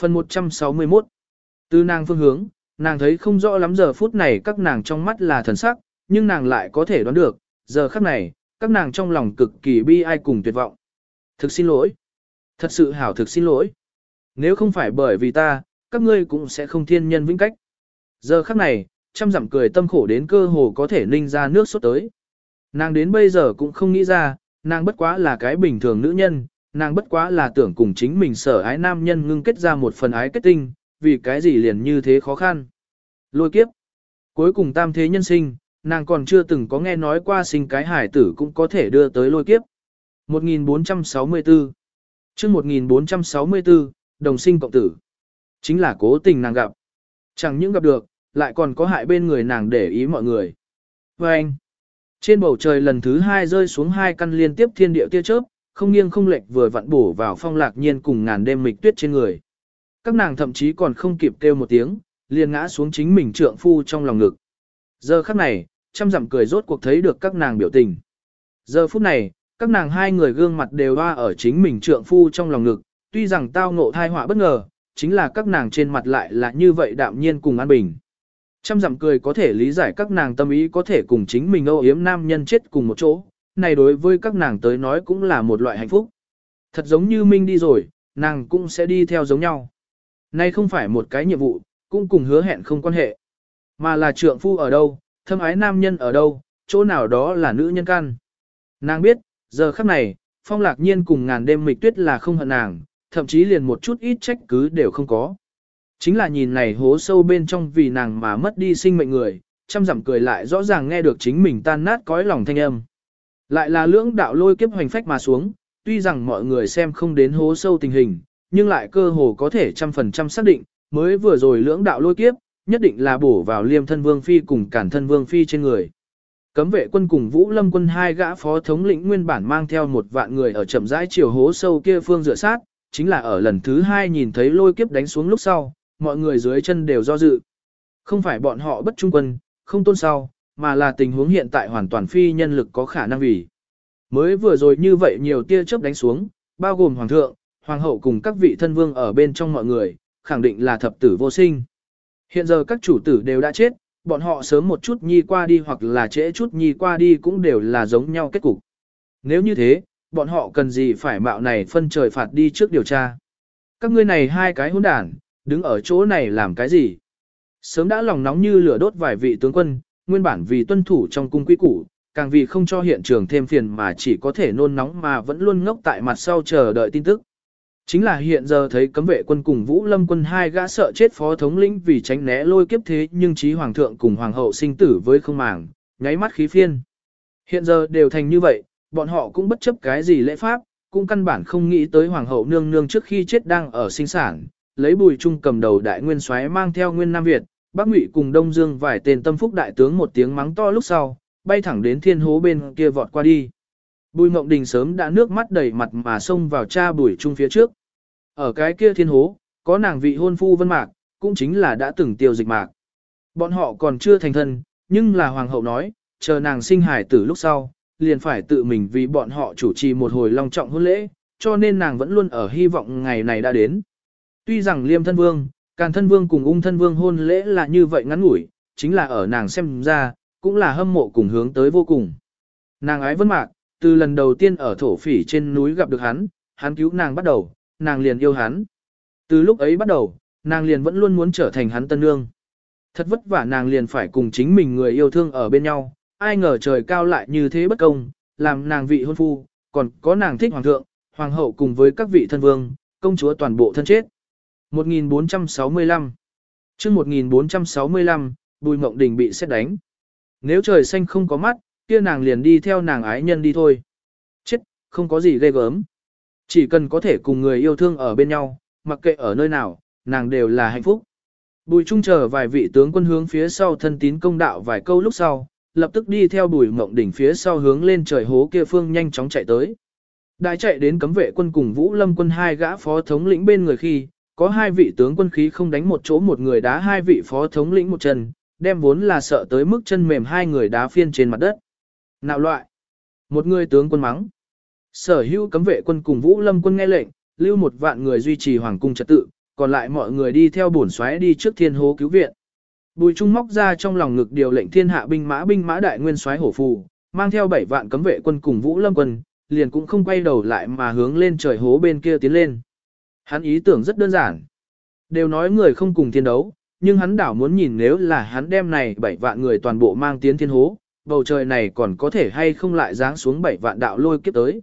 Phần 161 Từ nàng phương hướng, nàng thấy không rõ lắm giờ phút này các nàng trong mắt là thần sắc, nhưng nàng lại có thể đoán được, giờ khắc này, các nàng trong lòng cực kỳ bi ai cùng tuyệt vọng. Thực xin lỗi. Thật sự hảo thực xin lỗi. Nếu không phải bởi vì ta, các ngươi cũng sẽ không thiên nhân vĩnh cách. Giờ khắc này, trăm dặm cười tâm khổ đến cơ hồ có thể ninh ra nước sốt tới. Nàng đến bây giờ cũng không nghĩ ra, nàng bất quá là cái bình thường nữ nhân, nàng bất quá là tưởng cùng chính mình sở ái nam nhân ngưng kết ra một phần ái kết tinh, vì cái gì liền như thế khó khăn. Lôi kiếp. Cuối cùng tam thế nhân sinh, nàng còn chưa từng có nghe nói qua sinh cái hải tử cũng có thể đưa tới lôi kiếp. 1464 chương 1464, đồng sinh cộng tử. Chính là cố tình nàng gặp. Chẳng những gặp được, lại còn có hại bên người nàng để ý mọi người. Và anh, trên bầu trời lần thứ hai rơi xuống hai căn liên tiếp thiên địa tia chớp, không nghiêng không lệch vừa vặn bổ vào phong lạc nhiên cùng ngàn đêm mịch tuyết trên người. Các nàng thậm chí còn không kịp kêu một tiếng, liền ngã xuống chính mình trượng phu trong lòng ngực. Giờ khắc này, trăm dặm cười rốt cuộc thấy được các nàng biểu tình. Giờ phút này, các nàng hai người gương mặt đều hoa ở chính mình trượng phu trong lòng ngực, tuy rằng tao ngộ thai họa bất ngờ, chính là các nàng trên mặt lại là như vậy đạm nhiên cùng an bình. Trăm dặm cười có thể lý giải các nàng tâm ý có thể cùng chính mình âu yếm nam nhân chết cùng một chỗ, này đối với các nàng tới nói cũng là một loại hạnh phúc. Thật giống như Minh đi rồi, nàng cũng sẽ đi theo giống nhau. nay không phải một cái nhiệm vụ, cũng cùng hứa hẹn không quan hệ. Mà là trượng phu ở đâu, thâm ái nam nhân ở đâu, chỗ nào đó là nữ nhân căn. Nàng biết, giờ khắc này, phong lạc nhiên cùng ngàn đêm mịch tuyết là không hận nàng, thậm chí liền một chút ít trách cứ đều không có. Chính là nhìn này hố sâu bên trong vì nàng mà mất đi sinh mệnh người, chăm dặm cười lại rõ ràng nghe được chính mình tan nát cõi lòng thanh âm. Lại là lưỡng đạo lôi kiếp hoành phách mà xuống, tuy rằng mọi người xem không đến hố sâu tình hình, nhưng lại cơ hồ có thể trăm phần trăm xác định, mới vừa rồi lưỡng đạo lôi kiếp, nhất định là bổ vào liêm thân vương phi cùng cản thân vương phi trên người. Cấm vệ quân cùng Vũ Lâm quân hai gã phó thống lĩnh nguyên bản mang theo một vạn người ở chậm rãi chiều hố sâu kia phương dựa sát, chính là ở lần thứ hai nhìn thấy lôi kiếp đánh xuống lúc sau, mọi người dưới chân đều do dự. Không phải bọn họ bất trung quân, không tôn sau, mà là tình huống hiện tại hoàn toàn phi nhân lực có khả năng vì. Mới vừa rồi như vậy nhiều tia chớp đánh xuống, bao gồm hoàng thượng, hoàng hậu cùng các vị thân vương ở bên trong mọi người, khẳng định là thập tử vô sinh. Hiện giờ các chủ tử đều đã chết, bọn họ sớm một chút nhi qua đi hoặc là trễ chút nhi qua đi cũng đều là giống nhau kết cục. Nếu như thế, bọn họ cần gì phải mạo này phân trời phạt đi trước điều tra. Các ngươi này hai cái hỗn đản, đứng ở chỗ này làm cái gì? Sớm đã lòng nóng như lửa đốt vài vị tướng quân, nguyên bản vì tuân thủ trong cung quy củ, càng vì không cho hiện trường thêm phiền mà chỉ có thể nôn nóng mà vẫn luôn ngốc tại mặt sau chờ đợi tin tức. Chính là hiện giờ thấy cấm vệ quân cùng Vũ Lâm quân hai gã sợ chết phó thống lĩnh vì tránh né lôi kiếp thế nhưng trí hoàng thượng cùng hoàng hậu sinh tử với không màng, nháy mắt khí phiên. Hiện giờ đều thành như vậy, bọn họ cũng bất chấp cái gì lễ pháp, cũng căn bản không nghĩ tới hoàng hậu nương nương trước khi chết đang ở sinh sản, lấy bùi trung cầm đầu đại nguyên soái mang theo nguyên Nam Việt, Bắc Ngụy cùng Đông Dương vài tên tâm phúc đại tướng một tiếng mắng to lúc sau, bay thẳng đến thiên hố bên kia vọt qua đi. Bùi Mộng Đình sớm đã nước mắt đầy mặt mà xông vào cha bùi trung phía trước. Ở cái kia thiên hố, có nàng vị hôn phu vân mạc, cũng chính là đã từng tiêu dịch mạc. Bọn họ còn chưa thành thân, nhưng là hoàng hậu nói, chờ nàng sinh hải tử lúc sau, liền phải tự mình vì bọn họ chủ trì một hồi long trọng hôn lễ, cho nên nàng vẫn luôn ở hy vọng ngày này đã đến. Tuy rằng liêm thân vương, càn thân vương cùng ung thân vương hôn lễ là như vậy ngắn ngủi, chính là ở nàng xem ra, cũng là hâm mộ cùng hướng tới vô cùng. Nàng ái vân mạc, từ lần đầu tiên ở thổ phỉ trên núi gặp được hắn, hắn cứu nàng bắt đầu, nàng liền yêu hắn. Từ lúc ấy bắt đầu, nàng liền vẫn luôn muốn trở thành hắn tân nương. Thật vất vả nàng liền phải cùng chính mình người yêu thương ở bên nhau, ai ngờ trời cao lại như thế bất công, làm nàng vị hôn phu, còn có nàng thích hoàng thượng, hoàng hậu cùng với các vị thân vương, công chúa toàn bộ thân chết. 1465 chương 1465, Bùi Mộng Đình bị xét đánh. Nếu trời xanh không có mắt, kia nàng liền đi theo nàng ái nhân đi thôi. Chết, không có gì ghê gớm. Chỉ cần có thể cùng người yêu thương ở bên nhau, mặc kệ ở nơi nào, nàng đều là hạnh phúc. Bùi Trung chờ vài vị tướng quân hướng phía sau thân tín công đạo vài câu lúc sau, lập tức đi theo bùi mộng Đình phía sau hướng lên trời hố kia phương nhanh chóng chạy tới. Đại chạy đến cấm vệ quân cùng Vũ Lâm quân hai gã phó thống lĩnh bên người khi, có hai vị tướng quân khí không đánh một chỗ một người đá hai vị phó thống lĩnh một chân, đem vốn là sợ tới mức chân mềm hai người đá phiên trên mặt đất. Nạo loại. Một người tướng quân mắng. Sở hữu cấm vệ quân cùng Vũ Lâm quân nghe lệnh, lưu một vạn người duy trì hoàng cung trật tự, còn lại mọi người đi theo bổn xoáy đi trước thiên hố cứu viện. Bùi Trung móc ra trong lòng ngực điều lệnh thiên hạ binh mã binh mã đại nguyên soái hổ phù, mang theo 7 vạn cấm vệ quân cùng Vũ Lâm quân, liền cũng không quay đầu lại mà hướng lên trời hố bên kia tiến lên. Hắn ý tưởng rất đơn giản. Đều nói người không cùng thiên đấu, nhưng hắn đảo muốn nhìn nếu là hắn đem này 7 vạn người toàn bộ mang tiến thiên hố, bầu trời này còn có thể hay không lại giáng xuống 7 vạn đạo lôi kiếp tới.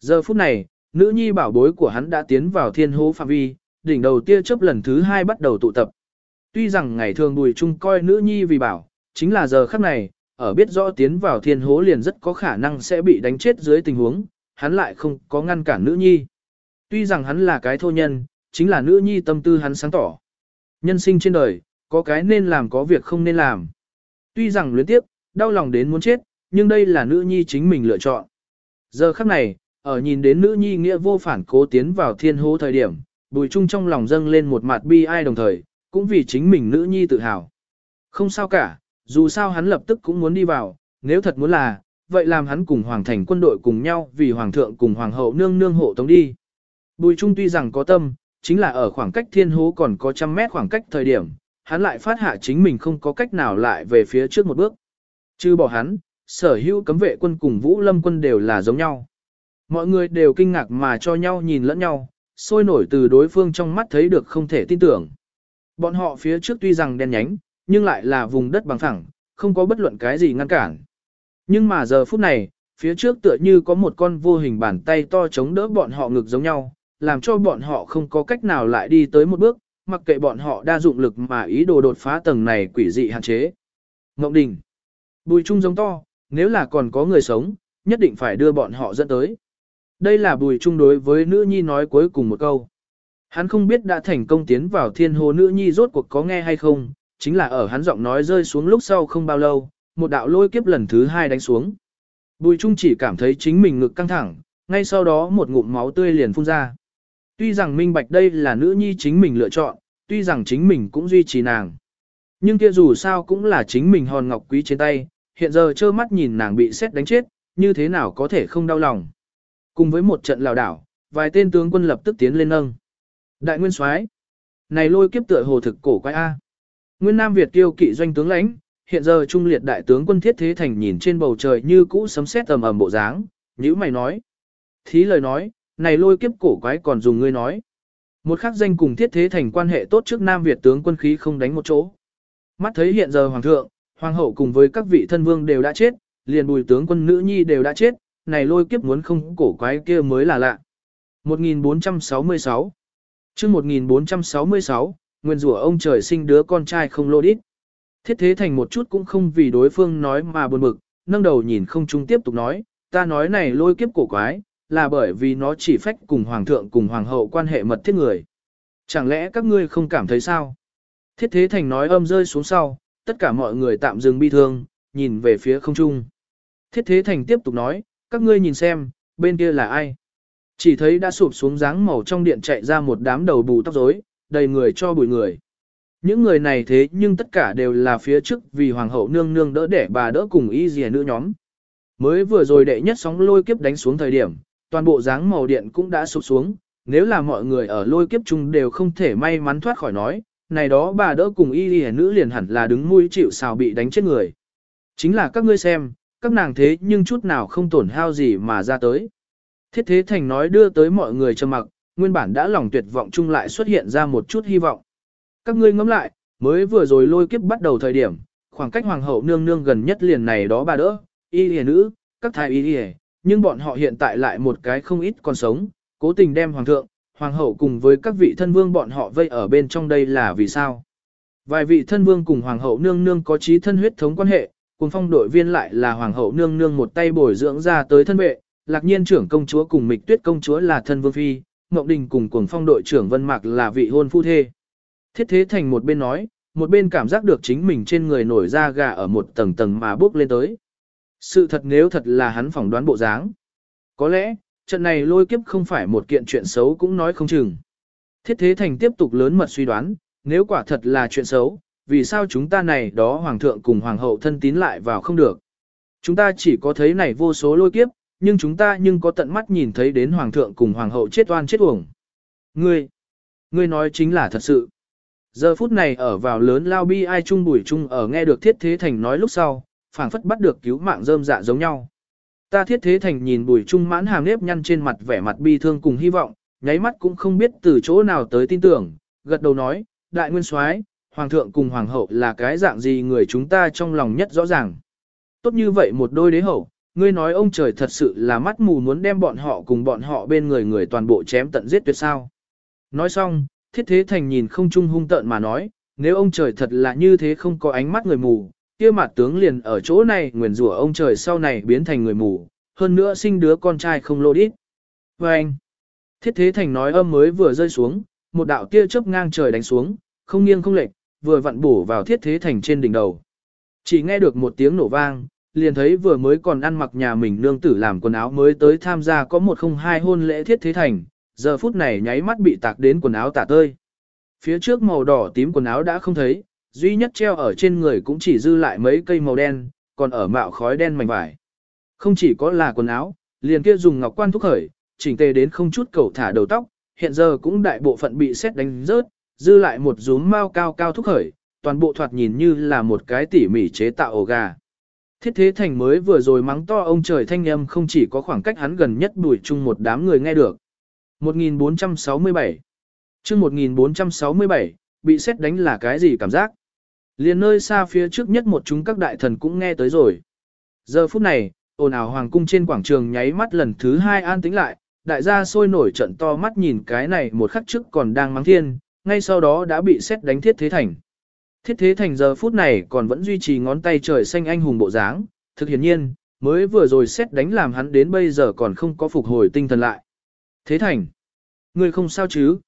Giờ phút này, nữ nhi bảo bối của hắn đã tiến vào thiên hố phạm vi, đỉnh đầu tia chớp lần thứ hai bắt đầu tụ tập. Tuy rằng ngày thường bùi chung coi nữ nhi vì bảo, chính là giờ khắc này, ở biết rõ tiến vào thiên hố liền rất có khả năng sẽ bị đánh chết dưới tình huống, hắn lại không có ngăn cản nữ nhi. Tuy rằng hắn là cái thô nhân, chính là nữ nhi tâm tư hắn sáng tỏ. Nhân sinh trên đời, có cái nên làm có việc không nên làm. Tuy rằng luyến tiếp, đau lòng đến muốn chết, nhưng đây là nữ nhi chính mình lựa chọn. Giờ khắc này, ở nhìn đến nữ nhi nghĩa vô phản cố tiến vào thiên hố thời điểm, bùi trung trong lòng dâng lên một mặt bi ai đồng thời, cũng vì chính mình nữ nhi tự hào. Không sao cả, dù sao hắn lập tức cũng muốn đi vào, nếu thật muốn là, vậy làm hắn cùng hoàng thành quân đội cùng nhau vì hoàng thượng cùng hoàng hậu nương nương hộ tống đi. Bùi trung tuy rằng có tâm, chính là ở khoảng cách thiên hố còn có trăm mét khoảng cách thời điểm, hắn lại phát hạ chính mình không có cách nào lại về phía trước một bước. Chứ bỏ hắn, sở hữu cấm vệ quân cùng vũ lâm quân đều là giống nhau. Mọi người đều kinh ngạc mà cho nhau nhìn lẫn nhau, sôi nổi từ đối phương trong mắt thấy được không thể tin tưởng. Bọn họ phía trước tuy rằng đen nhánh, nhưng lại là vùng đất bằng phẳng, không có bất luận cái gì ngăn cản. Nhưng mà giờ phút này, phía trước tựa như có một con vô hình bàn tay to chống đỡ bọn họ ngực giống nhau, làm cho bọn họ không có cách nào lại đi tới một bước, mặc kệ bọn họ đa dụng lực mà ý đồ đột phá tầng này quỷ dị hạn chế. Ngộng Đình Bùi trung giống to, nếu là còn có người sống, nhất định phải đưa bọn họ dẫn tới. Đây là bùi trung đối với nữ nhi nói cuối cùng một câu. Hắn không biết đã thành công tiến vào thiên hồ nữ nhi rốt cuộc có nghe hay không, chính là ở hắn giọng nói rơi xuống lúc sau không bao lâu, một đạo lôi kiếp lần thứ hai đánh xuống. Bùi trung chỉ cảm thấy chính mình ngực căng thẳng, ngay sau đó một ngụm máu tươi liền phun ra. Tuy rằng minh bạch đây là nữ nhi chính mình lựa chọn, tuy rằng chính mình cũng duy trì nàng. Nhưng kia dù sao cũng là chính mình hòn ngọc quý trên tay, hiện giờ trơ mắt nhìn nàng bị xét đánh chết, như thế nào có thể không đau lòng. Cùng với một trận lào đảo, vài tên tướng quân lập tức tiến lên nâng. Đại nguyên soái này lôi kiếp tựa hồ thực cổ quái A. Nguyên Nam Việt tiêu kỵ doanh tướng lãnh, hiện giờ trung liệt đại tướng quân thiết thế thành nhìn trên bầu trời như cũ sấm sét ầm ầm bộ dáng, nhữ mày nói. Thí lời nói, này lôi kiếp cổ quái còn dùng ngươi nói. Một khắc danh cùng thiết thế thành quan hệ tốt trước Nam Việt tướng quân khí không đánh một chỗ. Mắt thấy hiện giờ hoàng thượng, hoàng hậu cùng với các vị thân vương đều đã chết, liền bùi tướng quân nữ nhi đều đã chết, này lôi kiếp muốn không cổ quái kia mới là lạ. 1466 chương 1466, nguyên rủa ông trời sinh đứa con trai không lô đít. Thiết thế thành một chút cũng không vì đối phương nói mà buồn bực, nâng đầu nhìn không trung tiếp tục nói, ta nói này lôi kiếp cổ quái, là bởi vì nó chỉ phách cùng hoàng thượng cùng hoàng hậu quan hệ mật thiết người. Chẳng lẽ các ngươi không cảm thấy sao? Thiết thế thành nói âm rơi xuống sau, tất cả mọi người tạm dừng bi thương, nhìn về phía không trung. Thiết thế thành tiếp tục nói, các ngươi nhìn xem, bên kia là ai? Chỉ thấy đã sụp xuống dáng màu trong điện chạy ra một đám đầu bù tóc rối, đầy người cho bụi người. Những người này thế nhưng tất cả đều là phía trước vì hoàng hậu nương nương đỡ để bà đỡ cùng y dìa nữ nhóm. Mới vừa rồi đệ nhất sóng lôi kiếp đánh xuống thời điểm, toàn bộ dáng màu điện cũng đã sụp xuống, nếu là mọi người ở lôi kiếp chung đều không thể may mắn thoát khỏi nói, này đó bà đỡ cùng y y nữ liền hẳn là đứng mũi chịu sào bị đánh chết người. Chính là các ngươi xem, các nàng thế nhưng chút nào không tổn hao gì mà ra tới. Thiết thế thành nói đưa tới mọi người trầm mặc, nguyên bản đã lòng tuyệt vọng chung lại xuất hiện ra một chút hy vọng. Các ngươi ngẫm lại, mới vừa rồi lôi kiếp bắt đầu thời điểm, khoảng cách hoàng hậu nương nương gần nhất liền này đó bà đỡ, y y nữ, các thái y y, nhưng bọn họ hiện tại lại một cái không ít còn sống, cố tình đem hoàng thượng, hoàng hậu cùng với các vị thân vương bọn họ vây ở bên trong đây là vì sao? Vài vị thân vương cùng hoàng hậu nương nương có trí thân huyết thống quan hệ, cùng phong đội viên lại là hoàng hậu nương nương một tay bồi dưỡng ra tới thân vệ, lạc nhiên trưởng công chúa cùng mịch tuyết công chúa là thân vương phi, Ngọc Đình cùng cuồng phong đội trưởng Vân Mạc là vị hôn phu thê. Thiết thế thành một bên nói, một bên cảm giác được chính mình trên người nổi da gà ở một tầng tầng mà bước lên tới. Sự thật nếu thật là hắn phỏng đoán bộ dáng. Có lẽ, trận này lôi kiếp không phải một kiện chuyện xấu cũng nói không chừng. Thiết thế thành tiếp tục lớn mật suy đoán, nếu quả thật là chuyện xấu, vì sao chúng ta này đó hoàng thượng cùng hoàng hậu thân tín lại vào không được. Chúng ta chỉ có thấy này vô số lôi kiếp, nhưng chúng ta nhưng có tận mắt nhìn thấy đến hoàng thượng cùng hoàng hậu chết oan chết uổng. Ngươi, Ngươi nói chính là thật sự. Giờ phút này ở vào lớn lao bi ai chung bùi chung ở nghe được thiết thế thành nói lúc sau, phảng phất bắt được cứu mạng rơm dạ giống nhau. Ta thiết thế thành nhìn bùi chung mãn hàm nếp nhăn trên mặt vẻ mặt bi thương cùng hy vọng, nháy mắt cũng không biết từ chỗ nào tới tin tưởng, gật đầu nói, đại nguyên soái, hoàng thượng cùng hoàng hậu là cái dạng gì người chúng ta trong lòng nhất rõ ràng. Tốt như vậy một đôi đế hậu, ngươi nói ông trời thật sự là mắt mù muốn đem bọn họ cùng bọn họ bên người người toàn bộ chém tận giết tuyệt sao. Nói xong, thiết thế thành nhìn không trung hung tợn mà nói, nếu ông trời thật là như thế không có ánh mắt người mù, kia mặt tướng liền ở chỗ này nguyền rủa ông trời sau này biến thành người mù, hơn nữa sinh đứa con trai không lô đít. Và anh, thiết thế thành nói âm mới vừa rơi xuống, một đạo tia chớp ngang trời đánh xuống, không nghiêng không lệch, vừa vặn bổ vào thiết thế thành trên đỉnh đầu. Chỉ nghe được một tiếng nổ vang, liền thấy vừa mới còn ăn mặc nhà mình nương tử làm quần áo mới tới tham gia có một không hai hôn lễ thiết thế thành, giờ phút này nháy mắt bị tạc đến quần áo tả tơi. Phía trước màu đỏ tím quần áo đã không thấy, duy nhất treo ở trên người cũng chỉ dư lại mấy cây màu đen, còn ở mạo khói đen mảnh vải. Không chỉ có là quần áo, liền kia dùng ngọc quan thúc khởi, chỉnh tề đến không chút cầu thả đầu tóc, hiện giờ cũng đại bộ phận bị xét đánh rớt, dư lại một rúm mao cao cao thúc khởi, toàn bộ thoạt nhìn như là một cái tỉ mỉ chế tạo ổ gà. Thiết thế thành mới vừa rồi mắng to ông trời thanh âm không chỉ có khoảng cách hắn gần nhất đuổi chung một đám người nghe được. 1467 chương 1467, bị xét đánh là cái gì cảm giác? Liền nơi xa phía trước nhất một chúng các đại thần cũng nghe tới rồi. Giờ phút này, ồn ào hoàng cung trên quảng trường nháy mắt lần thứ hai an tĩnh lại, đại gia sôi nổi trận to mắt nhìn cái này một khắc trước còn đang mắng thiên, ngay sau đó đã bị xét đánh thiết thế thành. Thiết thế thành giờ phút này còn vẫn duy trì ngón tay trời xanh anh hùng bộ dáng, thực hiển nhiên, mới vừa rồi xét đánh làm hắn đến bây giờ còn không có phục hồi tinh thần lại. Thế thành, người không sao chứ?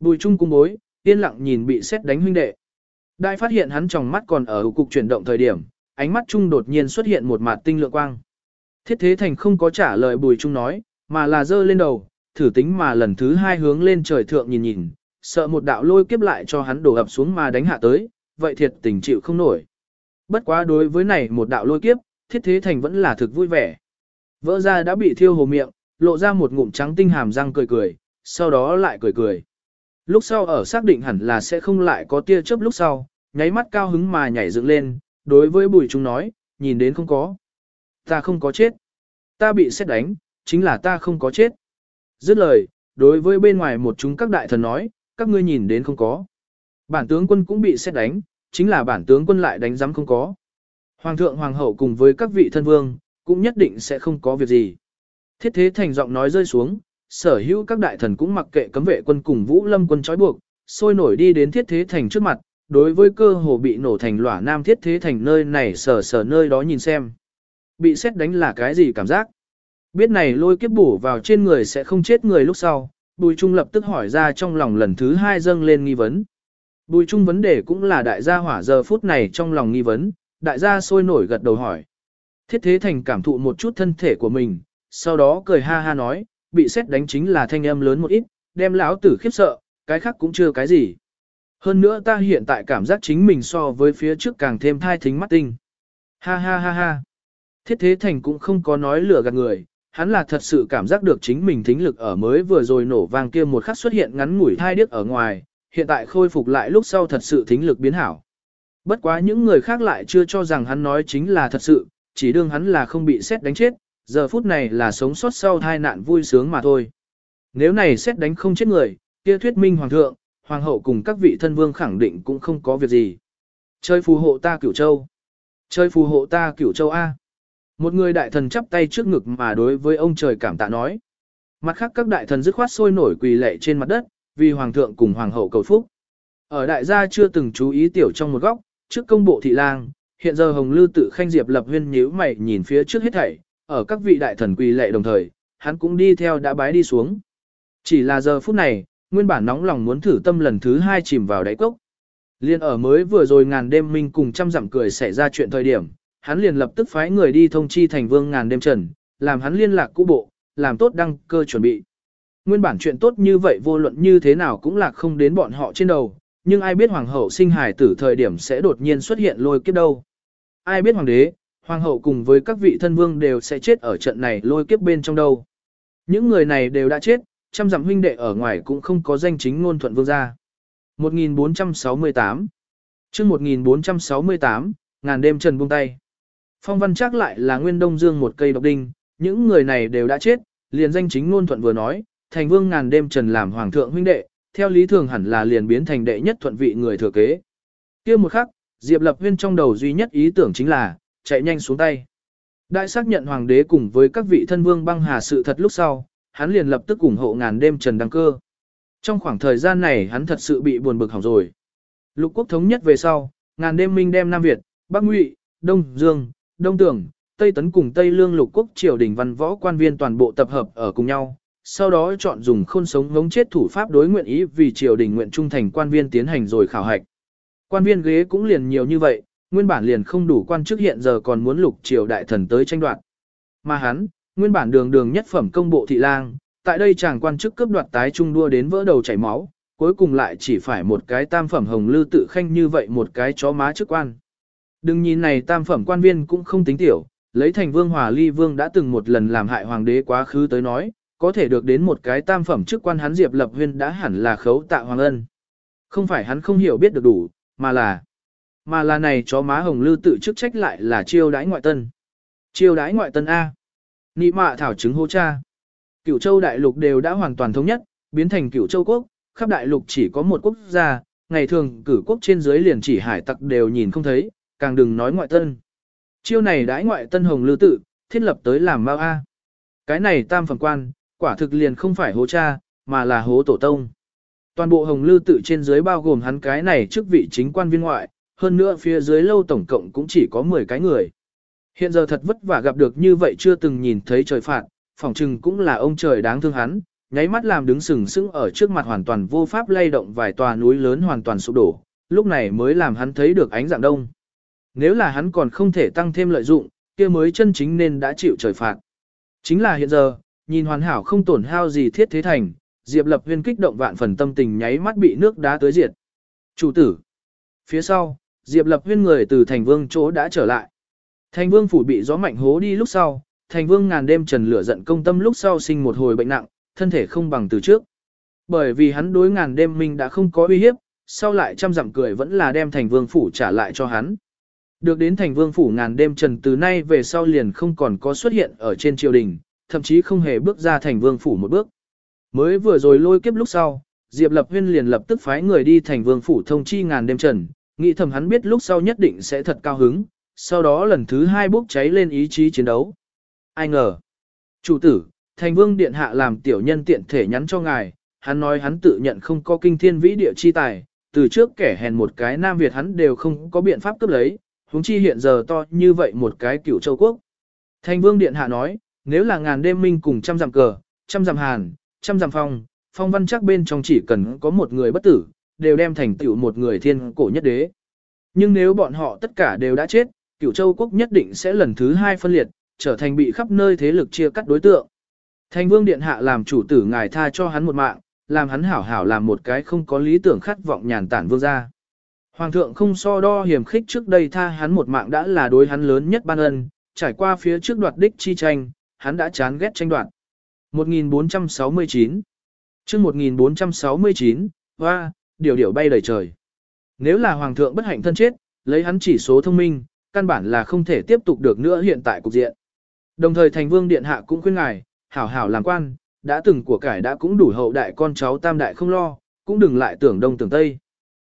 Bùi trung cung bối, yên lặng nhìn bị xét đánh huynh đệ. Đại phát hiện hắn trong mắt còn ở cục chuyển động thời điểm, ánh mắt trung đột nhiên xuất hiện một mặt tinh lượng quang. Thiết thế thành không có trả lời bùi trung nói, mà là dơ lên đầu, thử tính mà lần thứ hai hướng lên trời thượng nhìn nhìn, sợ một đạo lôi kiếp lại cho hắn đổ ập xuống mà đánh hạ tới, vậy thiệt tình chịu không nổi. Bất quá đối với này một đạo lôi kiếp, thiết thế thành vẫn là thực vui vẻ. Vỡ ra đã bị thiêu hồ miệng, lộ ra một ngụm trắng tinh hàm răng cười cười, sau đó lại cười cười. Lúc sau ở xác định hẳn là sẽ không lại có tia chớp lúc sau, nháy mắt cao hứng mà nhảy dựng lên, đối với bùi chúng nói, nhìn đến không có. Ta không có chết. Ta bị xét đánh, chính là ta không có chết. Dứt lời, đối với bên ngoài một chúng các đại thần nói, các ngươi nhìn đến không có. Bản tướng quân cũng bị xét đánh, chính là bản tướng quân lại đánh giám không có. Hoàng thượng hoàng hậu cùng với các vị thân vương, cũng nhất định sẽ không có việc gì. Thiết thế thành giọng nói rơi xuống, sở hữu các đại thần cũng mặc kệ cấm vệ quân cùng vũ lâm quân trói buộc, sôi nổi đi đến thiết thế thành trước mặt, đối với cơ hồ bị nổ thành lỏa nam thiết thế thành nơi này sở sở nơi đó nhìn xem. Bị xét đánh là cái gì cảm giác? Biết này lôi kiếp bổ vào trên người sẽ không chết người lúc sau, Bùi Trung lập tức hỏi ra trong lòng lần thứ hai dâng lên nghi vấn. Bùi Trung vấn đề cũng là đại gia hỏa giờ phút này trong lòng nghi vấn, đại gia sôi nổi gật đầu hỏi. Thiết thế thành cảm thụ một chút thân thể của mình, sau đó cười ha ha nói, bị xét đánh chính là thanh âm lớn một ít, đem lão tử khiếp sợ, cái khác cũng chưa cái gì. Hơn nữa ta hiện tại cảm giác chính mình so với phía trước càng thêm thai thính mắt tinh. Ha ha ha ha. Thiết thế thành cũng không có nói lừa gạt người, hắn là thật sự cảm giác được chính mình thính lực ở mới vừa rồi nổ vang kia một khắc xuất hiện ngắn ngủi thai điếc ở ngoài, hiện tại khôi phục lại lúc sau thật sự thính lực biến hảo. Bất quá những người khác lại chưa cho rằng hắn nói chính là thật sự, chỉ đương hắn là không bị xét đánh chết, giờ phút này là sống sót sau tai nạn vui sướng mà thôi. Nếu này xét đánh không chết người, kia thuyết minh hoàng thượng, hoàng hậu cùng các vị thân vương khẳng định cũng không có việc gì. Chơi phù hộ ta cửu châu. Chơi phù hộ ta cửu châu A. Một người đại thần chắp tay trước ngực mà đối với ông trời cảm tạ nói. Mặt khác các đại thần dứt khoát sôi nổi quỳ lệ trên mặt đất, vì hoàng thượng cùng hoàng hậu cầu phúc. Ở đại gia chưa từng chú ý tiểu trong một góc, trước công bộ thị lang, hiện giờ hồng lư tự khanh diệp lập huyên nhíu mày nhìn phía trước hết thảy, ở các vị đại thần quỳ lệ đồng thời, hắn cũng đi theo đã bái đi xuống. Chỉ là giờ phút này, nguyên bản nóng lòng muốn thử tâm lần thứ hai chìm vào đáy cốc. Liên ở mới vừa rồi ngàn đêm minh cùng trăm dặm cười xảy ra chuyện thời điểm, hắn liền lập tức phái người đi thông chi thành vương ngàn đêm trần, làm hắn liên lạc cũ bộ, làm tốt đăng cơ chuẩn bị. Nguyên bản chuyện tốt như vậy vô luận như thế nào cũng là không đến bọn họ trên đầu, nhưng ai biết hoàng hậu sinh hài tử thời điểm sẽ đột nhiên xuất hiện lôi kiếp đâu. Ai biết hoàng đế, hoàng hậu cùng với các vị thân vương đều sẽ chết ở trận này lôi kiếp bên trong đâu. Những người này đều đã chết, trăm dặm huynh đệ ở ngoài cũng không có danh chính ngôn thuận vương gia. 1468 chương 1468, ngàn đêm trần buông tay. Phong văn chắc lại là nguyên đông dương một cây độc đinh, những người này đều đã chết, liền danh chính ngôn thuận vừa nói, thành vương ngàn đêm trần làm hoàng thượng huynh đệ, theo lý thường hẳn là liền biến thành đệ nhất thuận vị người thừa kế. kia một khắc, Diệp Lập Huyên trong đầu duy nhất ý tưởng chính là, chạy nhanh xuống tay. Đại xác nhận hoàng đế cùng với các vị thân vương băng hà sự thật lúc sau, hắn liền lập tức ủng hộ ngàn đêm trần đăng cơ. Trong khoảng thời gian này hắn thật sự bị buồn bực hỏng rồi. Lục quốc thống nhất về sau, ngàn đêm minh đem Nam Việt, Bắc Ngụy, Đông Dương, Đông Tường, Tây Tấn cùng Tây Lương lục quốc triều đình văn võ quan viên toàn bộ tập hợp ở cùng nhau. Sau đó chọn dùng khôn sống ngống chết thủ pháp đối nguyện ý vì triều đình nguyện trung thành quan viên tiến hành rồi khảo hạch. Quan viên ghế cũng liền nhiều như vậy, nguyên bản liền không đủ quan chức hiện giờ còn muốn lục triều đại thần tới tranh đoạt. Mà hắn, nguyên bản đường đường nhất phẩm công bộ thị lang, tại đây chàng quan chức cướp đoạt tái trung đua đến vỡ đầu chảy máu, cuối cùng lại chỉ phải một cái tam phẩm hồng lư tự khanh như vậy một cái chó má chức quan. Đừng nhìn này tam phẩm quan viên cũng không tính tiểu, lấy thành vương hòa ly vương đã từng một lần làm hại hoàng đế quá khứ tới nói, có thể được đến một cái tam phẩm chức quan hắn diệp lập huyên đã hẳn là khấu tạ hoàng ân. Không phải hắn không hiểu biết được đủ, mà là, mà là này chó má hồng lư tự chức trách lại là chiêu đãi ngoại tân. Chiêu đãi ngoại tân A. Nị mạ thảo chứng hô cha. Cửu châu đại lục đều đã hoàn toàn thống nhất, biến thành cửu châu quốc, khắp đại lục chỉ có một quốc gia, ngày thường cử quốc trên dưới liền chỉ hải tặc đều nhìn không thấy, càng đừng nói ngoại tân. Chiêu này đãi ngoại tân hồng lư tự, thiết lập tới làm mau A. Cái này tam phẩm quan, quả thực liền không phải hố cha, mà là hố tổ tông. Toàn bộ hồng lư tự trên dưới bao gồm hắn cái này chức vị chính quan viên ngoại, hơn nữa phía dưới lâu tổng cộng cũng chỉ có 10 cái người. Hiện giờ thật vất vả gặp được như vậy chưa từng nhìn thấy trời phạt, phỏng chừng cũng là ông trời đáng thương hắn, nháy mắt làm đứng sừng sững ở trước mặt hoàn toàn vô pháp lay động vài tòa núi lớn hoàn toàn sụp đổ, lúc này mới làm hắn thấy được ánh dạng đông. Nếu là hắn còn không thể tăng thêm lợi dụng, kia mới chân chính nên đã chịu trời phạt. Chính là hiện giờ, nhìn hoàn hảo không tổn hao gì thiết thế thành, Diệp Lập Huyên kích động vạn phần tâm tình nháy mắt bị nước đá tới diệt. Chủ tử. Phía sau, Diệp Lập Huyên người từ thành vương chỗ đã trở lại. Thành vương phủ bị gió mạnh hố đi lúc sau, thành vương ngàn đêm trần lửa giận công tâm lúc sau sinh một hồi bệnh nặng, thân thể không bằng từ trước. Bởi vì hắn đối ngàn đêm mình đã không có uy hiếp, sau lại trăm dặm cười vẫn là đem thành vương phủ trả lại cho hắn. Được đến thành vương phủ ngàn đêm trần từ nay về sau liền không còn có xuất hiện ở trên triều đình, thậm chí không hề bước ra thành vương phủ một bước. Mới vừa rồi lôi kiếp lúc sau, Diệp Lập Huyên liền lập tức phái người đi thành vương phủ thông chi ngàn đêm trần, nghĩ thầm hắn biết lúc sau nhất định sẽ thật cao hứng, sau đó lần thứ hai bốc cháy lên ý chí chiến đấu. Ai ngờ? Chủ tử, thành vương điện hạ làm tiểu nhân tiện thể nhắn cho ngài, hắn nói hắn tự nhận không có kinh thiên vĩ địa chi tài, từ trước kẻ hèn một cái Nam Việt hắn đều không có biện pháp cướp lấy, huống chi hiện giờ to như vậy một cái cửu châu quốc. Thành vương điện hạ nói, nếu là ngàn đêm minh cùng trăm dặm cờ, trăm dặm hàn, trăm dặm phong, phong văn chắc bên trong chỉ cần có một người bất tử, đều đem thành tựu một người thiên cổ nhất đế. Nhưng nếu bọn họ tất cả đều đã chết, cửu châu quốc nhất định sẽ lần thứ hai phân liệt, trở thành bị khắp nơi thế lực chia cắt đối tượng. Thành vương điện hạ làm chủ tử ngài tha cho hắn một mạng, làm hắn hảo hảo làm một cái không có lý tưởng khát vọng nhàn tản vương gia. Hoàng thượng không so đo hiểm khích trước đây tha hắn một mạng đã là đối hắn lớn nhất ban ân, trải qua phía trước đoạt đích chi tranh, hắn đã chán ghét tranh đoạt. 1469 chương 1469, hoa, điều điều bay đầy trời. Nếu là hoàng thượng bất hạnh thân chết, lấy hắn chỉ số thông minh, căn bản là không thể tiếp tục được nữa hiện tại cục diện. Đồng thời thành vương điện hạ cũng khuyên ngài, hảo hảo làm quan, đã từng của cải đã cũng đủ hậu đại con cháu tam đại không lo, cũng đừng lại tưởng đông tưởng tây.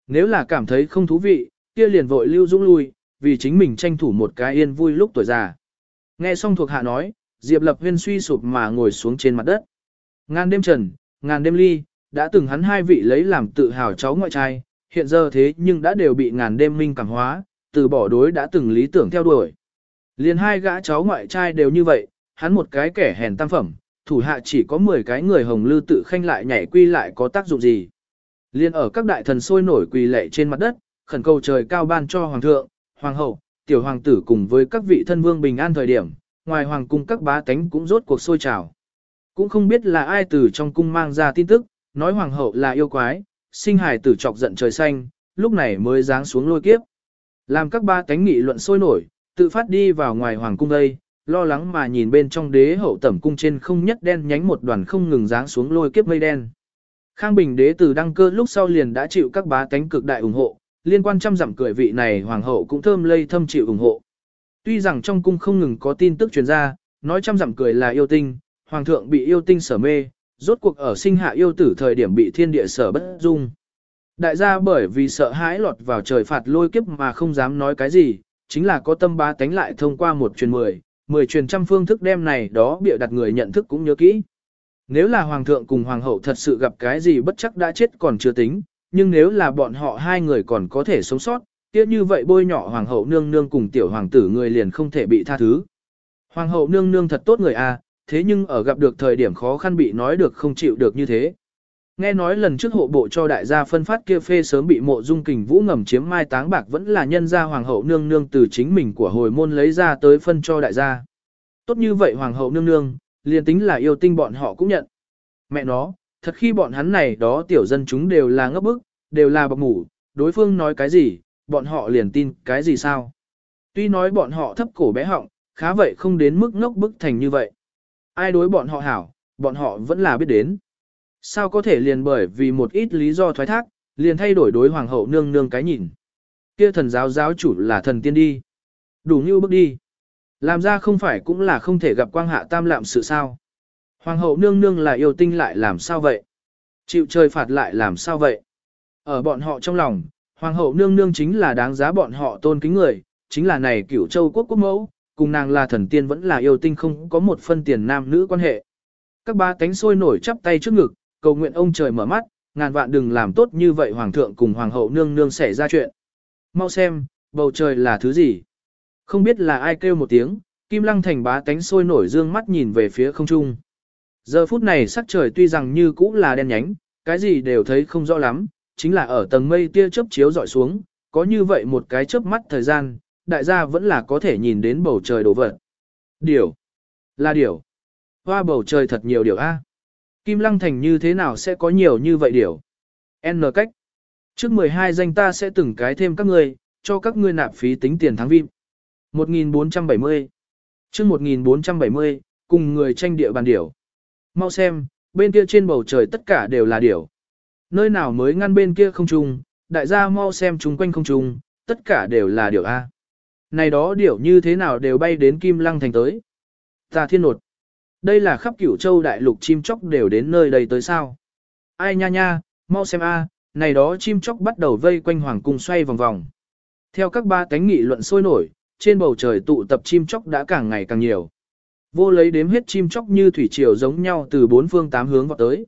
Nếu là cảm thấy không thú vị, kia liền vội lưu dũng lui, vì chính mình tranh thủ một cái yên vui lúc tuổi già. Nghe xong thuộc hạ nói, Diệp Lập Huyên suy sụp mà ngồi xuống trên mặt đất. Ngàn đêm trần, ngàn đêm ly, đã từng hắn hai vị lấy làm tự hào cháu ngoại trai, hiện giờ thế nhưng đã đều bị ngàn đêm minh cảm hóa, từ bỏ đối đã từng lý tưởng theo đuổi. Liền hai gã cháu ngoại trai đều như vậy, hắn một cái kẻ hèn tam phẩm, thủ hạ chỉ có 10 cái người hồng lư tự khanh lại nhảy quy lại có tác dụng gì. Liên ở các đại thần sôi nổi quỳ lệ trên mặt đất, khẩn cầu trời cao ban cho hoàng thượng, hoàng hậu, tiểu hoàng tử cùng với các vị thân vương bình an thời điểm, ngoài hoàng cung các bá tánh cũng rốt cuộc sôi trào. Cũng không biết là ai từ trong cung mang ra tin tức, nói hoàng hậu là yêu quái, sinh hài tử chọc giận trời xanh, lúc này mới giáng xuống lôi kiếp. Làm các ba cánh nghị luận sôi nổi, tự phát đi vào ngoài hoàng cung đây, lo lắng mà nhìn bên trong đế hậu tẩm cung trên không nhất đen nhánh một đoàn không ngừng giáng xuống lôi kiếp mây đen. Khang Bình đế từ đăng cơ lúc sau liền đã chịu các bá tánh cực đại ủng hộ, liên quan trăm dặm cười vị này hoàng hậu cũng thơm lây thâm chịu ủng hộ. Tuy rằng trong cung không ngừng có tin tức truyền ra, nói trăm dặm cười là yêu tinh, hoàng thượng bị yêu tinh sở mê, rốt cuộc ở sinh hạ yêu tử thời điểm bị thiên địa sở bất dung. Đại gia bởi vì sợ hãi lọt vào trời phạt lôi kiếp mà không dám nói cái gì, chính là có tâm ba tánh lại thông qua một truyền mười, mười truyền trăm phương thức đem này đó bịa đặt người nhận thức cũng nhớ kỹ. Nếu là hoàng thượng cùng hoàng hậu thật sự gặp cái gì bất chắc đã chết còn chưa tính, nhưng nếu là bọn họ hai người còn có thể sống sót, tiếc như vậy bôi nhỏ hoàng hậu nương nương cùng tiểu hoàng tử người liền không thể bị tha thứ. Hoàng hậu nương nương thật tốt người a, à, thế nhưng ở gặp được thời điểm khó khăn bị nói được không chịu được như thế. Nghe nói lần trước hộ bộ cho đại gia phân phát kia phê sớm bị mộ dung kình vũ ngầm chiếm mai táng bạc vẫn là nhân gia hoàng hậu nương nương từ chính mình của hồi môn lấy ra tới phân cho đại gia. Tốt như vậy hoàng hậu nương nương, liền tính là yêu tinh bọn họ cũng nhận. Mẹ nó, thật khi bọn hắn này đó tiểu dân chúng đều là ngấp bức, đều là bọc ngủ, đối phương nói cái gì, bọn họ liền tin cái gì sao. Tuy nói bọn họ thấp cổ bé họng, khá vậy không đến mức ngốc bức thành như vậy. Ai đối bọn họ hảo, bọn họ vẫn là biết đến. Sao có thể liền bởi vì một ít lý do thoái thác, liền thay đổi đối hoàng hậu nương nương cái nhìn. Kia thần giáo giáo chủ là thần tiên đi. Đủ như bước đi. Làm ra không phải cũng là không thể gặp quang hạ tam lạm sự sao. Hoàng hậu nương nương là yêu tinh lại làm sao vậy? Chịu trời phạt lại làm sao vậy? Ở bọn họ trong lòng, hoàng hậu nương nương chính là đáng giá bọn họ tôn kính người, chính là này cửu châu quốc quốc mẫu, cùng nàng là thần tiên vẫn là yêu tinh không có một phân tiền nam nữ quan hệ. Các ba cánh sôi nổi chắp tay trước ngực, cầu nguyện ông trời mở mắt, ngàn vạn đừng làm tốt như vậy hoàng thượng cùng hoàng hậu nương nương xảy ra chuyện. Mau xem, bầu trời là thứ gì? Không biết là ai kêu một tiếng, Kim Lăng Thành bá cánh sôi nổi dương mắt nhìn về phía không trung. Giờ phút này sắc trời tuy rằng như cũ là đen nhánh, cái gì đều thấy không rõ lắm, chính là ở tầng mây tia chớp chiếu dọi xuống, có như vậy một cái chớp mắt thời gian, đại gia vẫn là có thể nhìn đến bầu trời đổ vật. Điều. Là điều. Hoa bầu trời thật nhiều điều A. Kim Lăng Thành như thế nào sẽ có nhiều như vậy điều? N cách. Trước 12 danh ta sẽ từng cái thêm các ngươi, cho các ngươi nạp phí tính tiền tháng vip. 1470. Trước 1470, cùng người tranh địa bàn điểu. Mau xem, bên kia trên bầu trời tất cả đều là điểu. Nơi nào mới ngăn bên kia không trùng, đại gia mau xem chung quanh không trùng, tất cả đều là điểu A. Này đó điểu như thế nào đều bay đến Kim Lăng Thành tới. Ta thiên nột. Đây là khắp cửu châu đại lục chim chóc đều đến nơi đây tới sao. Ai nha nha, mau xem A, à, này đó chim chóc bắt đầu vây quanh hoàng cung xoay vòng vòng. Theo các ba cánh nghị luận sôi nổi, trên bầu trời tụ tập chim chóc đã càng ngày càng nhiều. Vô lấy đếm hết chim chóc như thủy triều giống nhau từ bốn phương tám hướng vào tới.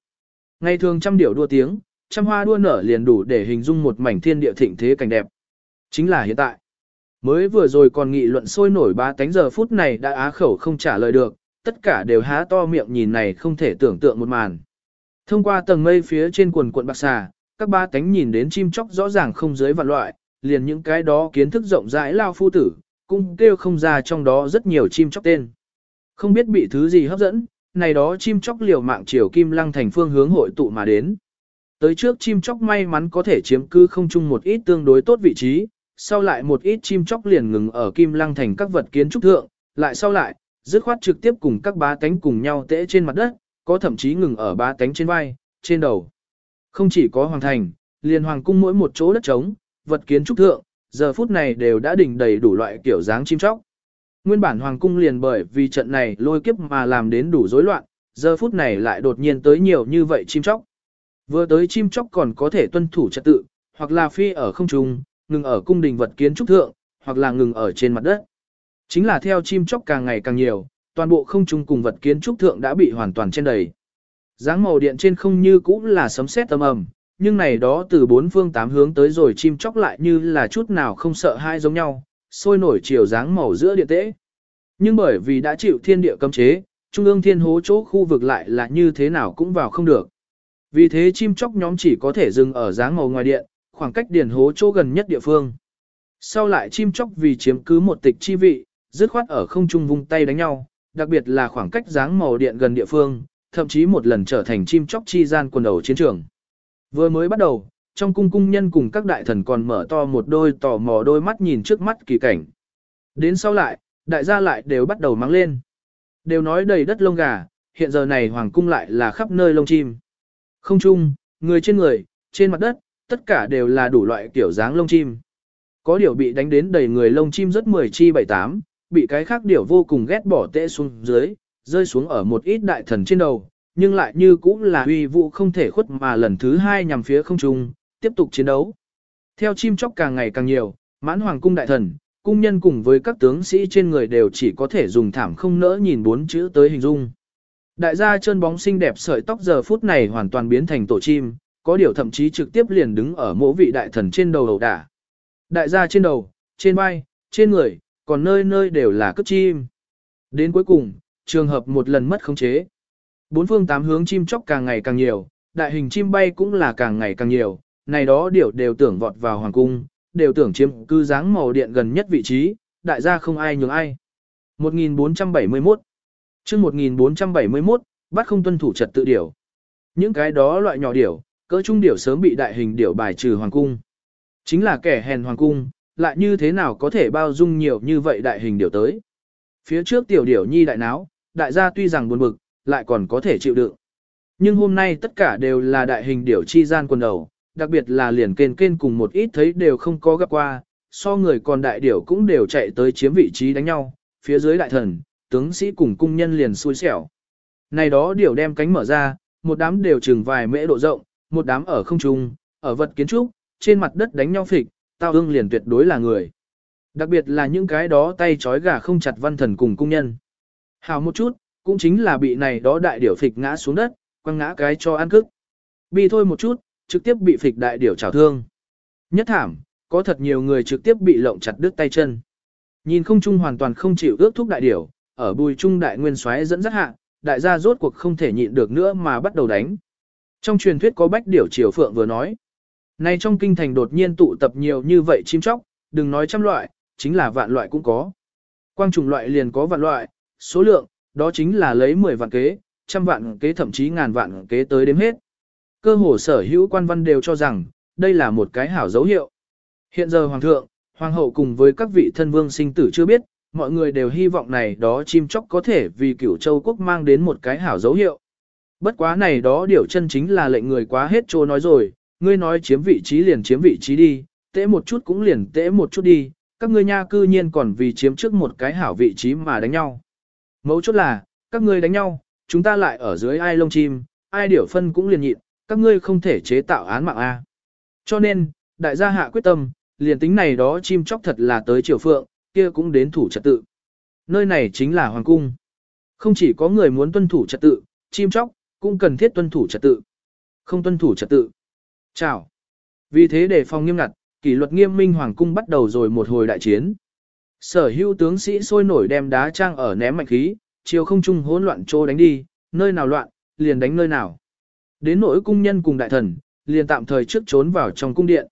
Ngày thường trăm điểu đua tiếng, trăm hoa đua nở liền đủ để hình dung một mảnh thiên địa thịnh thế cảnh đẹp. Chính là hiện tại. Mới vừa rồi còn nghị luận sôi nổi ba tánh giờ phút này đã á khẩu không trả lời được, tất cả đều há to miệng nhìn này không thể tưởng tượng một màn. Thông qua tầng mây phía trên quần cuộn bạc xà, các ba tánh nhìn đến chim chóc rõ ràng không dưới vạn loại, liền những cái đó kiến thức rộng rãi lao phu tử, cũng kêu không ra trong đó rất nhiều chim chóc tên. Không biết bị thứ gì hấp dẫn, này đó chim chóc liều mạng chiều kim lăng thành phương hướng hội tụ mà đến. Tới trước chim chóc may mắn có thể chiếm cư không chung một ít tương đối tốt vị trí, sau lại một ít chim chóc liền ngừng ở kim lăng thành các vật kiến trúc thượng, lại sau lại, dứt khoát trực tiếp cùng các bá tánh cùng nhau tễ trên mặt đất, có thậm chí ngừng ở bá tánh trên vai, trên đầu. Không chỉ có hoàng thành, liền hoàng cung mỗi một chỗ đất trống, vật kiến trúc thượng, giờ phút này đều đã đỉnh đầy đủ loại kiểu dáng chim chóc. Nguyên bản hoàng cung liền bởi vì trận này lôi kiếp mà làm đến đủ rối loạn, giờ phút này lại đột nhiên tới nhiều như vậy chim chóc. Vừa tới chim chóc còn có thể tuân thủ trật tự, hoặc là phi ở không trung, ngừng ở cung đình vật kiến trúc thượng, hoặc là ngừng ở trên mặt đất. Chính là theo chim chóc càng ngày càng nhiều, toàn bộ không trung cùng vật kiến trúc thượng đã bị hoàn toàn trên đầy. Dáng màu điện trên không như cũ là sấm sét âm ầm, nhưng này đó từ bốn phương tám hướng tới rồi chim chóc lại như là chút nào không sợ hai giống nhau, sôi nổi chiều dáng màu giữa điện tễ. Nhưng bởi vì đã chịu thiên địa cấm chế, trung ương thiên hố chỗ khu vực lại là như thế nào cũng vào không được. Vì thế chim chóc nhóm chỉ có thể dừng ở dáng màu ngoài điện, khoảng cách điển hố chỗ gần nhất địa phương. Sau lại chim chóc vì chiếm cứ một tịch chi vị, dứt khoát ở không trung vung tay đánh nhau, đặc biệt là khoảng cách dáng màu điện gần địa phương, thậm chí một lần trở thành chim chóc chi gian quần đầu chiến trường. Vừa mới bắt đầu, trong cung cung nhân cùng các đại thần còn mở to một đôi tò mò đôi mắt nhìn trước mắt kỳ cảnh. Đến sau lại, đại gia lại đều bắt đầu mắng lên. Đều nói đầy đất lông gà, hiện giờ này hoàng cung lại là khắp nơi lông chim. Không chung, người trên người, trên mặt đất, tất cả đều là đủ loại kiểu dáng lông chim. Có điều bị đánh đến đầy người lông chim rất 10 chi 78, bị cái khác điều vô cùng ghét bỏ tệ xuống dưới, rơi xuống ở một ít đại thần trên đầu, nhưng lại như cũng là uy vụ không thể khuất mà lần thứ hai nhằm phía không trung, tiếp tục chiến đấu. Theo chim chóc càng ngày càng nhiều, mãn hoàng cung đại thần, cung nhân cùng với các tướng sĩ trên người đều chỉ có thể dùng thảm không nỡ nhìn bốn chữ tới hình dung. Đại gia chân bóng xinh đẹp sợi tóc giờ phút này hoàn toàn biến thành tổ chim, có điều thậm chí trực tiếp liền đứng ở mỗi vị đại thần trên đầu đầu đả. Đại gia trên đầu, trên vai, trên người, còn nơi nơi đều là cất chim. Đến cuối cùng, trường hợp một lần mất khống chế. Bốn phương tám hướng chim chóc càng ngày càng nhiều, đại hình chim bay cũng là càng ngày càng nhiều, này đó điều đều tưởng vọt vào hoàng cung, đều tưởng chiếm cư dáng màu điện gần nhất vị trí, đại gia không ai nhường ai. 1471 chương 1471, bắt không tuân thủ trật tự điểu. Những cái đó loại nhỏ điểu, cỡ trung điểu sớm bị đại hình điểu bài trừ hoàng cung. Chính là kẻ hèn hoàng cung, lại như thế nào có thể bao dung nhiều như vậy đại hình điểu tới. Phía trước tiểu điểu nhi đại náo, đại gia tuy rằng buồn bực, lại còn có thể chịu đựng. Nhưng hôm nay tất cả đều là đại hình điểu chi gian quần đầu, đặc biệt là liền kên kên cùng một ít thấy đều không có gặp qua, so người còn đại điểu cũng đều chạy tới chiếm vị trí đánh nhau, phía dưới đại thần, tướng sĩ cùng cung nhân liền xui xẻo. Này đó điểu đem cánh mở ra, một đám đều chừng vài mễ độ rộng, một đám ở không trung, ở vật kiến trúc, trên mặt đất đánh nhau phịch, tao ương liền tuyệt đối là người. Đặc biệt là những cái đó tay trói gà không chặt văn thần cùng cung nhân. Hào một chút, cũng chính là bị này đó đại điểu phịch ngã xuống đất, quăng ngã cái cho ăn cức. Bi thôi một chút, trực tiếp bị phịch đại điểu trào thương. Nhất thảm, có thật nhiều người trực tiếp bị lộng chặt đứt tay chân. Nhìn không trung hoàn toàn không chịu ước thúc đại điểu, ở bùi trung đại nguyên soái dẫn dắt hạ, đại gia rốt cuộc không thể nhịn được nữa mà bắt đầu đánh. Trong truyền thuyết có bách điểu triều phượng vừa nói. Này trong kinh thành đột nhiên tụ tập nhiều như vậy chim chóc, đừng nói trăm loại, chính là vạn loại cũng có. Quang trùng loại liền có vạn loại, số lượng, đó chính là lấy 10 vạn kế, trăm vạn kế thậm chí ngàn vạn kế tới đếm hết. Cơ hồ sở hữu quan văn đều cho rằng, đây là một cái hảo dấu hiệu. Hiện giờ hoàng thượng, hoàng hậu cùng với các vị thân vương sinh tử chưa biết, mọi người đều hy vọng này đó chim chóc có thể vì cửu châu quốc mang đến một cái hảo dấu hiệu. Bất quá này đó điều chân chính là lệnh người quá hết trô nói rồi, ngươi nói chiếm vị trí liền chiếm vị trí đi, tễ một chút cũng liền tễ một chút đi, các ngươi nha cư nhiên còn vì chiếm trước một cái hảo vị trí mà đánh nhau. Mấu chốt là, các ngươi đánh nhau, chúng ta lại ở dưới ai lông chim, ai điểu phân cũng liền nhịn, các ngươi không thể chế tạo án mạng A. Cho nên, đại gia hạ quyết tâm, liền tính này đó chim chóc thật là tới triều phượng, kia cũng đến thủ trật tự. Nơi này chính là hoàng cung. Không chỉ có người muốn tuân thủ trật tự, chim chóc, cũng cần thiết tuân thủ trật tự. Không tuân thủ trật tự. Chào. Vì thế để phòng nghiêm ngặt, kỷ luật nghiêm minh hoàng cung bắt đầu rồi một hồi đại chiến. Sở hữu tướng sĩ sôi nổi đem đá trang ở ném mạnh khí, chiều không trung hỗn loạn trô đánh đi, nơi nào loạn, liền đánh nơi nào. Đến nỗi cung nhân cùng đại thần, liền tạm thời trước trốn vào trong cung điện.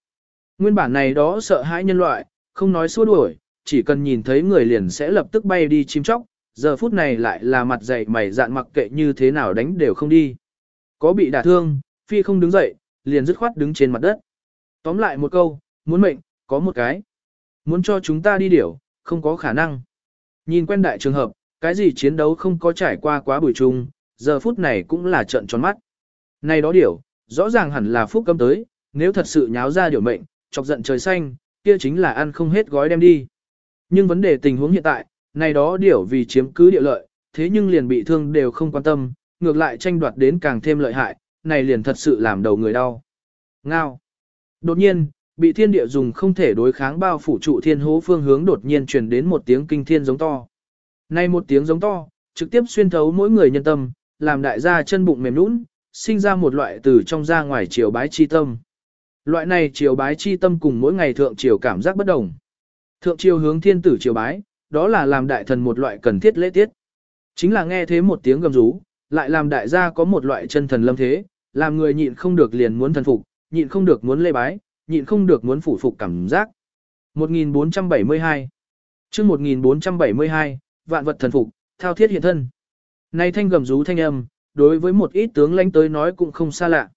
Nguyên bản này đó sợ hãi nhân loại, không nói xua đuổi, chỉ cần nhìn thấy người liền sẽ lập tức bay đi chim chóc, giờ phút này lại là mặt dày mày dạn mặc kệ như thế nào đánh đều không đi. Có bị đả thương, phi không đứng dậy, liền dứt khoát đứng trên mặt đất. Tóm lại một câu, muốn mệnh, có một cái. Muốn cho chúng ta đi điểu, không có khả năng. Nhìn quen đại trường hợp, cái gì chiến đấu không có trải qua quá buổi chung, giờ phút này cũng là trận tròn mắt. Này đó điểu, rõ ràng hẳn là phúc cấm tới, nếu thật sự nháo ra điểu mệnh, chọc giận trời xanh, kia chính là ăn không hết gói đem đi. Nhưng vấn đề tình huống hiện tại, này đó điểu vì chiếm cứ địa lợi, thế nhưng liền bị thương đều không quan tâm, ngược lại tranh đoạt đến càng thêm lợi hại, này liền thật sự làm đầu người đau. Ngao. Đột nhiên, bị thiên địa dùng không thể đối kháng bao phủ trụ thiên hố phương hướng đột nhiên truyền đến một tiếng kinh thiên giống to. Này một tiếng giống to, trực tiếp xuyên thấu mỗi người nhân tâm, làm đại gia chân bụng mềm nũng, sinh ra một loại từ trong ra ngoài chiều bái chi tâm. Loại này chiều bái chi tâm cùng mỗi ngày thượng chiều cảm giác bất đồng. Thượng chiều hướng thiên tử chiều bái, đó là làm đại thần một loại cần thiết lễ tiết. Chính là nghe thế một tiếng gầm rú, lại làm đại gia có một loại chân thần lâm thế, làm người nhịn không được liền muốn thần phục, nhịn không được muốn lê bái, nhịn không được muốn phủ phục cảm giác. 1472 chương 1472, vạn vật thần phục, thao thiết hiện thân. nay thanh gầm rú thanh âm, đối với một ít tướng lãnh tới nói cũng không xa lạ.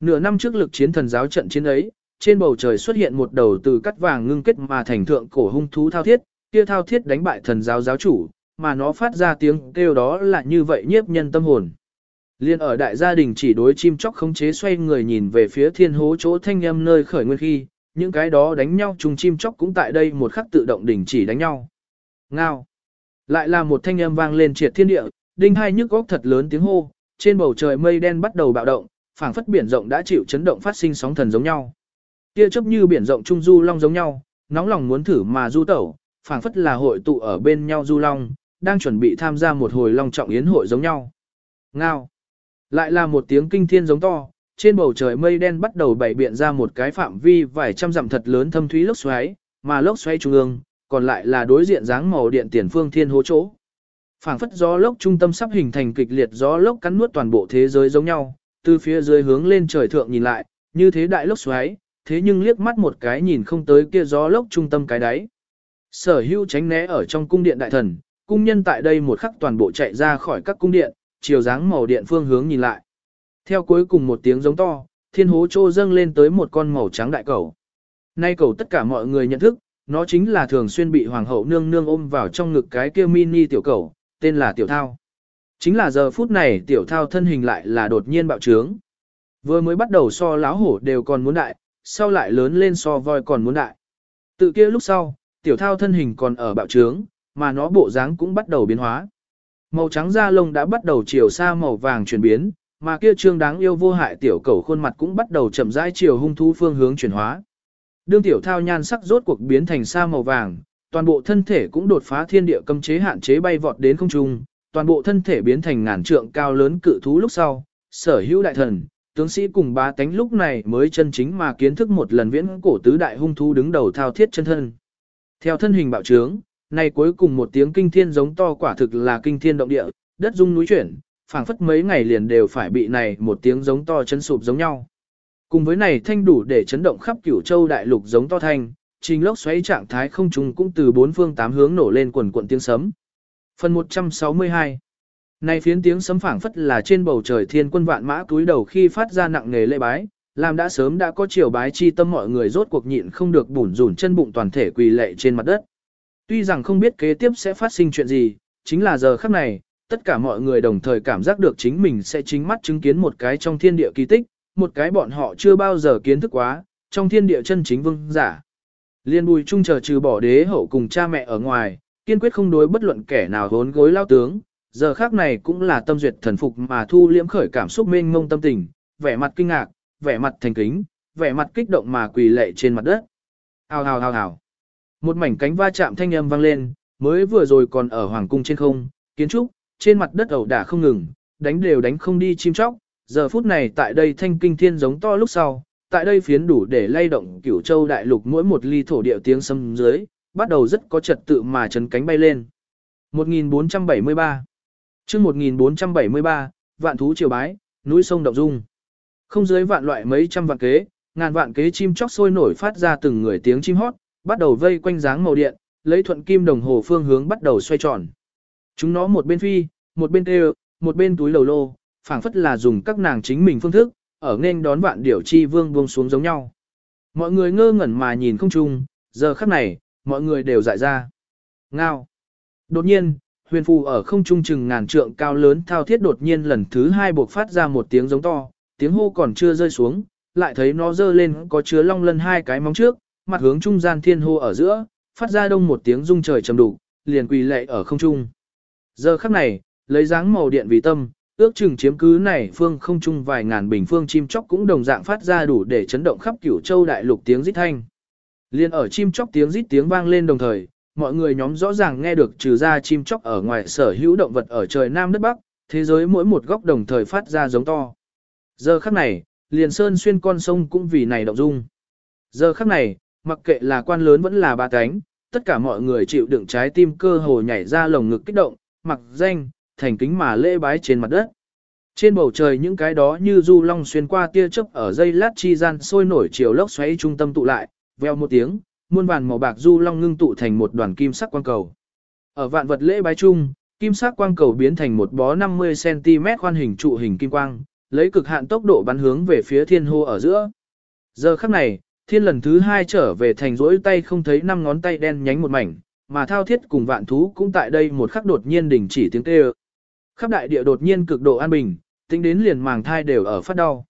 Nửa năm trước lực chiến thần giáo trận chiến ấy, trên bầu trời xuất hiện một đầu từ cắt vàng ngưng kết mà thành thượng cổ hung thú thao thiết, kia thao thiết đánh bại thần giáo giáo chủ, mà nó phát ra tiếng kêu đó là như vậy nhiếp nhân tâm hồn. Liên ở đại gia đình chỉ đối chim chóc khống chế xoay người nhìn về phía thiên hố chỗ thanh âm nơi khởi nguyên khi, những cái đó đánh nhau chung chim chóc cũng tại đây một khắc tự động đình chỉ đánh nhau. Ngao. Lại là một thanh âm vang lên triệt thiên địa, đinh hai nhức góc thật lớn tiếng hô, trên bầu trời mây đen bắt đầu bạo động, phảng phất biển rộng đã chịu chấn động phát sinh sóng thần giống nhau. Kia chớp như biển rộng trung du long giống nhau, nóng lòng muốn thử mà du tẩu, phảng phất là hội tụ ở bên nhau du long, đang chuẩn bị tham gia một hồi long trọng yến hội giống nhau. Ngao. Lại là một tiếng kinh thiên giống to, trên bầu trời mây đen bắt đầu bảy biện ra một cái phạm vi vài trăm dặm thật lớn thâm thúy lốc xoáy, mà lốc xoáy trung ương, còn lại là đối diện dáng màu điện tiền phương thiên hố chỗ. Phảng phất gió lốc trung tâm sắp hình thành kịch liệt gió lốc cắn nuốt toàn bộ thế giới giống nhau, từ phía dưới hướng lên trời thượng nhìn lại, như thế đại lốc xoáy, thế nhưng liếc mắt một cái nhìn không tới kia gió lốc trung tâm cái đáy. Sở hữu tránh né ở trong cung điện đại thần, cung nhân tại đây một khắc toàn bộ chạy ra khỏi các cung điện, chiều dáng màu điện phương hướng nhìn lại. Theo cuối cùng một tiếng giống to, thiên hố trô dâng lên tới một con màu trắng đại cầu. Nay cầu tất cả mọi người nhận thức, nó chính là thường xuyên bị hoàng hậu nương nương ôm vào trong ngực cái kia mini tiểu cầu, tên là tiểu thao. Chính là giờ phút này tiểu thao thân hình lại là đột nhiên bạo trướng. Vừa mới bắt đầu so láo hổ đều còn muốn đại, sau lại lớn lên so voi còn muốn đại. Tự kia lúc sau, tiểu thao thân hình còn ở bạo trướng, mà nó bộ dáng cũng bắt đầu biến hóa. Màu trắng da lông đã bắt đầu chiều xa màu vàng chuyển biến, mà kia trương đáng yêu vô hại tiểu cầu khuôn mặt cũng bắt đầu chậm rãi chiều hung thú phương hướng chuyển hóa. Đương tiểu thao nhan sắc rốt cuộc biến thành sa màu vàng, toàn bộ thân thể cũng đột phá thiên địa cấm chế hạn chế bay vọt đến không trung, toàn bộ thân thể biến thành ngàn trượng cao lớn cự thú lúc sau, sở hữu đại thần, tướng sĩ cùng bá tánh lúc này mới chân chính mà kiến thức một lần viễn cổ tứ đại hung thú đứng đầu thao thiết chân thân. Theo thân hình bạo trướng, này cuối cùng một tiếng kinh thiên giống to quả thực là kinh thiên động địa, đất rung núi chuyển, phảng phất mấy ngày liền đều phải bị này một tiếng giống to chấn sụp giống nhau. Cùng với này thanh đủ để chấn động khắp cửu châu đại lục giống to thanh, trình lốc xoáy trạng thái không trùng cũng từ bốn phương tám hướng nổ lên quần cuộn tiếng sấm. Phần 162 Này phiến tiếng sấm phảng phất là trên bầu trời thiên quân vạn mã túi đầu khi phát ra nặng nề lệ bái, làm đã sớm đã có chiều bái chi tâm mọi người rốt cuộc nhịn không được bủn rủn chân bụng toàn thể quỳ lệ trên mặt đất. Tuy rằng không biết kế tiếp sẽ phát sinh chuyện gì, chính là giờ khắc này, tất cả mọi người đồng thời cảm giác được chính mình sẽ chính mắt chứng kiến một cái trong thiên địa kỳ tích, một cái bọn họ chưa bao giờ kiến thức quá, trong thiên địa chân chính vương giả. Liên bùi trung chờ trừ bỏ đế hậu cùng cha mẹ ở ngoài, kiên quyết không đối bất luận kẻ nào hốn gối lao tướng, giờ khác này cũng là tâm duyệt thần phục mà thu liễm khởi cảm xúc mênh mông tâm tình, vẻ mặt kinh ngạc, vẻ mặt thành kính, vẻ mặt kích động mà quỳ lệ trên mặt đất. Hào hào hào hào. Một mảnh cánh va chạm thanh âm vang lên, mới vừa rồi còn ở hoàng cung trên không, kiến trúc, trên mặt đất ẩu đả không ngừng, đánh đều đánh không đi chim chóc, giờ phút này tại đây thanh kinh thiên giống to lúc sau, tại đây phiến đủ để lay động cửu châu đại lục mỗi một ly thổ địa tiếng sâm dưới, bắt đầu rất có trật tự mà chấn cánh bay lên. 1473 chương 1473, vạn thú triều bái, núi sông động dung. Không dưới vạn loại mấy trăm vạn kế, ngàn vạn kế chim chóc sôi nổi phát ra từng người tiếng chim hót, bắt đầu vây quanh dáng màu điện, lấy thuận kim đồng hồ phương hướng bắt đầu xoay tròn. Chúng nó một bên phi, một bên kêu, một bên túi lầu lô, phảng phất là dùng các nàng chính mình phương thức, ở nên đón vạn điểu chi vương buông xuống giống nhau. Mọi người ngơ ngẩn mà nhìn không chung, giờ khắc này, mọi người đều dại ra. Ngao. Đột nhiên, huyền phù ở không trung chừng ngàn trượng cao lớn thao thiết đột nhiên lần thứ hai buộc phát ra một tiếng giống to, tiếng hô còn chưa rơi xuống, lại thấy nó dơ lên có chứa long lân hai cái móng trước, mặt hướng trung gian thiên hô ở giữa, phát ra đông một tiếng rung trời trầm đủ, liền quỳ lệ ở không trung. Giờ khắc này, lấy dáng màu điện vì tâm, ước chừng chiếm cứ này phương không trung vài ngàn bình phương chim chóc cũng đồng dạng phát ra đủ để chấn động khắp cửu châu đại lục tiếng rít thanh. Liên ở chim chóc tiếng rít tiếng vang lên đồng thời, mọi người nhóm rõ ràng nghe được trừ ra chim chóc ở ngoài sở hữu động vật ở trời Nam đất Bắc, thế giới mỗi một góc đồng thời phát ra giống to. Giờ khắc này, liền sơn xuyên con sông cũng vì này động dung. Giờ khắc này, mặc kệ là quan lớn vẫn là ba cánh, tất cả mọi người chịu đựng trái tim cơ hồ nhảy ra lồng ngực kích động, mặc danh, thành kính mà lễ bái trên mặt đất. Trên bầu trời những cái đó như du long xuyên qua tia chớp ở dây lát chi gian sôi nổi chiều lốc xoáy trung tâm tụ lại, veo một tiếng, muôn vàn màu bạc du long ngưng tụ thành một đoàn kim sắc quang cầu. Ở vạn vật lễ bái chung, kim sắc quang cầu biến thành một bó 50cm khoan hình trụ hình kim quang, lấy cực hạn tốc độ bắn hướng về phía thiên hô ở giữa. Giờ khắc này, thiên lần thứ hai trở về thành rỗi tay không thấy năm ngón tay đen nhánh một mảnh, mà thao thiết cùng vạn thú cũng tại đây một khắc đột nhiên đình chỉ tiếng kêu. Khắp đại địa đột nhiên cực độ an bình, tính đến liền màng thai đều ở phát đau.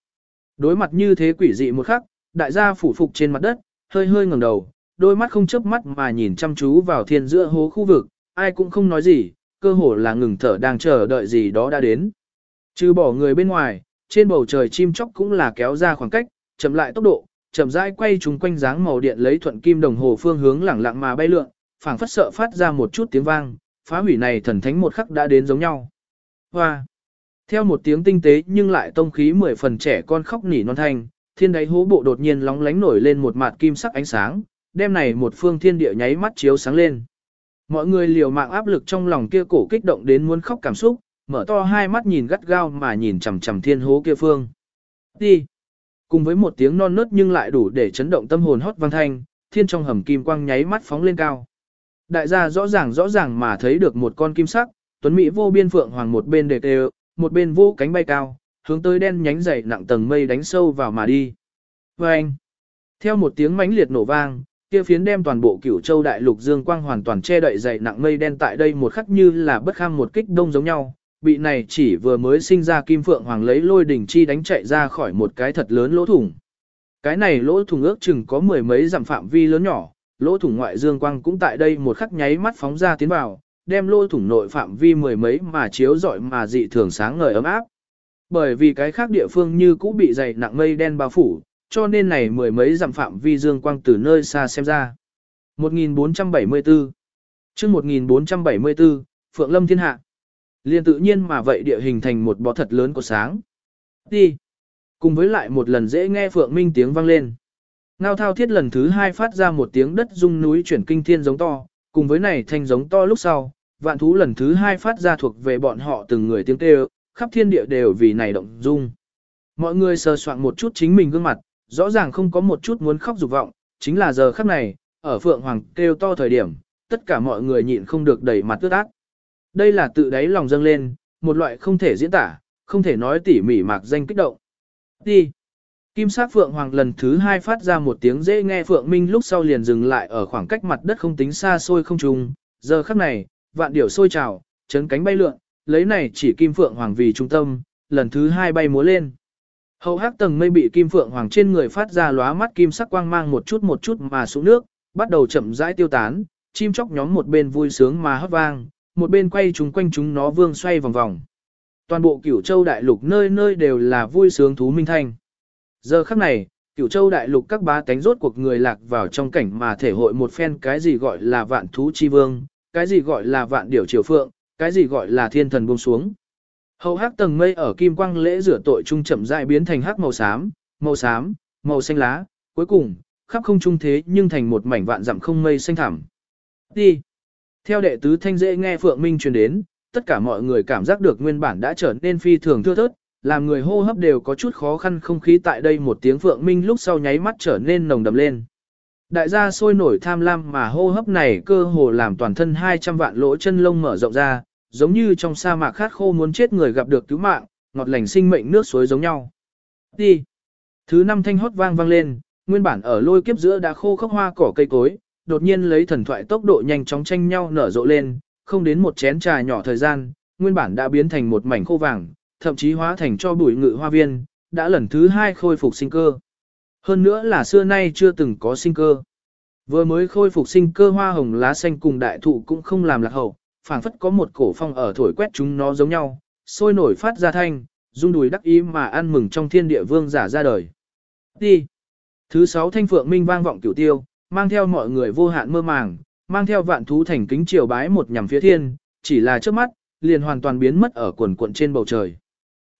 Đối mặt như thế quỷ dị một khắc, đại gia phủ phục trên mặt đất, hơi hơi ngẩng đầu, đôi mắt không chớp mắt mà nhìn chăm chú vào thiên giữa hố khu vực, ai cũng không nói gì, cơ hồ là ngừng thở đang chờ đợi gì đó đã đến. Trừ bỏ người bên ngoài, trên bầu trời chim chóc cũng là kéo ra khoảng cách, chậm lại tốc độ, chậm rãi quay chúng quanh dáng màu điện lấy thuận kim đồng hồ phương hướng lẳng lặng mà bay lượn, phảng phất sợ phát ra một chút tiếng vang, phá hủy này thần thánh một khắc đã đến giống nhau. Hoa! Theo một tiếng tinh tế nhưng lại tông khí mười phần trẻ con khóc nỉ non thanh, thiên đáy hố bộ đột nhiên lóng lánh nổi lên một mạt kim sắc ánh sáng, đem này một phương thiên địa nháy mắt chiếu sáng lên. Mọi người liều mạng áp lực trong lòng kia cổ kích động đến muốn khóc cảm xúc, mở to hai mắt nhìn gắt gao mà nhìn chằm chằm thiên hố kia phương. Đi! Cùng với một tiếng non nớt nhưng lại đủ để chấn động tâm hồn hót vang thanh, thiên trong hầm kim quang nháy mắt phóng lên cao. Đại gia rõ ràng rõ ràng mà thấy được một con kim sắc, tuấn mỹ vô biên phượng hoàng một bên đề đều, một bên vô cánh bay cao, hướng tới đen nhánh dày nặng tầng mây đánh sâu vào mà đi. Và anh, theo một tiếng mãnh liệt nổ vang, kia phiến đem toàn bộ cửu châu đại lục dương quang hoàn toàn che đậy dày nặng mây đen tại đây một khắc như là bất kham một kích đông giống nhau, bị này chỉ vừa mới sinh ra kim phượng hoàng lấy lôi đỉnh chi đánh chạy ra khỏi một cái thật lớn lỗ thủng. Cái này lỗ thủng ước chừng có mười mấy dặm phạm vi lớn nhỏ, lỗ thủng ngoại dương quang cũng tại đây một khắc nháy mắt phóng ra tiến vào, đem lỗ thủng nội phạm vi mười mấy mà chiếu rọi mà dị thường sáng ngời ấm áp. Bởi vì cái khác địa phương như cũ bị dày nặng mây đen bao phủ, cho nên này mười mấy dặm phạm vi dương quang từ nơi xa xem ra. 1474 chương 1474, Phượng Lâm Thiên Hạ. Liên tự nhiên mà vậy địa hình thành một bó thật lớn của sáng. Đi. Cùng với lại một lần dễ nghe Phượng Minh tiếng vang lên. Ngao thao thiết lần thứ hai phát ra một tiếng đất rung núi chuyển kinh thiên giống to, cùng với này thanh giống to lúc sau, vạn thú lần thứ hai phát ra thuộc về bọn họ từng người tiếng kêu, khắp thiên địa đều vì này động rung. Mọi người sờ soạn một chút chính mình gương mặt, rõ ràng không có một chút muốn khóc dục vọng, chính là giờ khắc này, ở Phượng Hoàng kêu to thời điểm, tất cả mọi người nhịn không được đẩy mặt ướt ác. Đây là tự đáy lòng dâng lên, một loại không thể diễn tả, không thể nói tỉ mỉ mạc danh kích động. Đi. Kim sắc Phượng Hoàng lần thứ hai phát ra một tiếng dễ nghe Phượng Minh lúc sau liền dừng lại ở khoảng cách mặt đất không tính xa xôi không trùng. Giờ khắc này, vạn điểu sôi trào, chấn cánh bay lượn, lấy này chỉ Kim Phượng Hoàng vì trung tâm, lần thứ hai bay múa lên. Hậu hắc tầng mây bị Kim Phượng Hoàng trên người phát ra lóa mắt kim sắc quang mang một chút một chút mà xuống nước, bắt đầu chậm rãi tiêu tán, chim chóc nhóm một bên vui sướng mà hót vang, một bên quay chúng quanh chúng nó vương xoay vòng vòng. Toàn bộ cửu châu đại lục nơi nơi đều là vui sướng thú minh thanh. Giờ khắc này, cửu châu đại lục các bá tánh rốt cuộc người lạc vào trong cảnh mà thể hội một phen cái gì gọi là vạn thú chi vương, cái gì gọi là vạn điểu triều phượng, cái gì gọi là thiên thần buông xuống. Hậu hắc tầng mây ở kim quang lễ rửa tội trung chậm rãi biến thành hắc màu xám, màu xám, màu xanh lá, cuối cùng, khắp không trung thế nhưng thành một mảnh vạn dặm không mây xanh thẳm. Đi. Theo đệ tứ thanh dễ nghe Phượng Minh truyền đến, tất cả mọi người cảm giác được nguyên bản đã trở nên phi thường thưa thớt, làm người hô hấp đều có chút khó khăn không khí tại đây một tiếng Phượng Minh lúc sau nháy mắt trở nên nồng đầm lên. Đại gia sôi nổi tham lam mà hô hấp này cơ hồ làm toàn thân 200 vạn lỗ chân lông mở rộng ra, giống như trong sa mạc khát khô muốn chết người gặp được cứu mạng, ngọt lành sinh mệnh nước suối giống nhau. Đi. Thứ năm thanh hót vang vang lên, nguyên bản ở lôi kiếp giữa đã khô khốc hoa cỏ cây cối, đột nhiên lấy thần thoại tốc độ nhanh chóng tranh nhau nở rộ lên, không đến một chén trà nhỏ thời gian, nguyên bản đã biến thành một mảnh khô vàng, thậm chí hóa thành cho bụi ngự hoa viên, đã lần thứ hai khôi phục sinh cơ. Hơn nữa là xưa nay chưa từng có sinh cơ. Vừa mới khôi phục sinh cơ hoa hồng lá xanh cùng đại thụ cũng không làm lạc hậu, phảng phất có một cổ phong ở thổi quét chúng nó giống nhau, sôi nổi phát ra thanh, rung đùi đắc ý mà ăn mừng trong thiên địa vương giả ra đời. Đi. Thứ sáu thanh phượng minh vang vọng cửu tiêu, mang theo mọi người vô hạn mơ màng, mang theo vạn thú thành kính triều bái một nhằm phía thiên, chỉ là trước mắt, liền hoàn toàn biến mất ở quần cuộn trên bầu trời.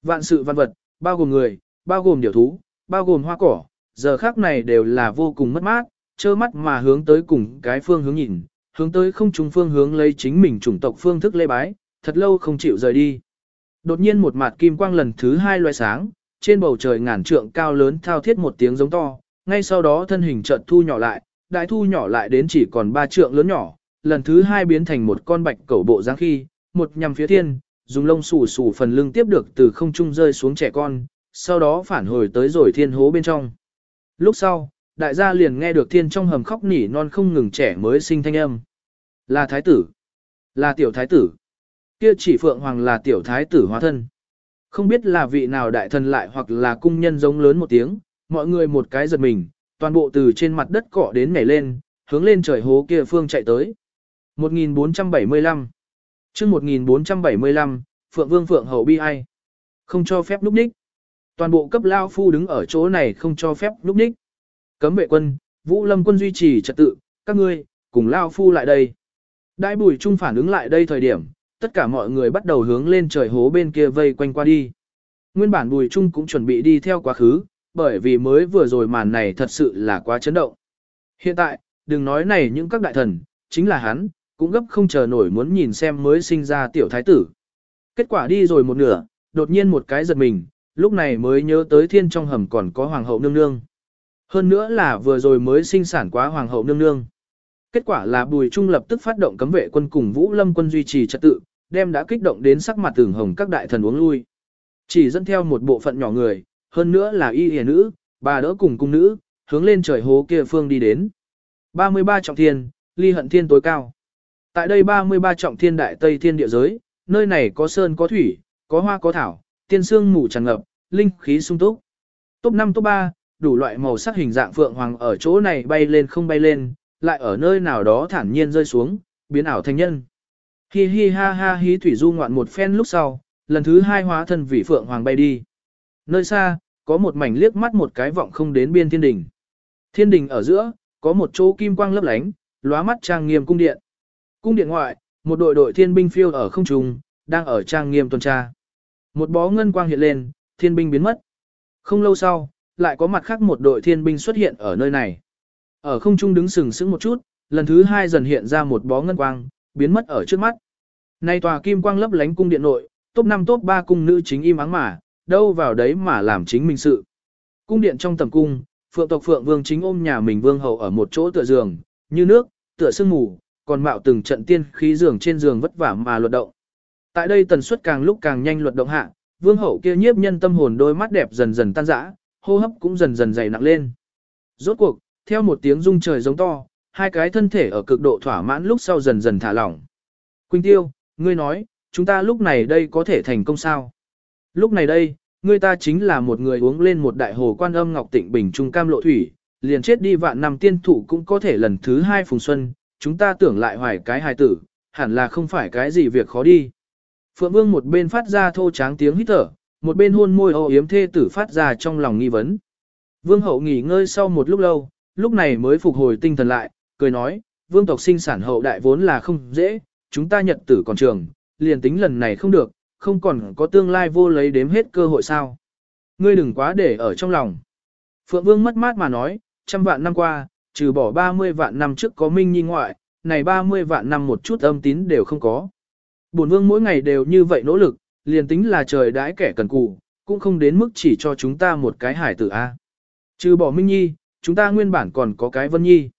Vạn sự văn vật, bao gồm người, bao gồm điều thú, bao gồm hoa cỏ, giờ khác này đều là vô cùng mất mát, trơ mắt mà hướng tới cùng cái phương hướng nhìn, hướng tới không trùng phương hướng lấy chính mình chủng tộc phương thức lê bái, thật lâu không chịu rời đi. Đột nhiên một mặt kim quang lần thứ hai loài sáng, trên bầu trời ngàn trượng cao lớn thao thiết một tiếng giống to, ngay sau đó thân hình chợt thu nhỏ lại, đại thu nhỏ lại đến chỉ còn ba trượng lớn nhỏ, lần thứ hai biến thành một con bạch cẩu bộ dáng khi, một nhằm phía thiên, dùng lông xù xù phần lưng tiếp được từ không trung rơi xuống trẻ con, sau đó phản hồi tới rồi thiên hố bên trong. Lúc sau, đại gia liền nghe được thiên trong hầm khóc nỉ non không ngừng trẻ mới sinh thanh âm. Là thái tử. Là tiểu thái tử. Kia chỉ phượng hoàng là tiểu thái tử hóa thân. Không biết là vị nào đại thần lại hoặc là cung nhân giống lớn một tiếng, mọi người một cái giật mình, toàn bộ từ trên mặt đất cọ đến nhảy lên, hướng lên trời hố kia phương chạy tới. 1475 chương 1475, Phượng Vương Phượng Hậu Bi Ai. Không cho phép núp đích. Toàn bộ cấp lao phu đứng ở chỗ này không cho phép núp đích. Cấm vệ quân, Vũ Lâm quân duy trì trật tự, các ngươi, cùng lao phu lại đây. Đại bùi trung phản ứng lại đây thời điểm, tất cả mọi người bắt đầu hướng lên trời hố bên kia vây quanh qua đi. Nguyên bản bùi trung cũng chuẩn bị đi theo quá khứ, bởi vì mới vừa rồi màn này thật sự là quá chấn động. Hiện tại, đừng nói này những các đại thần, chính là hắn, cũng gấp không chờ nổi muốn nhìn xem mới sinh ra tiểu thái tử. Kết quả đi rồi một nửa, đột nhiên một cái giật mình, lúc này mới nhớ tới thiên trong hầm còn có hoàng hậu nương nương. Hơn nữa là vừa rồi mới sinh sản quá hoàng hậu nương nương. Kết quả là Bùi Trung lập tức phát động cấm vệ quân cùng Vũ Lâm quân duy trì trật tự, đem đã kích động đến sắc mặt tường hồng các đại thần uống lui. Chỉ dẫn theo một bộ phận nhỏ người, hơn nữa là y hề nữ, bà đỡ cùng cung nữ, hướng lên trời hố kia phương đi đến. 33 trọng thiên, ly hận thiên tối cao. Tại đây 33 trọng thiên đại tây thiên địa giới, nơi này có sơn có thủy, có hoa có thảo, tiên sương mù tràn ngập, linh khí sung túc. Top 5 top 3, đủ loại màu sắc hình dạng phượng hoàng ở chỗ này bay lên không bay lên, lại ở nơi nào đó thản nhiên rơi xuống, biến ảo thành nhân. Hi hi ha ha hí thủy du ngoạn một phen lúc sau, lần thứ hai hóa thân vị phượng hoàng bay đi. Nơi xa, có một mảnh liếc mắt một cái vọng không đến biên thiên đình. Thiên đình ở giữa, có một chỗ kim quang lấp lánh, lóa mắt trang nghiêm cung điện. Cung điện ngoại, một đội đội thiên binh phiêu ở không trung, đang ở trang nghiêm tuần tra. Một bó ngân quang hiện lên, thiên binh biến mất. Không lâu sau, lại có mặt khác một đội thiên binh xuất hiện ở nơi này. Ở không trung đứng sừng sững một chút, lần thứ hai dần hiện ra một bó ngân quang, biến mất ở trước mắt. Nay tòa kim quang lấp lánh cung điện nội, top 5 top 3 cung nữ chính im ắng mà, đâu vào đấy mà làm chính mình sự. Cung điện trong tầm cung, phượng tộc phượng vương chính ôm nhà mình vương hậu ở một chỗ tựa giường, như nước, tựa sương mù, còn mạo từng trận tiên khí giường trên giường vất vả mà luật động. Tại đây tần suất càng lúc càng nhanh luật động hạ, vương hậu kia nhiếp nhân tâm hồn đôi mắt đẹp dần dần tan rã, hô hấp cũng dần dần dày nặng lên. Rốt cuộc, theo một tiếng rung trời giống to, hai cái thân thể ở cực độ thỏa mãn lúc sau dần dần thả lỏng. Quỳnh Tiêu, ngươi nói, chúng ta lúc này đây có thể thành công sao? Lúc này đây, người ta chính là một người uống lên một đại hồ quan âm ngọc tịnh bình trung cam lộ thủy, liền chết đi vạn năm tiên thủ cũng có thể lần thứ hai phùng xuân, chúng ta tưởng lại hoài cái hài tử, hẳn là không phải cái gì việc khó đi. Phượng Vương một bên phát ra thô tráng tiếng hít thở, một bên hôn môi ô yếm thê tử phát ra trong lòng nghi vấn. Vương hậu nghỉ ngơi sau một lúc lâu, lúc này mới phục hồi tinh thần lại, cười nói, vương tộc sinh sản hậu đại vốn là không dễ, chúng ta nhật tử còn trường, liền tính lần này không được, không còn có tương lai vô lấy đếm hết cơ hội sao. Ngươi đừng quá để ở trong lòng. Phượng Vương mất mát mà nói, trăm vạn năm qua, trừ bỏ 30 vạn năm trước có minh nhi ngoại, này 30 vạn năm một chút âm tín đều không có. Bổn Vương mỗi ngày đều như vậy nỗ lực, liền tính là trời đãi kẻ cần cù, cũng không đến mức chỉ cho chúng ta một cái hải tử A. Trừ bỏ minh nhi, chúng ta nguyên bản còn có cái vân nhi.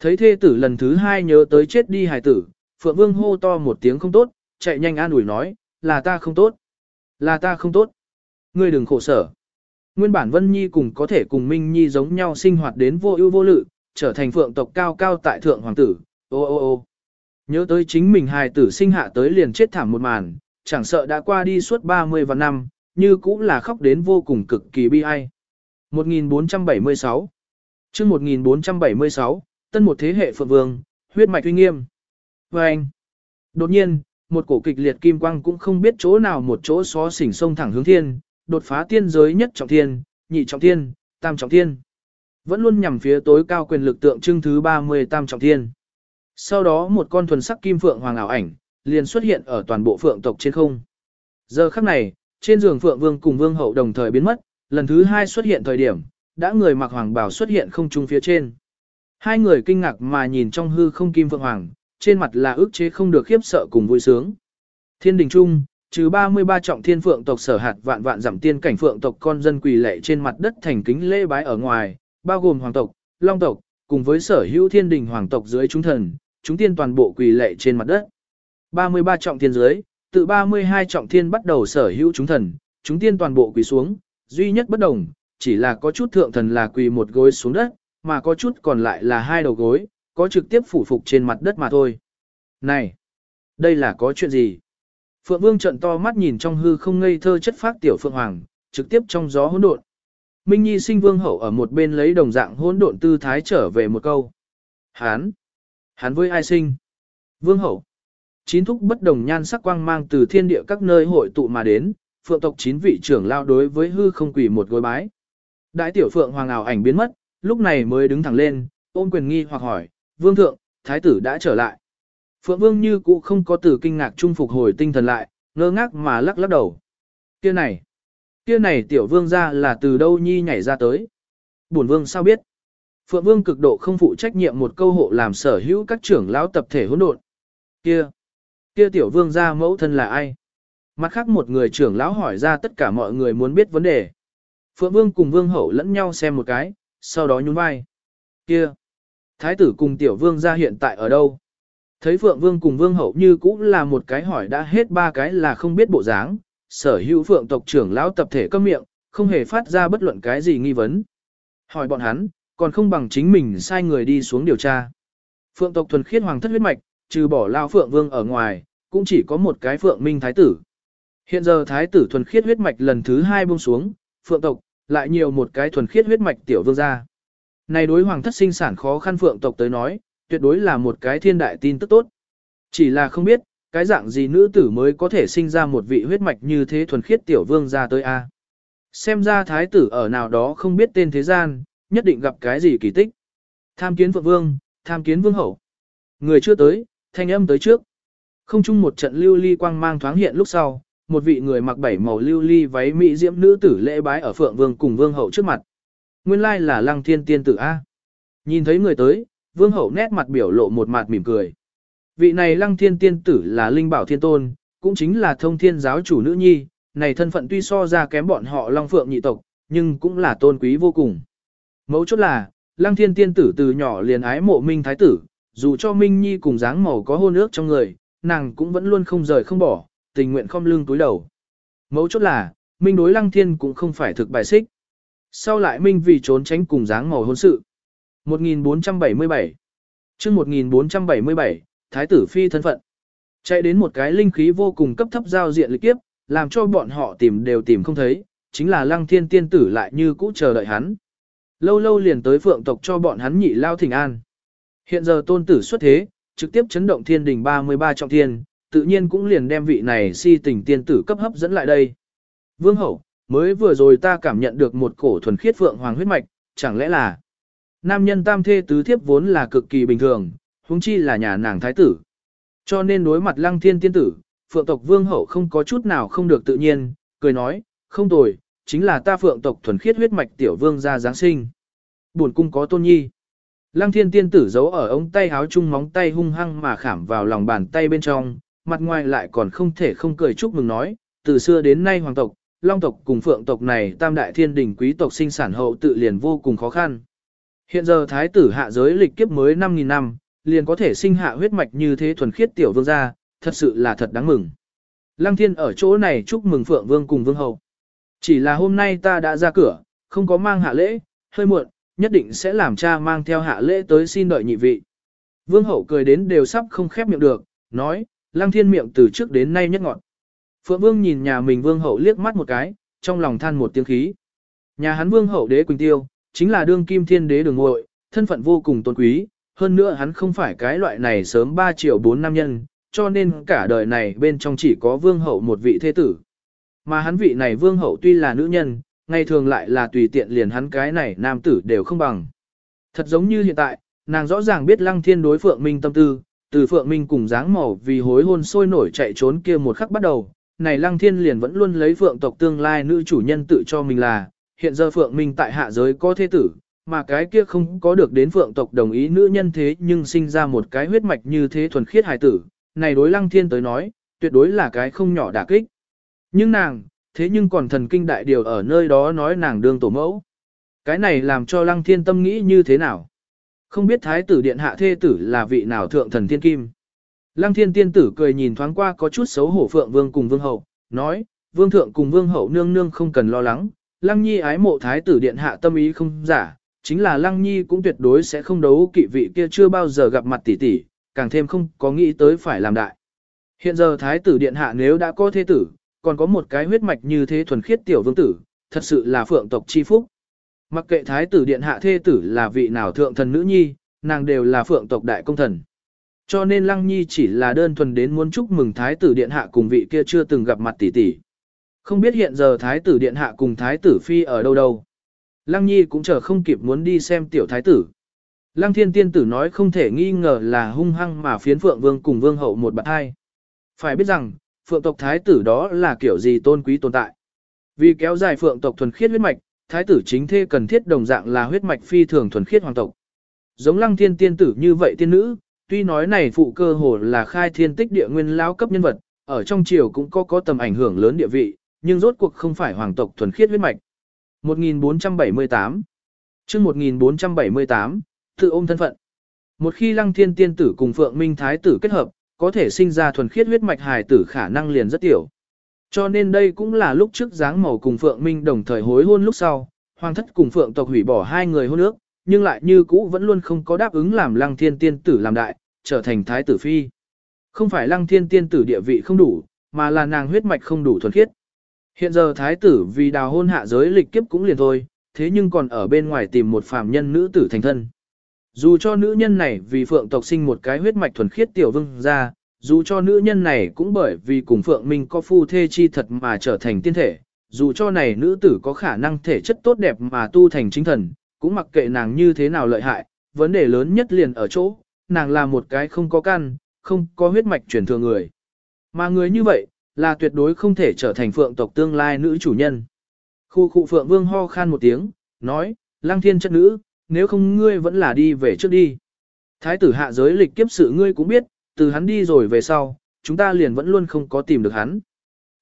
Thấy thê tử lần thứ hai nhớ tới chết đi hải tử, Phượng Vương hô to một tiếng không tốt, chạy nhanh an ủi nói, là ta không tốt. Là ta không tốt. Ngươi đừng khổ sở. Nguyên bản Vân Nhi cùng có thể cùng Minh Nhi giống nhau sinh hoạt đến vô ưu vô lự, trở thành phượng tộc cao cao tại thượng hoàng tử. Ô ô ô Nhớ tới chính mình hài tử sinh hạ tới liền chết thảm một màn, chẳng sợ đã qua đi suốt 30 và năm, như cũng là khóc đến vô cùng cực kỳ bi ai. 1476 chương 1476, tân một thế hệ phượng vương, huyết mạch uy nghiêm. Và anh, đột nhiên, một cổ kịch liệt kim quang cũng không biết chỗ nào một chỗ xó xỉnh sông thẳng hướng thiên, đột phá tiên giới nhất trọng thiên, nhị trọng thiên, tam trọng thiên. Vẫn luôn nhằm phía tối cao quyền lực tượng trưng thứ 30 tam trọng thiên. Sau đó một con thuần sắc kim phượng hoàng ảo ảnh, liền xuất hiện ở toàn bộ phượng tộc trên không. Giờ khắc này, trên giường phượng vương cùng vương hậu đồng thời biến mất, lần thứ hai xuất hiện thời điểm, đã người mặc hoàng bào xuất hiện không trung phía trên. Hai người kinh ngạc mà nhìn trong hư không kim phượng hoàng, trên mặt là ước chế không được khiếp sợ cùng vui sướng. Thiên đình trung, trừ 33 trọng thiên phượng tộc sở hạt vạn vạn giảm tiên cảnh phượng tộc con dân quỳ lệ trên mặt đất thành kính lễ bái ở ngoài, bao gồm hoàng tộc, long tộc, cùng với sở hữu thiên đình hoàng tộc dưới chúng thần, chúng tiên toàn bộ quỳ lệ trên mặt đất. 33 trọng thiên dưới, từ 32 trọng thiên bắt đầu sở hữu chúng thần, chúng tiên toàn bộ quỳ xuống, duy nhất bất đồng, chỉ là có chút thượng thần là quỳ một gối xuống đất, mà có chút còn lại là hai đầu gối, có trực tiếp phủ phục trên mặt đất mà thôi. Này, đây là có chuyện gì? Phượng Vương trận to mắt nhìn trong hư không ngây thơ chất phát tiểu Phượng Hoàng, trực tiếp trong gió hỗn độn. Minh Nhi sinh Vương Hậu ở một bên lấy đồng dạng hỗn độn tư thái trở về một câu. Hán! Hán với ai sinh? Vương Hậu! Chín thúc bất đồng nhan sắc quang mang từ thiên địa các nơi hội tụ mà đến, phượng tộc chín vị trưởng lao đối với hư không quỷ một gối bái. Đại tiểu phượng hoàng ảo ảnh biến mất, lúc này mới đứng thẳng lên, ôm quyền nghi hoặc hỏi, vương thượng, thái tử đã trở lại. Phượng vương như cũ không có từ kinh ngạc trung phục hồi tinh thần lại, ngơ ngác mà lắc lắc đầu. Kia này, kia này tiểu vương ra là từ đâu nhi nhảy ra tới. Bổn vương sao biết? Phượng vương cực độ không phụ trách nhiệm một câu hộ làm sở hữu các trưởng lão tập thể hỗn độn. Kia, kia tiểu vương ra mẫu thân là ai? Mặt khác một người trưởng lão hỏi ra tất cả mọi người muốn biết vấn đề. Phượng Vương cùng Vương Hậu lẫn nhau xem một cái, sau đó nhún vai. Kia! Thái tử cùng Tiểu Vương ra hiện tại ở đâu? Thấy Phượng Vương cùng Vương Hậu như cũ là một cái hỏi đã hết ba cái là không biết bộ dáng, sở hữu Phượng tộc trưởng lão tập thể câm miệng, không hề phát ra bất luận cái gì nghi vấn. Hỏi bọn hắn, còn không bằng chính mình sai người đi xuống điều tra. Phượng tộc thuần khiết hoàng thất huyết mạch, trừ bỏ lao Phượng Vương ở ngoài, cũng chỉ có một cái Phượng Minh Thái tử. Hiện giờ thái tử thuần khiết huyết mạch lần thứ hai buông xuống, phượng tộc, lại nhiều một cái thuần khiết huyết mạch tiểu vương gia. Này đối hoàng thất sinh sản khó khăn phượng tộc tới nói, tuyệt đối là một cái thiên đại tin tức tốt. Chỉ là không biết, cái dạng gì nữ tử mới có thể sinh ra một vị huyết mạch như thế thuần khiết tiểu vương gia tới a. Xem ra thái tử ở nào đó không biết tên thế gian, nhất định gặp cái gì kỳ tích. Tham kiến phượng vương, tham kiến vương hậu. Người chưa tới, thanh âm tới trước. Không chung một trận lưu ly quang mang thoáng hiện lúc sau, một vị người mặc bảy màu lưu ly váy mỹ diễm nữ tử lễ bái ở Phượng Vương cùng Vương hậu trước mặt. Nguyên lai là Lăng Thiên tiên tử a. Nhìn thấy người tới, Vương hậu nét mặt biểu lộ một mặt mỉm cười. Vị này Lăng Thiên tiên tử là Linh Bảo Thiên Tôn, cũng chính là Thông Thiên giáo chủ nữ nhi, này thân phận tuy so ra kém bọn họ Long Phượng nhị tộc, nhưng cũng là tôn quý vô cùng. Mấu chốt là, Lăng Thiên tiên tử từ nhỏ liền ái mộ Minh Thái tử, dù cho Minh Nhi cùng dáng màu có hôn ước trong người, nàng cũng vẫn luôn không rời không bỏ, tình nguyện không lưng túi đầu. Mấu chốt là, Minh đối Lăng Thiên cũng không phải thực bài xích. Sau lại Minh vì trốn tránh cùng dáng màu hôn sự. 1477 chương 1477, Thái tử Phi thân phận. Chạy đến một cái linh khí vô cùng cấp thấp giao diện lịch kiếp, làm cho bọn họ tìm đều tìm không thấy, chính là Lăng Thiên tiên tử lại như cũ chờ đợi hắn. Lâu lâu liền tới phượng tộc cho bọn hắn nhị lao thỉnh an. Hiện giờ tôn tử xuất thế, trực tiếp chấn động thiên đình 33 trọng thiên, tự nhiên cũng liền đem vị này si tình tiên tử cấp hấp dẫn lại đây. Vương hậu, mới vừa rồi ta cảm nhận được một cổ thuần khiết phượng hoàng huyết mạch, chẳng lẽ là nam nhân tam thê tứ thiếp vốn là cực kỳ bình thường, huống chi là nhà nàng thái tử. Cho nên đối mặt lăng thiên tiên tử, phượng tộc vương hậu không có chút nào không được tự nhiên, cười nói, không tồi, chính là ta phượng tộc thuần khiết huyết mạch tiểu vương gia Giáng sinh. Buồn cung có tôn nhi. Lăng thiên tiên tử giấu ở ống tay háo chung móng tay hung hăng mà khảm vào lòng bàn tay bên trong, mặt ngoài lại còn không thể không cười chúc mừng nói, từ xưa đến nay hoàng tộc, long tộc cùng phượng tộc này tam đại thiên đình quý tộc sinh sản hậu tự liền vô cùng khó khăn. Hiện giờ thái tử hạ giới lịch kiếp mới 5.000 năm, liền có thể sinh hạ huyết mạch như thế thuần khiết tiểu vương gia, thật sự là thật đáng mừng. Lăng thiên ở chỗ này chúc mừng phượng vương cùng vương hậu. Chỉ là hôm nay ta đã ra cửa, không có mang hạ lễ, hơi muộn, nhất định sẽ làm cha mang theo hạ lễ tới xin đợi nhị vị. Vương hậu cười đến đều sắp không khép miệng được, nói, lăng thiên miệng từ trước đến nay nhất ngọn. Phượng Vương nhìn nhà mình Vương hậu liếc mắt một cái, trong lòng than một tiếng khí. Nhà hắn Vương hậu đế Quỳnh Tiêu, chính là đương kim thiên đế đường ngội, thân phận vô cùng tôn quý, hơn nữa hắn không phải cái loại này sớm 3 triệu 4 năm nhân, cho nên cả đời này bên trong chỉ có Vương hậu một vị thế tử. Mà hắn vị này Vương hậu tuy là nữ nhân, ngày thường lại là tùy tiện liền hắn cái này nam tử đều không bằng. Thật giống như hiện tại, nàng rõ ràng biết lăng thiên đối Phượng Minh tâm tư, từ Phượng Minh cùng dáng màu vì hối hôn sôi nổi chạy trốn kia một khắc bắt đầu, này Lăng Thiên liền vẫn luôn lấy Phượng tộc tương lai nữ chủ nhân tự cho mình là, hiện giờ Phượng Minh tại hạ giới có thế tử, mà cái kia không có được đến Phượng tộc đồng ý nữ nhân thế nhưng sinh ra một cái huyết mạch như thế thuần khiết hài tử, này đối Lăng Thiên tới nói, tuyệt đối là cái không nhỏ đả kích. Nhưng nàng, thế nhưng còn thần kinh đại điều ở nơi đó nói nàng đương tổ mẫu. Cái này làm cho Lăng Thiên tâm nghĩ như thế nào? Không biết thái tử điện hạ thê tử là vị nào thượng thần thiên kim. Lăng thiên tiên tử cười nhìn thoáng qua có chút xấu hổ phượng vương cùng vương hậu, nói, vương thượng cùng vương hậu nương nương không cần lo lắng, lăng nhi ái mộ thái tử điện hạ tâm ý không giả, chính là lăng nhi cũng tuyệt đối sẽ không đấu kỵ vị kia chưa bao giờ gặp mặt tỷ tỷ, càng thêm không có nghĩ tới phải làm đại. Hiện giờ thái tử điện hạ nếu đã có thế tử, còn có một cái huyết mạch như thế thuần khiết tiểu vương tử, thật sự là phượng tộc chi phúc. Mặc kệ thái tử điện hạ thế tử là vị nào thượng thần nữ nhi, nàng đều là phượng tộc đại công thần. Cho nên Lăng Nhi chỉ là đơn thuần đến muốn chúc mừng thái tử điện hạ cùng vị kia chưa từng gặp mặt tỷ tỷ. Không biết hiện giờ thái tử điện hạ cùng thái tử phi ở đâu đâu. Lăng Nhi cũng chờ không kịp muốn đi xem tiểu thái tử. Lăng thiên tiên tử nói không thể nghi ngờ là hung hăng mà phiến phượng vương cùng vương hậu một bạn hai. Phải biết rằng, phượng tộc thái tử đó là kiểu gì tôn quý tồn tại. Vì kéo dài phượng tộc thuần khiết huyết mạch, thái tử chính thê cần thiết đồng dạng là huyết mạch phi thường thuần khiết hoàng tộc. Giống lăng thiên tiên tử như vậy tiên nữ, tuy nói này phụ cơ hồ là khai thiên tích địa nguyên lão cấp nhân vật, ở trong triều cũng có có tầm ảnh hưởng lớn địa vị, nhưng rốt cuộc không phải hoàng tộc thuần khiết huyết mạch. 1478 chương 1478, tự ôm thân phận. Một khi lăng thiên tiên tử cùng phượng minh thái tử kết hợp, có thể sinh ra thuần khiết huyết mạch hài tử khả năng liền rất tiểu. Cho nên đây cũng là lúc trước dáng màu cùng phượng minh đồng thời hối hôn lúc sau, hoàng thất cùng phượng tộc hủy bỏ hai người hôn ước, nhưng lại như cũ vẫn luôn không có đáp ứng làm lăng thiên tiên tử làm đại, trở thành thái tử phi. Không phải lăng thiên tiên tử địa vị không đủ, mà là nàng huyết mạch không đủ thuần khiết. Hiện giờ thái tử vì đào hôn hạ giới lịch kiếp cũng liền thôi, thế nhưng còn ở bên ngoài tìm một phàm nhân nữ tử thành thân. Dù cho nữ nhân này vì phượng tộc sinh một cái huyết mạch thuần khiết tiểu vương ra, dù cho nữ nhân này cũng bởi vì cùng phượng minh có phu thê chi thật mà trở thành tiên thể, dù cho này nữ tử có khả năng thể chất tốt đẹp mà tu thành chính thần, cũng mặc kệ nàng như thế nào lợi hại, vấn đề lớn nhất liền ở chỗ, nàng là một cái không có căn, không có huyết mạch truyền thừa người. Mà người như vậy, là tuyệt đối không thể trở thành phượng tộc tương lai nữ chủ nhân. Khu khu phượng vương ho khan một tiếng, nói, lăng thiên chất nữ, nếu không ngươi vẫn là đi về trước đi. Thái tử hạ giới lịch kiếp sự ngươi cũng biết, từ hắn đi rồi về sau, chúng ta liền vẫn luôn không có tìm được hắn.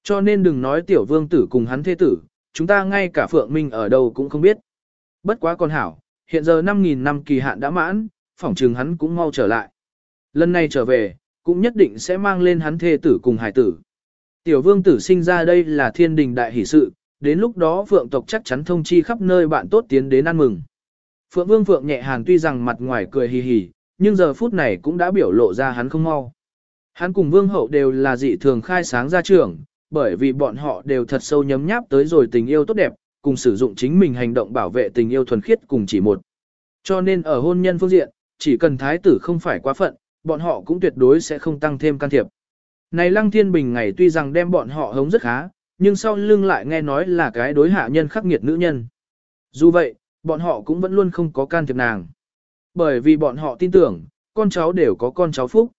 Cho nên đừng nói tiểu vương tử cùng hắn thế tử, chúng ta ngay cả phượng minh ở đâu cũng không biết. Bất quá con hảo, hiện giờ 5.000 năm kỳ hạn đã mãn, phỏng trừng hắn cũng mau trở lại. Lần này trở về, cũng nhất định sẽ mang lên hắn thê tử cùng hải tử. Tiểu vương tử sinh ra đây là thiên đình đại hỷ sự, đến lúc đó phượng tộc chắc chắn thông chi khắp nơi bạn tốt tiến đến ăn mừng. Phượng vương phượng nhẹ hàn tuy rằng mặt ngoài cười hì hì, nhưng giờ phút này cũng đã biểu lộ ra hắn không mau. Hắn cùng vương hậu đều là dị thường khai sáng ra trường, bởi vì bọn họ đều thật sâu nhấm nháp tới rồi tình yêu tốt đẹp, cùng sử dụng chính mình hành động bảo vệ tình yêu thuần khiết cùng chỉ một. Cho nên ở hôn nhân phương diện, chỉ cần thái tử không phải quá phận, bọn họ cũng tuyệt đối sẽ không tăng thêm can thiệp. Này Lăng Thiên Bình ngày tuy rằng đem bọn họ hống rất khá, nhưng sau lưng lại nghe nói là cái đối hạ nhân khắc nghiệt nữ nhân. Dù vậy, bọn họ cũng vẫn luôn không có can thiệp nàng. Bởi vì bọn họ tin tưởng, con cháu đều có con cháu phúc.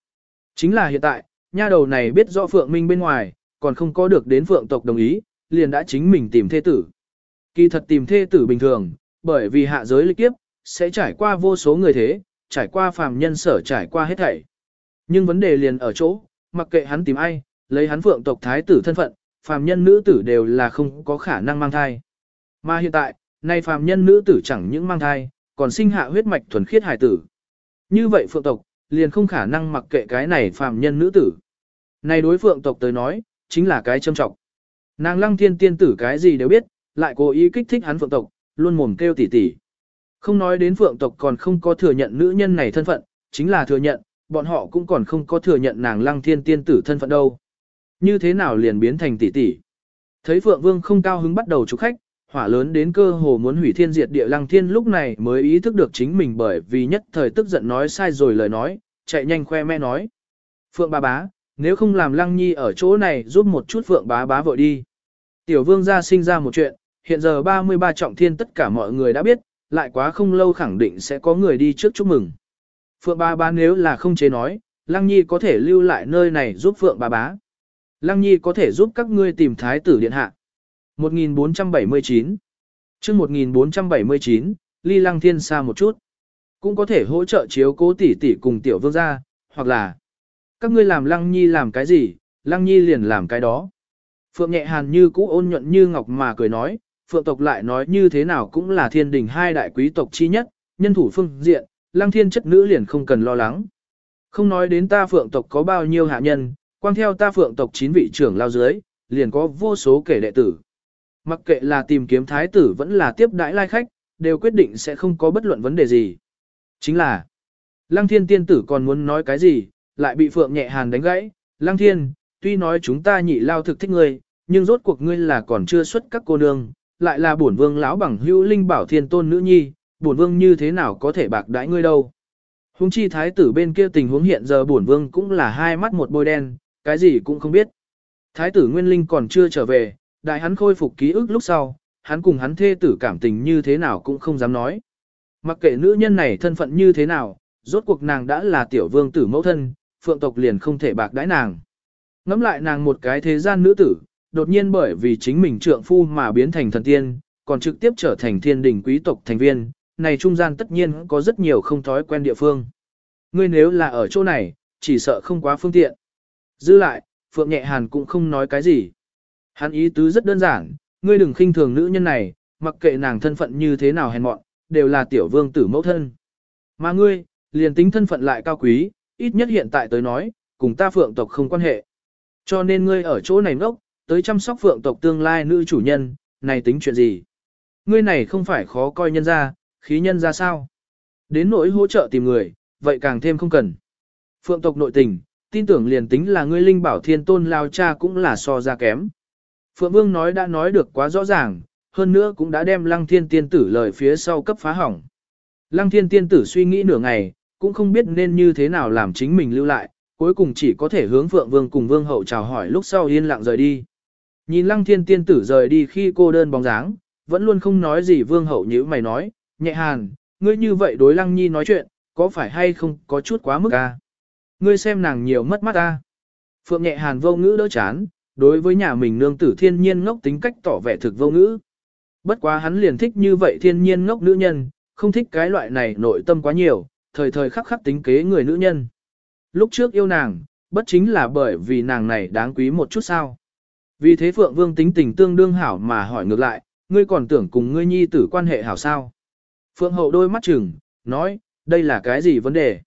Chính là hiện tại, nha đầu này biết rõ Phượng Minh bên ngoài, còn không có được đến Phượng tộc đồng ý, liền đã chính mình tìm thê tử. Kỳ thật tìm thê tử bình thường, bởi vì hạ giới lịch kiếp, sẽ trải qua vô số người thế, trải qua phàm nhân sở trải qua hết thảy. Nhưng vấn đề liền ở chỗ, mặc kệ hắn tìm ai, lấy hắn phượng tộc thái tử thân phận, phàm nhân nữ tử đều là không có khả năng mang thai. Mà hiện tại, nay phàm nhân nữ tử chẳng những mang thai, còn sinh hạ huyết mạch thuần khiết hải tử. Như vậy phượng tộc, liền không khả năng mặc kệ cái này phàm nhân nữ tử. Này đối phượng tộc tới nói, chính là cái châm trọng. Nàng lăng thiên tiên tử cái gì đều biết, lại cố ý kích thích hắn phượng tộc, luôn mồm kêu tỉ tỉ. Không nói đến phượng tộc còn không có thừa nhận nữ nhân này thân phận, chính là thừa nhận, bọn họ cũng còn không có thừa nhận nàng lăng thiên tiên tử thân phận đâu. Như thế nào liền biến thành tỷ tỷ. Thấy Phượng Vương không cao hứng bắt đầu chúc khách, hỏa lớn đến cơ hồ muốn hủy thiên diệt địa lăng thiên lúc này mới ý thức được chính mình bởi vì nhất thời tức giận nói sai rồi lời nói, chạy nhanh khoe mẽ nói. Phượng bá bá, nếu không làm lăng nhi ở chỗ này giúp một chút Phượng bá bá vội đi. Tiểu vương gia sinh ra một chuyện, hiện giờ 33 trọng thiên tất cả mọi người đã biết, lại quá không lâu khẳng định sẽ có người đi trước chúc mừng. Phượng ba bá nếu là không chế nói, Lăng Nhi có thể lưu lại nơi này giúp Phượng ba bá. Lăng Nhi có thể giúp các ngươi tìm thái tử điện hạ. 1479 chương 1479, ly Lăng Thiên xa một chút. Cũng có thể hỗ trợ chiếu cố tỷ tỷ cùng tiểu vương gia, hoặc là các ngươi làm Lăng Nhi làm cái gì, Lăng Nhi liền làm cái đó. Phượng nhẹ hàn như cũ ôn nhuận như ngọc mà cười nói, Phượng tộc lại nói như thế nào cũng là thiên đình hai đại quý tộc chi nhất, nhân thủ phương diện, lăng thiên chất nữ liền không cần lo lắng. Không nói đến ta phượng tộc có bao nhiêu hạ nhân, quang theo ta phượng tộc chín vị trưởng lao dưới, liền có vô số kể đệ tử. Mặc kệ là tìm kiếm thái tử vẫn là tiếp đãi lai khách, đều quyết định sẽ không có bất luận vấn đề gì. Chính là, Lăng thiên tiên tử còn muốn nói cái gì, lại bị Phượng nhẹ hàn đánh gãy. Lăng thiên, tuy nói chúng ta nhị lao thực thích ngươi, nhưng rốt cuộc ngươi là còn chưa xuất các cô nương, lại là bổn vương lão bằng hữu linh bảo thiên tôn nữ nhi, bổn vương như thế nào có thể bạc đãi ngươi đâu. Hùng chi thái tử bên kia tình huống hiện giờ bổn vương cũng là hai mắt một bôi đen, cái gì cũng không biết. Thái tử Nguyên Linh còn chưa trở về, đại hắn khôi phục ký ức lúc sau, hắn cùng hắn thê tử cảm tình như thế nào cũng không dám nói. Mặc kệ nữ nhân này thân phận như thế nào, rốt cuộc nàng đã là tiểu vương tử mẫu thân, phượng tộc liền không thể bạc đãi nàng. Ngắm lại nàng một cái thế gian nữ tử, đột nhiên bởi vì chính mình trượng phu mà biến thành thần tiên, còn trực tiếp trở thành thiên đình quý tộc thành viên, này trung gian tất nhiên có rất nhiều không thói quen địa phương. Ngươi nếu là ở chỗ này, chỉ sợ không quá phương tiện. Dư lại, Phượng Nhẹ Hàn cũng không nói cái gì. Hắn ý tứ rất đơn giản, ngươi đừng khinh thường nữ nhân này, mặc kệ nàng thân phận như thế nào hèn mọn, đều là tiểu vương tử mẫu thân. Mà ngươi, liền tính thân phận lại cao quý, ít nhất hiện tại tới nói, cùng ta phượng tộc không quan hệ. Cho nên ngươi ở chỗ này ngốc, tới chăm sóc phượng tộc tương lai nữ chủ nhân, này tính chuyện gì? Ngươi này không phải khó coi nhân ra, khí nhân ra sao? Đến nỗi hỗ trợ tìm người, vậy càng thêm không cần. Phượng tộc nội tình, tin tưởng liền tính là ngươi linh bảo thiên tôn lao cha cũng là so ra kém. Phượng Vương nói đã nói được quá rõ ràng, hơn nữa cũng đã đem lăng thiên tiên tử lời phía sau cấp phá hỏng. Lăng thiên tiên tử suy nghĩ nửa ngày, cũng không biết nên như thế nào làm chính mình lưu lại, cuối cùng chỉ có thể hướng Phượng Vương cùng Vương hậu chào hỏi lúc sau yên lặng rời đi. Nhìn lăng thiên tiên tử rời đi khi cô đơn bóng dáng, vẫn luôn không nói gì Vương hậu như mày nói, nhẹ hàn, ngươi như vậy đối lăng nhi nói chuyện, có phải hay không có chút quá mức à? Ngươi xem nàng nhiều mất mắt à? Phượng nhẹ hàn vô ngữ đỡ chán, đối với nhà mình nương tử thiên nhiên ngốc tính cách tỏ vẻ thực vô ngữ. Bất quá hắn liền thích như vậy thiên nhiên ngốc nữ nhân, không thích cái loại này nội tâm quá nhiều, thời thời khắc khắc tính kế người nữ nhân. Lúc trước yêu nàng, bất chính là bởi vì nàng này đáng quý một chút sao. Vì thế Phượng Vương tính tình tương đương hảo mà hỏi ngược lại, ngươi còn tưởng cùng ngươi nhi tử quan hệ hảo sao. Phượng Hậu đôi mắt chừng, nói, đây là cái gì vấn đề?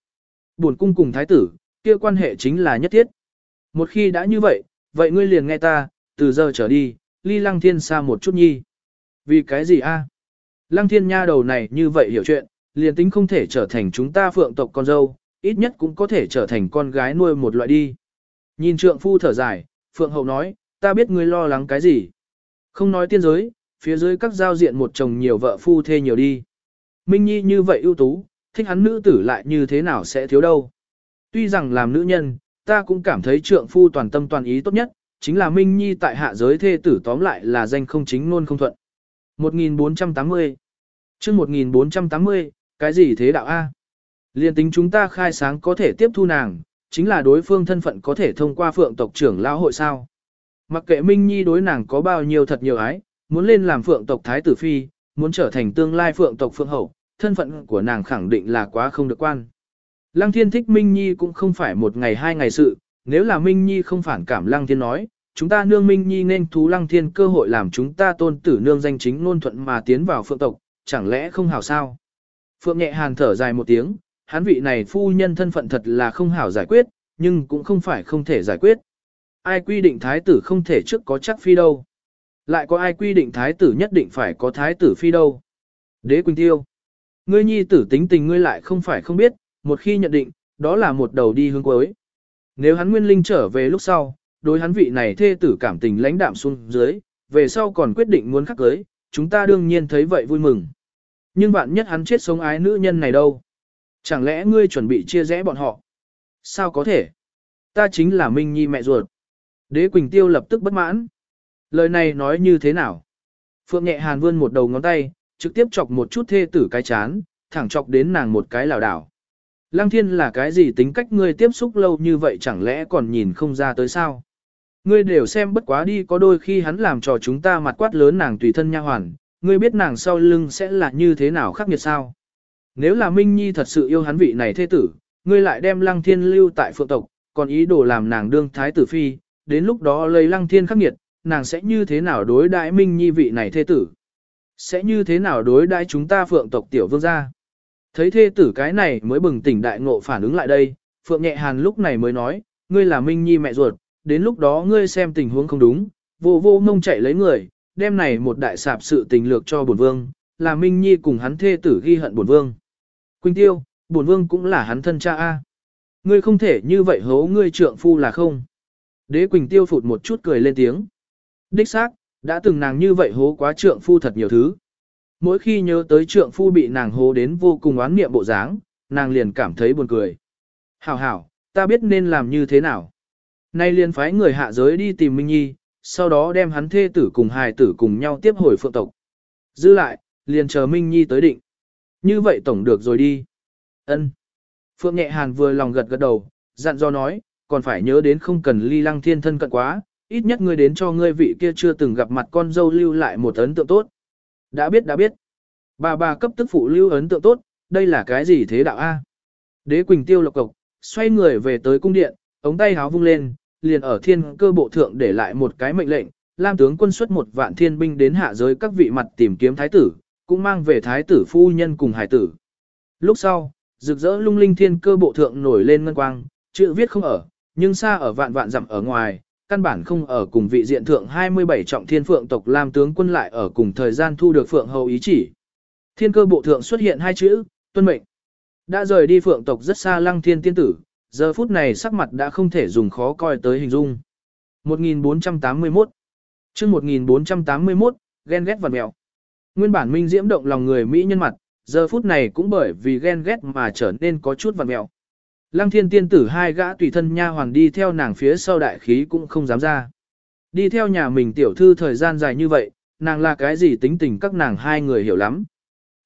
Buồn cung cùng thái tử, kia quan hệ chính là nhất thiết. Một khi đã như vậy, vậy ngươi liền nghe ta, từ giờ trở đi, ly lăng thiên xa một chút nhi. Vì cái gì a? Lăng thiên nha đầu này như vậy hiểu chuyện, liền tính không thể trở thành chúng ta phượng tộc con dâu, ít nhất cũng có thể trở thành con gái nuôi một loại đi. Nhìn trượng phu thở dài, phượng hậu nói, ta biết ngươi lo lắng cái gì. Không nói tiên giới, phía dưới các giao diện một chồng nhiều vợ phu thê nhiều đi. Minh Nhi như vậy ưu tú, thích hắn nữ tử lại như thế nào sẽ thiếu đâu. Tuy rằng làm nữ nhân, ta cũng cảm thấy trượng phu toàn tâm toàn ý tốt nhất, chính là Minh Nhi tại hạ giới thê tử tóm lại là danh không chính luôn không thuận. 1480 chương 1480, cái gì thế đạo A? Liên tính chúng ta khai sáng có thể tiếp thu nàng, chính là đối phương thân phận có thể thông qua phượng tộc trưởng lao hội sao. Mặc kệ Minh Nhi đối nàng có bao nhiêu thật nhiều ái, muốn lên làm phượng tộc thái tử phi, muốn trở thành tương lai phượng tộc phượng hậu, thân phận của nàng khẳng định là quá không được quan. Lăng Thiên thích Minh Nhi cũng không phải một ngày hai ngày sự, nếu là Minh Nhi không phản cảm Lăng Thiên nói, chúng ta nương Minh Nhi nên thú Lăng Thiên cơ hội làm chúng ta tôn tử nương danh chính ngôn thuận mà tiến vào phượng tộc, chẳng lẽ không hảo sao? Phượng nhẹ hàn thở dài một tiếng, hắn vị này phu nhân thân phận thật là không hảo giải quyết, nhưng cũng không phải không thể giải quyết. Ai quy định thái tử không thể trước có chắc phi đâu? Lại có ai quy định thái tử nhất định phải có thái tử phi đâu? Đế Quỳnh Tiêu. Ngươi nhi tử tính tình ngươi lại không phải không biết, một khi nhận định, đó là một đầu đi hướng cuối. Nếu hắn nguyên linh trở về lúc sau, đối hắn vị này thê tử cảm tình lãnh đạm xuống dưới, về sau còn quyết định muốn khắc cưới, chúng ta đương nhiên thấy vậy vui mừng. Nhưng bạn nhất hắn chết sống ái nữ nhân này đâu? Chẳng lẽ ngươi chuẩn bị chia rẽ bọn họ? Sao có thể? Ta chính là Minh Nhi mẹ ruột. Đế Quỳnh Tiêu lập tức bất mãn. Lời này nói như thế nào? Phượng nhẹ hàn vươn một đầu ngón tay, trực tiếp chọc một chút thê tử cái chán, thẳng chọc đến nàng một cái lảo đảo. Lăng thiên là cái gì tính cách ngươi tiếp xúc lâu như vậy chẳng lẽ còn nhìn không ra tới sao? Ngươi đều xem bất quá đi có đôi khi hắn làm cho chúng ta mặt quát lớn nàng tùy thân nha hoàn, ngươi biết nàng sau lưng sẽ là như thế nào khắc nghiệt sao? Nếu là Minh Nhi thật sự yêu hắn vị này thế tử, ngươi lại đem lăng thiên lưu tại phượng tộc, còn ý đồ làm nàng đương thái tử phi, đến lúc đó lấy lăng thiên khắc nghiệt, nàng sẽ như thế nào đối đãi Minh Nhi vị này thế tử? Sẽ như thế nào đối đãi chúng ta phượng tộc tiểu vương gia? Thấy thê tử cái này mới bừng tỉnh đại ngộ phản ứng lại đây, Phượng Nhẹ Hàn lúc này mới nói, ngươi là Minh Nhi mẹ ruột, đến lúc đó ngươi xem tình huống không đúng, vô vô ngông chạy lấy người, đem này một đại sạp sự tình lược cho bổn vương, là Minh Nhi cùng hắn thê tử ghi hận bổn vương. Quỳnh Tiêu, bổn vương cũng là hắn thân cha a. Ngươi không thể như vậy hố ngươi trượng phu là không. Đế Quỳnh tiêu phụt một chút cười lên tiếng. Đích xác, đã từng nàng như vậy hố quá trượng phu thật nhiều thứ. Mỗi khi nhớ tới trượng phu bị nàng hố đến vô cùng oán niệm bộ dáng, nàng liền cảm thấy buồn cười. Hảo hảo, ta biết nên làm như thế nào. Nay liền phái người hạ giới đi tìm Minh Nhi, sau đó đem hắn thê tử cùng hài tử cùng nhau tiếp hồi phượng tộc. Dư lại, liền chờ Minh Nhi tới định. Như vậy tổng được rồi đi. Ân. Phượng nhẹ hàn vừa lòng gật gật đầu, dặn do nói, còn phải nhớ đến không cần ly lăng thiên thân cận quá, ít nhất ngươi đến cho ngươi vị kia chưa từng gặp mặt con dâu lưu lại một ấn tượng tốt. Đã biết đã biết. Bà bà cấp tức phụ lưu ấn tượng tốt, đây là cái gì thế đạo A? Đế Quỳnh tiêu lộc cộc, xoay người về tới cung điện, ống tay háo vung lên, liền ở thiên cơ bộ thượng để lại một cái mệnh lệnh, Lam tướng quân xuất một vạn thiên binh đến hạ giới các vị mặt tìm kiếm thái tử, cũng mang về thái tử phu nhân cùng hải tử. Lúc sau, rực rỡ lung linh thiên cơ bộ thượng nổi lên ngân quang, chữ viết không ở, nhưng xa ở vạn vạn dặm ở ngoài, căn bản không ở cùng vị diện thượng 27 trọng thiên phượng tộc Lam tướng quân lại ở cùng thời gian thu được phượng hầu ý chỉ. Thiên cơ bộ thượng xuất hiện hai chữ, tuân mệnh. Đã rời đi phượng tộc rất xa lăng thiên tiên tử, giờ phút này sắc mặt đã không thể dùng khó coi tới hình dung. 1481 chương 1481, ghen ghét vật mèo. Nguyên bản minh diễm động lòng người Mỹ nhân mặt, giờ phút này cũng bởi vì ghen ghét mà trở nên có chút vật mèo. Lăng thiên tiên tử hai gã tùy thân nha hoàng đi theo nàng phía sau đại khí cũng không dám ra. Đi theo nhà mình tiểu thư thời gian dài như vậy, nàng là cái gì tính tình các nàng hai người hiểu lắm.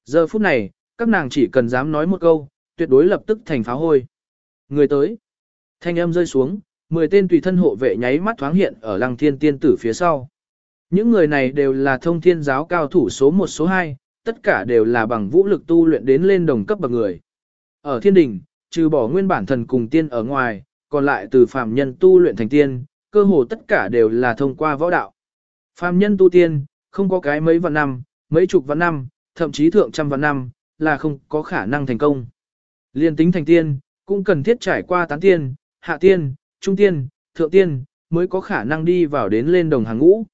Giờ phút này, các nàng chỉ cần dám nói một câu, tuyệt đối lập tức thành pháo hôi. Người tới. Thanh âm rơi xuống, 10 tên tùy thân hộ vệ nháy mắt thoáng hiện ở lăng thiên tiên tử phía sau. Những người này đều là thông thiên giáo cao thủ số 1 số 2, tất cả đều là bằng vũ lực tu luyện đến lên đồng cấp bậc người. Ở thiên đình, trừ bỏ nguyên bản thần cùng tiên ở ngoài, còn lại từ phàm nhân tu luyện thành tiên, cơ hồ tất cả đều là thông qua võ đạo. Phàm nhân tu tiên, không có cái mấy vạn năm, mấy chục vạn năm, thậm chí thượng trăm vạn năm, là không có khả năng thành công. Liên tính thành tiên, cũng cần thiết trải qua tán tiên, hạ tiên, trung tiên, thượng tiên, mới có khả năng đi vào đến lên đồng hàng ngũ.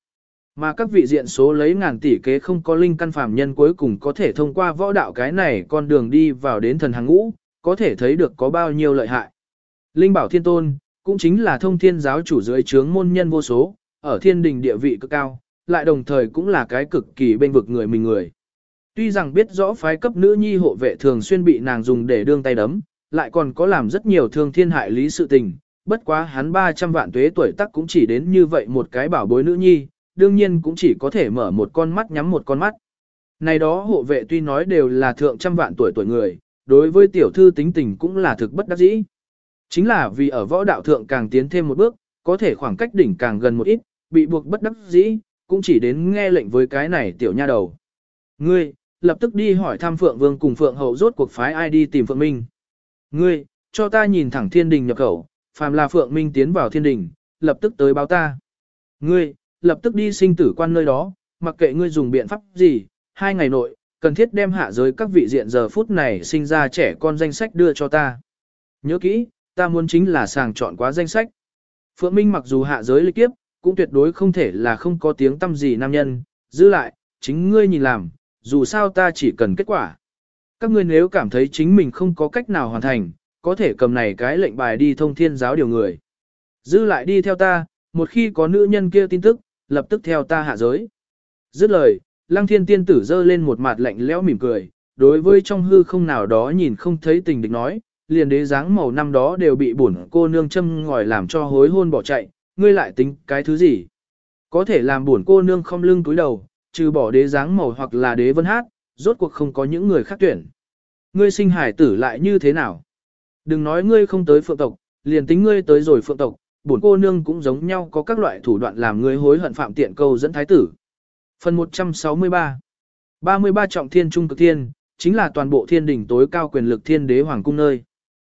Mà các vị diện số lấy ngàn tỷ kế không có linh căn phàm nhân cuối cùng có thể thông qua võ đạo cái này con đường đi vào đến thần hàng ngũ, có thể thấy được có bao nhiêu lợi hại. Linh bảo thiên tôn, cũng chính là thông thiên giáo chủ dưới trướng môn nhân vô số, ở thiên đình địa vị cực cao, lại đồng thời cũng là cái cực kỳ bên vực người mình người. Tuy rằng biết rõ phái cấp nữ nhi hộ vệ thường xuyên bị nàng dùng để đương tay đấm, lại còn có làm rất nhiều thương thiên hại lý sự tình, bất quá hắn 300 vạn tuế tuổi tác cũng chỉ đến như vậy một cái bảo bối nữ nhi, đương nhiên cũng chỉ có thể mở một con mắt nhắm một con mắt. Này đó hộ vệ tuy nói đều là thượng trăm vạn tuổi tuổi người, đối với tiểu thư tính tình cũng là thực bất đắc dĩ. Chính là vì ở võ đạo thượng càng tiến thêm một bước, có thể khoảng cách đỉnh càng gần một ít, bị buộc bất đắc dĩ, cũng chỉ đến nghe lệnh với cái này tiểu nha đầu. Ngươi, lập tức đi hỏi thăm Phượng Vương cùng Phượng Hậu rốt cuộc phái ai đi tìm Phượng Minh. Ngươi, cho ta nhìn thẳng thiên đình nhập khẩu, phàm là Phượng Minh tiến vào thiên đình, lập tức tới báo ta. Ngươi, lập tức đi sinh tử quan nơi đó, mặc kệ ngươi dùng biện pháp gì, hai ngày nội, cần thiết đem hạ giới các vị diện giờ phút này sinh ra trẻ con danh sách đưa cho ta. Nhớ kỹ, ta muốn chính là sàng chọn quá danh sách. Phượng Minh mặc dù hạ giới lịch kiếp, cũng tuyệt đối không thể là không có tiếng tâm gì nam nhân, giữ lại, chính ngươi nhìn làm, dù sao ta chỉ cần kết quả. Các ngươi nếu cảm thấy chính mình không có cách nào hoàn thành, có thể cầm này cái lệnh bài đi thông thiên giáo điều người. Giữ lại đi theo ta, một khi có nữ nhân kia tin tức, lập tức theo ta hạ giới. Dứt lời, lăng thiên tiên tử dơ lên một mặt lạnh lẽo mỉm cười, đối với trong hư không nào đó nhìn không thấy tình địch nói, liền đế dáng màu năm đó đều bị bổn cô nương châm ngòi làm cho hối hôn bỏ chạy, ngươi lại tính cái thứ gì? Có thể làm bổn cô nương không lưng túi đầu, trừ bỏ đế dáng màu hoặc là đế vân hát, rốt cuộc không có những người khác tuyển. Ngươi sinh hải tử lại như thế nào? Đừng nói ngươi không tới phượng tộc, liền tính ngươi tới rồi phượng tộc, bổn cô nương cũng giống nhau có các loại thủ đoạn làm ngươi hối hận phạm tiện câu dẫn thái tử. Phần 163 33 trọng thiên trung cực thiên, chính là toàn bộ thiên đỉnh tối cao quyền lực thiên đế hoàng cung nơi.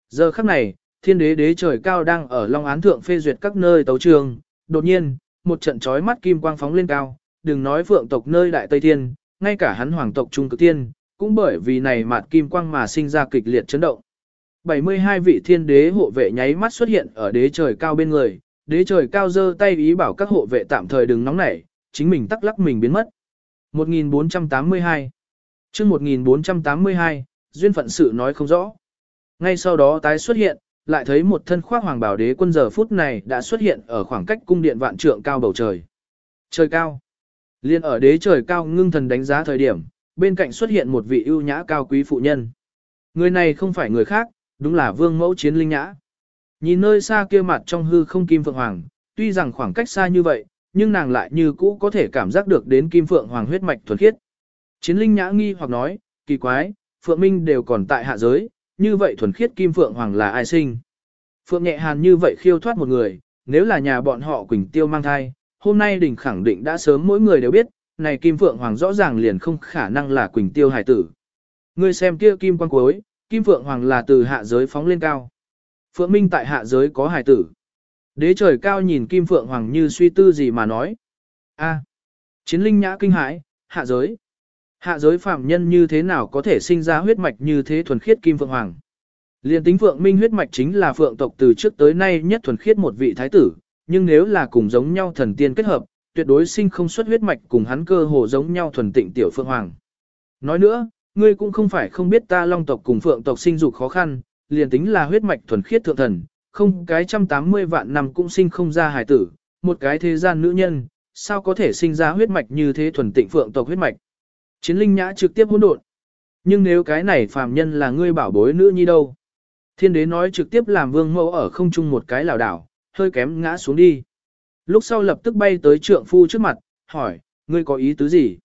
Giờ khắc này, thiên đế đế trời cao đang ở long án thượng phê duyệt các nơi tấu trường, đột nhiên, một trận chói mắt kim quang phóng lên cao, đừng nói phượng tộc nơi đại tây thiên, ngay cả hắn hoàng tộc trung cực thiên, cũng bởi vì này mạt kim quang mà sinh ra kịch liệt chấn động. 72 vị thiên đế hộ vệ nháy mắt xuất hiện ở đế trời cao bên người, đế trời cao giơ tay ý bảo các hộ vệ tạm thời đừng nóng nảy, chính mình tắc lắc mình biến mất. 1482 chương 1482, duyên phận sự nói không rõ. Ngay sau đó tái xuất hiện, lại thấy một thân khoác hoàng bảo đế quân giờ phút này đã xuất hiện ở khoảng cách cung điện vạn trượng cao bầu trời. Trời cao. Liên ở đế trời cao ngưng thần đánh giá thời điểm, bên cạnh xuất hiện một vị ưu nhã cao quý phụ nhân. Người này không phải người khác, đúng là vương mẫu chiến linh nhã. Nhìn nơi xa kia mặt trong hư không kim phượng hoàng, tuy rằng khoảng cách xa như vậy, nhưng nàng lại như cũ có thể cảm giác được đến kim phượng hoàng huyết mạch thuần khiết. Chiến linh nhã nghi hoặc nói, kỳ quái, phượng minh đều còn tại hạ giới, như vậy thuần khiết kim phượng hoàng là ai sinh? Phượng nhẹ hàn như vậy khiêu thoát một người, nếu là nhà bọn họ Quỳnh Tiêu mang thai, hôm nay đình khẳng định đã sớm mỗi người đều biết, này kim phượng hoàng rõ ràng liền không khả năng là Quỳnh Tiêu hải tử. Ngươi xem kia kim quan cuối, kim phượng hoàng là từ hạ giới phóng lên cao. Phượng Minh tại hạ giới có hải tử. Đế trời cao nhìn kim phượng hoàng như suy tư gì mà nói. a chiến linh nhã kinh hãi, hạ giới. Hạ giới phạm nhân như thế nào có thể sinh ra huyết mạch như thế thuần khiết kim phượng hoàng. Liên tính phượng minh huyết mạch chính là phượng tộc từ trước tới nay nhất thuần khiết một vị thái tử, nhưng nếu là cùng giống nhau thần tiên kết hợp, tuyệt đối sinh không xuất huyết mạch cùng hắn cơ hồ giống nhau thuần tịnh tiểu phượng hoàng. Nói nữa, ngươi cũng không phải không biết ta long tộc cùng phượng tộc sinh dục khó khăn, liền tính là huyết mạch thuần khiết thượng thần, không cái trăm tám mươi vạn năm cũng sinh không ra hài tử, một cái thế gian nữ nhân, sao có thể sinh ra huyết mạch như thế thuần tịnh phượng tộc huyết mạch. Chiến linh nhã trực tiếp hỗn độn. Nhưng nếu cái này phàm nhân là ngươi bảo bối nữ nhi đâu? Thiên đế nói trực tiếp làm vương mẫu ở không trung một cái lảo đảo, hơi kém ngã xuống đi. Lúc sau lập tức bay tới trượng phu trước mặt, hỏi, ngươi có ý tứ gì?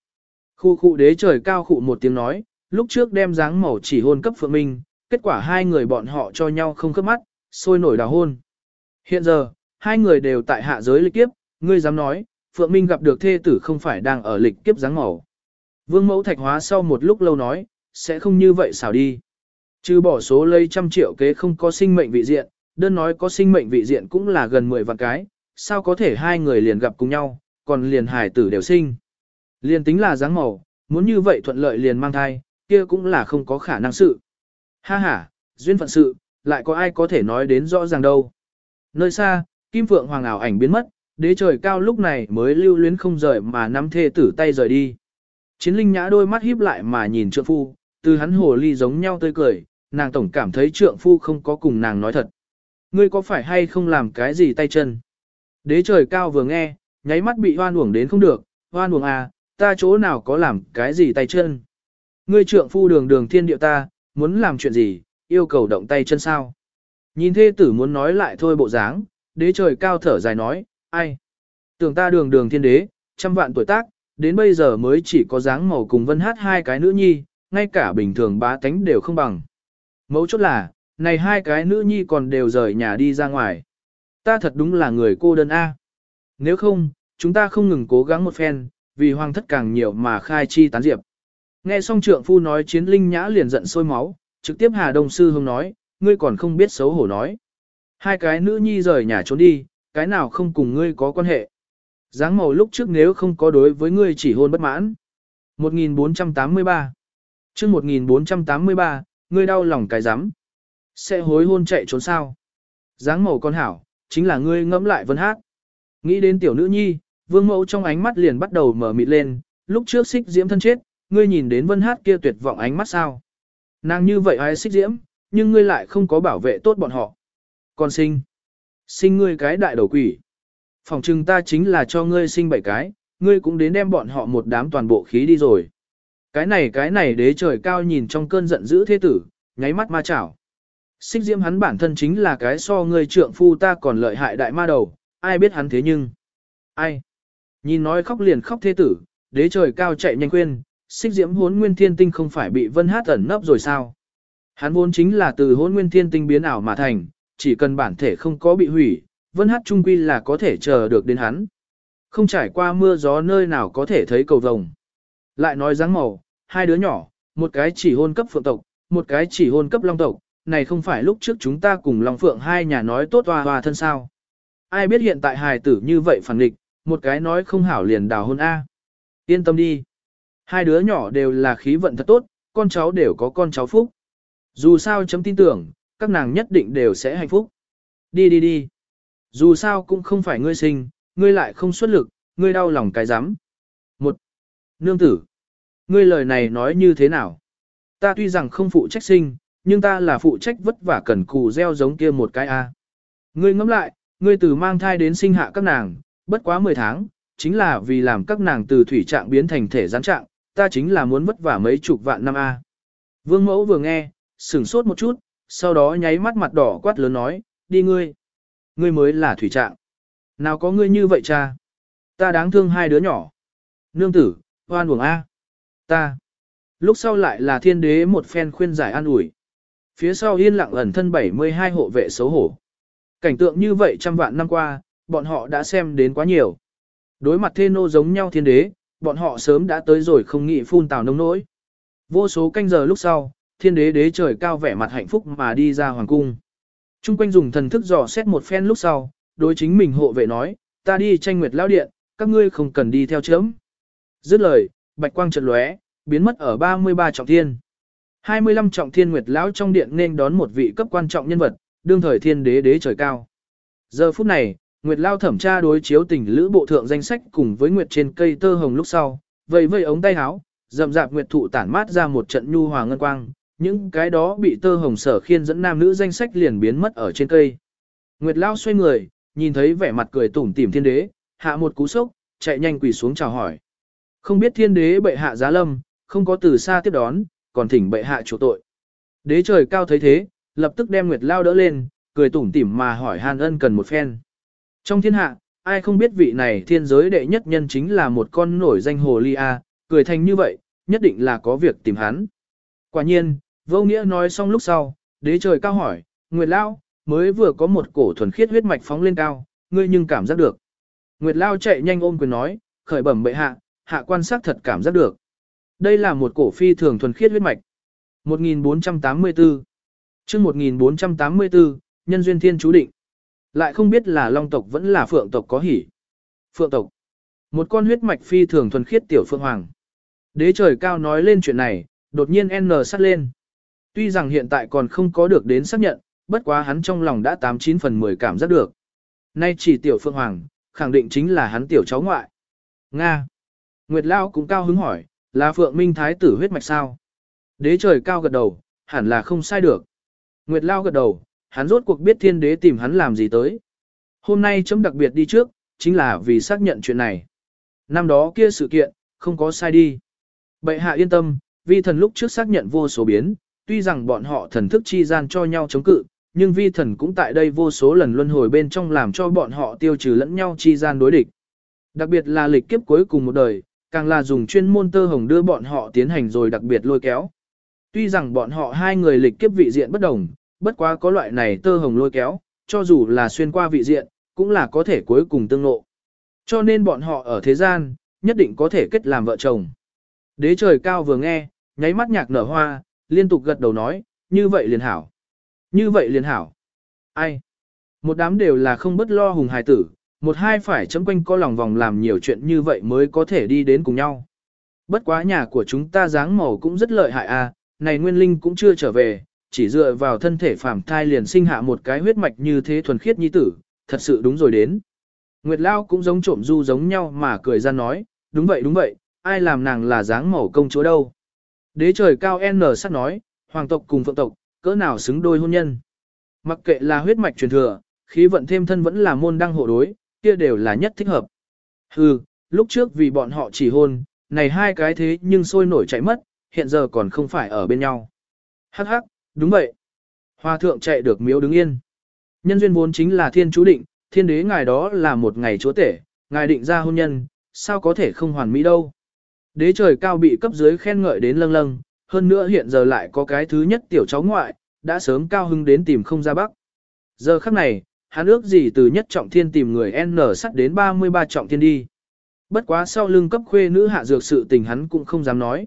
Khu khu đế trời cao khụ một tiếng nói, lúc trước đem dáng màu chỉ hôn cấp phượng minh, kết quả hai người bọn họ cho nhau không khớp mắt, sôi nổi đào hôn. Hiện giờ, hai người đều tại hạ giới lịch kiếp, ngươi dám nói, phượng minh gặp được thê tử không phải đang ở lịch kiếp dáng màu. Vương mẫu thạch hóa sau một lúc lâu nói, sẽ không như vậy xảo đi. Trừ bỏ số lây trăm triệu kế không có sinh mệnh vị diện, đơn nói có sinh mệnh vị diện cũng là gần 10 vạn cái, sao có thể hai người liền gặp cùng nhau, còn liền hải tử đều sinh. Liền tính là dáng màu, muốn như vậy thuận lợi liền mang thai, kia cũng là không có khả năng sự. Ha ha, duyên phận sự, lại có ai có thể nói đến rõ ràng đâu. Nơi xa, Kim Phượng Hoàng ảo ảnh biến mất, đế trời cao lúc này mới lưu luyến không rời mà nắm thê tử tay rời đi. Chiến linh nhã đôi mắt híp lại mà nhìn trượng phu, từ hắn hồ ly giống nhau tươi cười, nàng tổng cảm thấy trượng phu không có cùng nàng nói thật. Ngươi có phải hay không làm cái gì tay chân? Đế trời cao vừa nghe, nháy mắt bị hoan uổng đến không được, hoan uổng à, ta chỗ nào có làm cái gì tay chân? Ngươi trượng phu đường đường thiên điệu ta, muốn làm chuyện gì, yêu cầu động tay chân sao? Nhìn thê tử muốn nói lại thôi bộ dáng, đế trời cao thở dài nói, ai? Tưởng ta đường đường thiên đế, trăm vạn tuổi tác, đến bây giờ mới chỉ có dáng màu cùng vân hát hai cái nữ nhi, ngay cả bình thường bá tánh đều không bằng. Mấu chốt là, này hai cái nữ nhi còn đều rời nhà đi ra ngoài. Ta thật đúng là người cô đơn A. Nếu không, chúng ta không ngừng cố gắng một phen, vì hoàng thất càng nhiều mà khai chi tán diệp. Nghe xong trượng phu nói chiến linh nhã liền giận sôi máu, trực tiếp Hà Đông Sư Hương nói, ngươi còn không biết xấu hổ nói. Hai cái nữ nhi rời nhà trốn đi, cái nào không cùng ngươi có quan hệ. Giáng màu lúc trước nếu không có đối với ngươi chỉ hôn bất mãn. 1483 chương 1483, ngươi đau lòng cái rắm Sẽ hối hôn chạy trốn sao. Giáng màu con hảo, chính là ngươi ngẫm lại vân hát. Nghĩ đến tiểu nữ nhi, vương mẫu trong ánh mắt liền bắt đầu mở mịt lên, lúc trước xích diễm thân chết, ngươi nhìn đến vân hát kia tuyệt vọng ánh mắt sao. Nàng như vậy ai xích diễm, nhưng ngươi lại không có bảo vệ tốt bọn họ. Còn sinh. Sinh ngươi cái đại đầu quỷ. Phòng trừng ta chính là cho ngươi sinh bảy cái, ngươi cũng đến đem bọn họ một đám toàn bộ khí đi rồi. Cái này cái này đế trời cao nhìn trong cơn giận dữ thế tử, nháy mắt ma chảo. Xích diễm hắn bản thân chính là cái so ngươi trượng phu ta còn lợi hại đại ma đầu, ai biết hắn thế nhưng. Ai? Nhìn nói khóc liền khóc thế tử, đế trời cao chạy nhanh quên, xích diễm hốn nguyên thiên tinh không phải bị vân hát ẩn nấp rồi sao? Hắn vốn chính là từ hốn nguyên thiên tinh biến ảo mà thành, chỉ cần bản thể không có bị hủy, vân hát trung quy là có thể chờ được đến hắn. Không trải qua mưa gió nơi nào có thể thấy cầu vồng. Lại nói dáng màu, hai đứa nhỏ, một cái chỉ hôn cấp phượng tộc, một cái chỉ hôn cấp long tộc, này không phải lúc trước chúng ta cùng long phượng hai nhà nói tốt hoa hoa thân sao. Ai biết hiện tại hài tử như vậy phản nghịch, một cái nói không hảo liền đào hôn A. Yên tâm đi. Hai đứa nhỏ đều là khí vận thật tốt, con cháu đều có con cháu phúc. Dù sao chấm tin tưởng, các nàng nhất định đều sẽ hạnh phúc. Đi đi đi. Dù sao cũng không phải ngươi sinh, ngươi lại không xuất lực, ngươi đau lòng cái rắm Một. Nương tử. Ngươi lời này nói như thế nào? Ta tuy rằng không phụ trách sinh, nhưng ta là phụ trách vất vả cần cù gieo giống kia một cái A. Ngươi ngẫm lại, ngươi từ mang thai đến sinh hạ các nàng, bất quá 10 tháng, chính là vì làm các nàng từ thủy trạng biến thành thể gián trạng, ta chính là muốn vất vả mấy chục vạn năm A. Vương mẫu vừa nghe, sửng sốt một chút, sau đó nháy mắt mặt đỏ quát lớn nói, đi ngươi. Ngươi mới là thủy trạng. Nào có ngươi như vậy cha? Ta đáng thương hai đứa nhỏ. Nương tử, hoan buồng A. Ta. Lúc sau lại là thiên đế một phen khuyên giải an ủi. Phía sau yên lặng ẩn thân 72 hộ vệ xấu hổ. Cảnh tượng như vậy trăm vạn năm qua, bọn họ đã xem đến quá nhiều. Đối mặt thê nô giống nhau thiên đế, bọn họ sớm đã tới rồi không nghĩ phun tào nông nỗi. Vô số canh giờ lúc sau, thiên đế đế trời cao vẻ mặt hạnh phúc mà đi ra hoàng cung. Trung quanh dùng thần thức dò xét một phen lúc sau, đối chính mình hộ vệ nói, ta đi tranh nguyệt lao điện, các ngươi không cần đi theo chớm. Dứt lời, bạch quang chợt lóe, biến mất ở 33 trọng thiên. 25 trọng thiên nguyệt lão trong điện nên đón một vị cấp quan trọng nhân vật, đương thời thiên đế đế trời cao. Giờ phút này, Nguyệt Lao thẩm tra đối chiếu tình lữ bộ thượng danh sách cùng với Nguyệt trên cây tơ hồng lúc sau, vây vây ống tay áo, rậm rạp Nguyệt thụ tản mát ra một trận nhu hòa ngân quang, những cái đó bị tơ hồng sở khiên dẫn nam nữ danh sách liền biến mất ở trên cây. Nguyệt Lao xoay người, nhìn thấy vẻ mặt cười tủm tỉm thiên đế, hạ một cú sốc, chạy nhanh quỳ xuống chào hỏi. Không biết thiên đế bệ hạ giá lâm, không có từ xa tiếp đón, còn thỉnh bệ hạ chủ tội. Đế trời cao thấy thế, lập tức đem Nguyệt Lao đỡ lên, cười tủm tỉm mà hỏi Hàn Ân cần một phen. Trong thiên hạ, ai không biết vị này thiên giới đệ nhất nhân chính là một con nổi danh hồ ly a, cười thành như vậy, nhất định là có việc tìm hắn. Quả nhiên, vô nghĩa nói xong lúc sau, đế trời cao hỏi, Nguyệt Lao, mới vừa có một cổ thuần khiết huyết mạch phóng lên cao, ngươi nhưng cảm giác được. Nguyệt Lao chạy nhanh ôm quyền nói, khởi bẩm bệ hạ, hạ quan sát thật cảm giác được. Đây là một cổ phi thường thuần khiết huyết mạch. 1484 chương 1484, nhân duyên thiên chú định. Lại không biết là long tộc vẫn là phượng tộc có hỉ. Phượng tộc. Một con huyết mạch phi thường thuần khiết tiểu phượng hoàng. Đế trời cao nói lên chuyện này, đột nhiên N sát lên. Tuy rằng hiện tại còn không có được đến xác nhận, bất quá hắn trong lòng đã 89 phần 10 cảm giác được. Nay chỉ tiểu phượng hoàng, khẳng định chính là hắn tiểu cháu ngoại. Nga. Nguyệt Lao cũng cao hứng hỏi, là phượng minh thái tử huyết mạch sao? Đế trời cao gật đầu, hẳn là không sai được. Nguyệt Lao gật đầu, hắn rốt cuộc biết thiên đế tìm hắn làm gì tới. Hôm nay chấm đặc biệt đi trước, chính là vì xác nhận chuyện này. Năm đó kia sự kiện, không có sai đi. Bệ hạ yên tâm, vi thần lúc trước xác nhận vô số biến, tuy rằng bọn họ thần thức chi gian cho nhau chống cự, nhưng vi thần cũng tại đây vô số lần luân hồi bên trong làm cho bọn họ tiêu trừ lẫn nhau chi gian đối địch. Đặc biệt là lịch kiếp cuối cùng một đời, càng là dùng chuyên môn tơ hồng đưa bọn họ tiến hành rồi đặc biệt lôi kéo. Tuy rằng bọn họ hai người lịch kiếp vị diện bất đồng, bất quá có loại này tơ hồng lôi kéo, cho dù là xuyên qua vị diện, cũng là có thể cuối cùng tương ngộ. Cho nên bọn họ ở thế gian, nhất định có thể kết làm vợ chồng. Đế trời cao vừa nghe, nháy mắt nhạc nở hoa, liên tục gật đầu nói, như vậy liền hảo. Như vậy liền hảo. Ai? Một đám đều là không bất lo hùng hài tử, một hai phải chấm quanh co lòng vòng làm nhiều chuyện như vậy mới có thể đi đến cùng nhau. Bất quá nhà của chúng ta dáng màu cũng rất lợi hại à, này nguyên linh cũng chưa trở về, chỉ dựa vào thân thể phàm thai liền sinh hạ một cái huyết mạch như thế thuần khiết nhi tử, thật sự đúng rồi đến. Nguyệt Lao cũng giống trộm du giống nhau mà cười ra nói, đúng vậy đúng vậy, ai làm nàng là dáng màu công chúa đâu. Đế trời cao N sắc nói, hoàng tộc cùng phượng tộc, cỡ nào xứng đôi hôn nhân. Mặc kệ là huyết mạch truyền thừa, khí vận thêm thân vẫn là môn đăng hộ đối, kia đều là nhất thích hợp. Hừ, lúc trước vì bọn họ chỉ hôn, này hai cái thế nhưng sôi nổi chạy mất, hiện giờ còn không phải ở bên nhau. Hắc hắc, đúng vậy. Hòa thượng chạy được miếu đứng yên. Nhân duyên vốn chính là thiên chú định, thiên đế ngài đó là một ngày chúa tể, ngài định ra hôn nhân, sao có thể không hoàn mỹ đâu. Đế trời cao bị cấp dưới khen ngợi đến lâng lâng, hơn nữa hiện giờ lại có cái thứ nhất tiểu cháu ngoại, đã sớm cao hưng đến tìm không ra bắc. Giờ khắc này, hắn ước gì từ nhất trọng thiên tìm người N sắt đến 33 trọng thiên đi. Bất quá sau lưng cấp khuê nữ hạ dược sự tình hắn cũng không dám nói.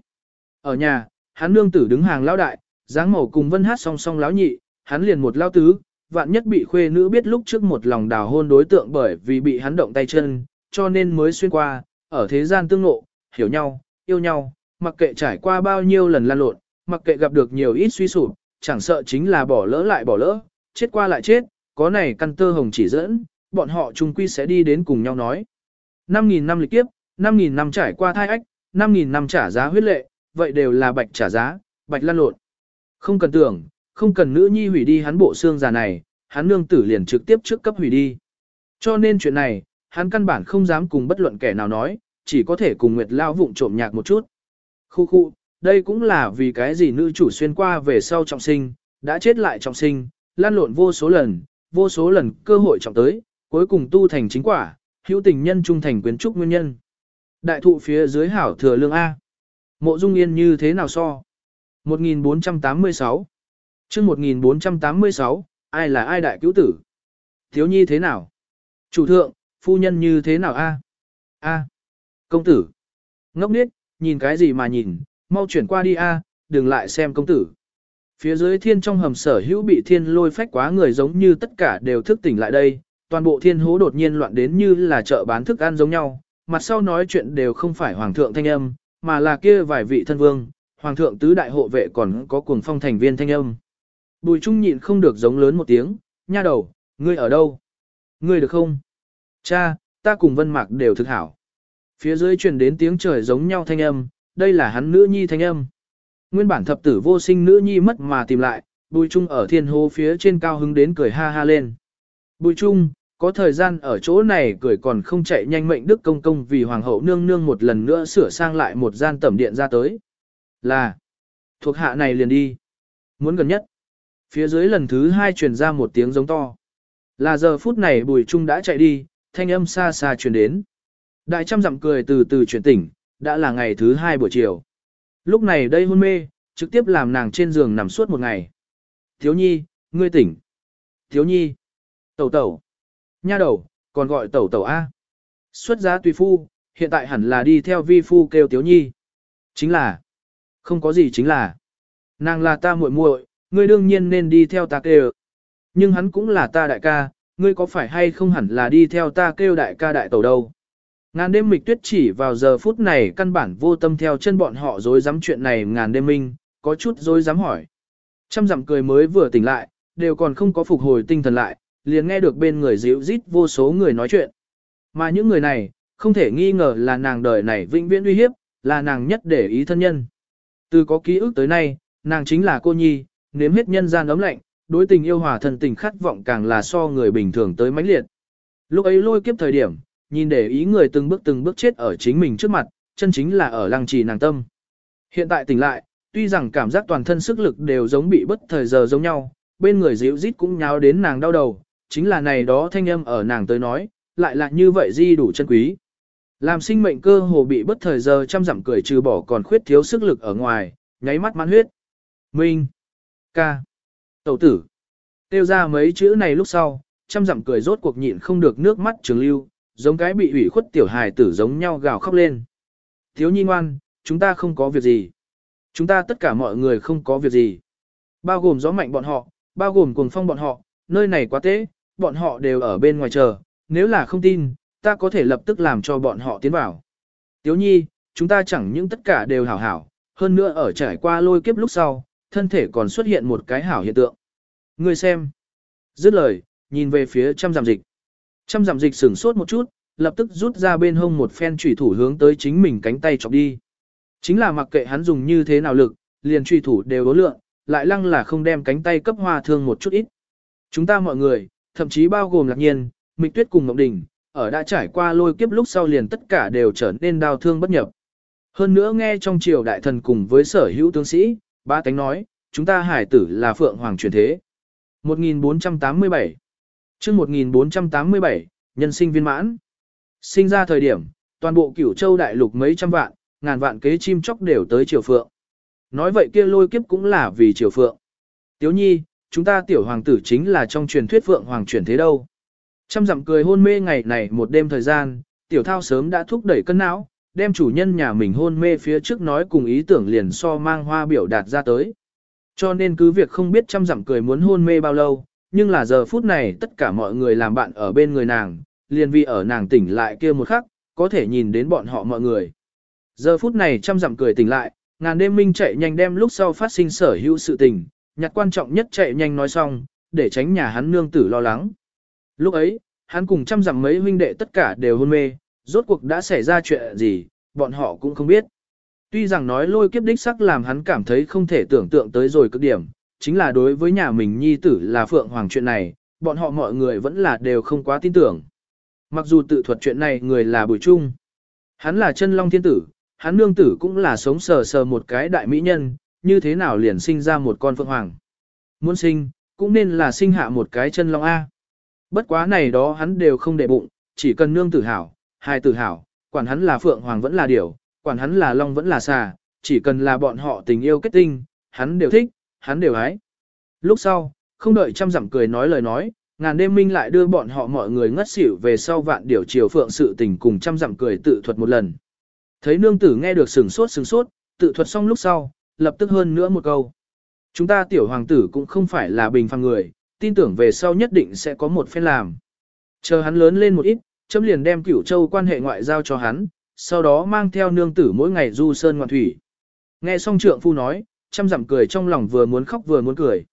Ở nhà, hắn nương tử đứng hàng lão đại, dáng màu cùng vân hát song song láo nhị, hắn liền một lao tứ, vạn nhất bị khuê nữ biết lúc trước một lòng đào hôn đối tượng bởi vì bị hắn động tay chân, cho nên mới xuyên qua, ở thế gian tương ngộ, hiểu nhau, yêu nhau, mặc kệ trải qua bao nhiêu lần lan lộn, mặc kệ gặp được nhiều ít suy sụp, chẳng sợ chính là bỏ lỡ lại bỏ lỡ, chết qua lại chết, có này căn tơ hồng chỉ dẫn, bọn họ chung quy sẽ đi đến cùng nhau nói. 5.000 năm lịch kiếp, 5.000 năm trải qua thai ách, 5.000 năm trả giá huyết lệ, vậy đều là bạch trả giá, bạch lan lộn. Không cần tưởng, không cần nữ nhi hủy đi hắn bộ xương già này, hắn nương tử liền trực tiếp trước cấp hủy đi. Cho nên chuyện này, hắn căn bản không dám cùng bất luận kẻ nào nói, chỉ có thể cùng Nguyệt Lao vụng trộm nhạc một chút. Khu khu, đây cũng là vì cái gì nữ chủ xuyên qua về sau trọng sinh, đã chết lại trọng sinh, lan lộn vô số lần, vô số lần cơ hội trọng tới, cuối cùng tu thành chính quả, hữu tình nhân trung thành quyến trúc nguyên nhân. Đại thụ phía dưới hảo thừa lương A. Mộ Dung Yên như thế nào so? 1486 chương 1486, ai là ai đại cứu tử? Thiếu nhi thế nào? Chủ thượng, phu nhân như thế nào a? A. Công tử. Ngốc niết, nhìn cái gì mà nhìn, mau chuyển qua đi a, đừng lại xem công tử. Phía dưới thiên trong hầm sở hữu bị thiên lôi phách quá người giống như tất cả đều thức tỉnh lại đây, toàn bộ thiên hố đột nhiên loạn đến như là chợ bán thức ăn giống nhau, mặt sau nói chuyện đều không phải hoàng thượng thanh âm, mà là kia vài vị thân vương, hoàng thượng tứ đại hộ vệ còn có cuồng phong thành viên thanh âm. Bùi trung nhịn không được giống lớn một tiếng, nha đầu, ngươi ở đâu? Ngươi được không? Cha, ta cùng vân mạc đều thực hảo. Phía dưới truyền đến tiếng trời giống nhau thanh âm, đây là hắn nữ nhi thanh âm. Nguyên bản thập tử vô sinh nữ nhi mất mà tìm lại, bùi trung ở thiên hô phía trên cao hứng đến cười ha ha lên. Bùi trung, có thời gian ở chỗ này cười còn không chạy nhanh mệnh đức công công vì hoàng hậu nương nương một lần nữa sửa sang lại một gian tẩm điện ra tới. Là, thuộc hạ này liền đi. Muốn gần nhất. Phía dưới lần thứ hai truyền ra một tiếng giống to. Là giờ phút này bùi trung đã chạy đi, thanh âm xa xa truyền đến. Đại trăm dặm cười từ từ chuyển tỉnh, đã là ngày thứ hai buổi chiều. Lúc này đây hôn mê, trực tiếp làm nàng trên giường nằm suốt một ngày. Thiếu nhi, ngươi tỉnh. Thiếu nhi. Tẩu tẩu. Nha đầu, còn gọi tẩu tẩu A. Xuất giá tùy phu, hiện tại hẳn là đi theo vi phu kêu thiếu nhi. Chính là. Không có gì chính là. Nàng là ta muội muội, ngươi đương nhiên nên đi theo ta kêu. Nhưng hắn cũng là ta đại ca, ngươi có phải hay không hẳn là đi theo ta kêu đại ca đại tẩu đâu. Ngàn đêm mịch tuyết chỉ vào giờ phút này căn bản vô tâm theo chân bọn họ dối dám chuyện này ngàn đêm minh, có chút dối dám hỏi. Trăm dặm cười mới vừa tỉnh lại, đều còn không có phục hồi tinh thần lại, liền nghe được bên người dịu rít vô số người nói chuyện. Mà những người này, không thể nghi ngờ là nàng đời này vĩnh viễn uy hiếp, là nàng nhất để ý thân nhân. Từ có ký ức tới nay, nàng chính là cô nhi, nếm hết nhân gian ấm lạnh, đối tình yêu hòa thần tình khát vọng càng là so người bình thường tới mãnh liệt. Lúc ấy lôi kiếp thời điểm, nhìn để ý người từng bước từng bước chết ở chính mình trước mặt, chân chính là ở lăng trì nàng tâm. Hiện tại tỉnh lại, tuy rằng cảm giác toàn thân sức lực đều giống bị bất thời giờ giống nhau, bên người dịu rít cũng nháo đến nàng đau đầu, chính là này đó thanh âm ở nàng tới nói, lại là như vậy di đủ chân quý. Làm sinh mệnh cơ hồ bị bất thời giờ trăm dặm cười trừ bỏ còn khuyết thiếu sức lực ở ngoài, nháy mắt mãn huyết. Minh. Ca. Tẩu tử. Tiêu ra mấy chữ này lúc sau, trăm dặm cười rốt cuộc nhịn không được nước mắt trường lưu, giống cái bị ủy khuất tiểu hài tử giống nhau gào khóc lên. Thiếu nhi ngoan, chúng ta không có việc gì. Chúng ta tất cả mọi người không có việc gì. Bao gồm gió mạnh bọn họ, bao gồm cuồng phong bọn họ, nơi này quá tế, bọn họ đều ở bên ngoài chờ, nếu là không tin, ta có thể lập tức làm cho bọn họ tiến vào. Tiếu nhi, chúng ta chẳng những tất cả đều hảo hảo, hơn nữa ở trải qua lôi kiếp lúc sau, thân thể còn xuất hiện một cái hảo hiện tượng. Ngươi xem. Dứt lời, nhìn về phía trăm giảm dịch. Trăm giảm dịch sửng sốt một chút, lập tức rút ra bên hông một phen trùy thủ hướng tới chính mình cánh tay chọc đi. Chính là mặc kệ hắn dùng như thế nào lực, liền trùy thủ đều đối lượng, lại lăng là không đem cánh tay cấp hoa thương một chút ít. Chúng ta mọi người, thậm chí bao gồm lạc nhiên, mịch tuyết cùng Ngọc Đình, ở đã trải qua lôi kiếp lúc sau liền tất cả đều trở nên đau thương bất nhập. Hơn nữa nghe trong triều đại thần cùng với sở hữu tướng sĩ, ba tánh nói, chúng ta hải tử là phượng hoàng truyền thế. 1487 chương 1487, nhân sinh viên mãn. Sinh ra thời điểm, toàn bộ cửu châu đại lục mấy trăm vạn, ngàn vạn kế chim chóc đều tới triều phượng. Nói vậy kia lôi kiếp cũng là vì triều phượng. Tiếu nhi, chúng ta tiểu hoàng tử chính là trong truyền thuyết phượng hoàng truyền thế đâu. Trăm dặm cười hôn mê ngày này một đêm thời gian, tiểu thao sớm đã thúc đẩy cân não, đem chủ nhân nhà mình hôn mê phía trước nói cùng ý tưởng liền so mang hoa biểu đạt ra tới. Cho nên cứ việc không biết trăm dặm cười muốn hôn mê bao lâu, nhưng là giờ phút này tất cả mọi người làm bạn ở bên người nàng, liền vì ở nàng tỉnh lại kia một khắc, có thể nhìn đến bọn họ mọi người. Giờ phút này trăm dặm cười tỉnh lại, ngàn đêm minh chạy nhanh đem lúc sau phát sinh sở hữu sự tình, nhặt quan trọng nhất chạy nhanh nói xong, để tránh nhà hắn nương tử lo lắng. Lúc ấy, hắn cùng trăm dặm mấy huynh đệ tất cả đều hôn mê, rốt cuộc đã xảy ra chuyện gì, bọn họ cũng không biết. Tuy rằng nói lôi kiếp đích sắc làm hắn cảm thấy không thể tưởng tượng tới rồi cực điểm, chính là đối với nhà mình nhi tử là Phượng Hoàng chuyện này, bọn họ mọi người vẫn là đều không quá tin tưởng. Mặc dù tự thuật chuyện này người là Bùi Trung. Hắn là chân long thiên tử, hắn nương tử cũng là sống sờ sờ một cái đại mỹ nhân, như thế nào liền sinh ra một con Phượng Hoàng. Muốn sinh, cũng nên là sinh hạ một cái chân long A. Bất quá này đó hắn đều không để bụng, chỉ cần nương tử hảo, hai tử hảo, quản hắn là Phượng Hoàng vẫn là điểu, quản hắn là long vẫn là xà, chỉ cần là bọn họ tình yêu kết tinh, hắn đều thích, hắn đều hái. Lúc sau, không đợi trăm dặm cười nói lời nói, ngàn đêm minh lại đưa bọn họ mọi người ngất xỉu về sau vạn điểu chiều phượng sự tình cùng trăm dặm cười tự thuật một lần. Thấy nương tử nghe được sừng sốt sừng sốt, tự thuật xong lúc sau, lập tức hơn nữa một câu. Chúng ta tiểu hoàng tử cũng không phải là bình phàm người, tin tưởng về sau nhất định sẽ có một phen làm. Chờ hắn lớn lên một ít, chấm liền đem cửu châu quan hệ ngoại giao cho hắn, sau đó mang theo nương tử mỗi ngày du sơn ngoạn thủy. Nghe xong trượng phu nói, chăm dặm cười trong lòng vừa muốn khóc vừa muốn cười.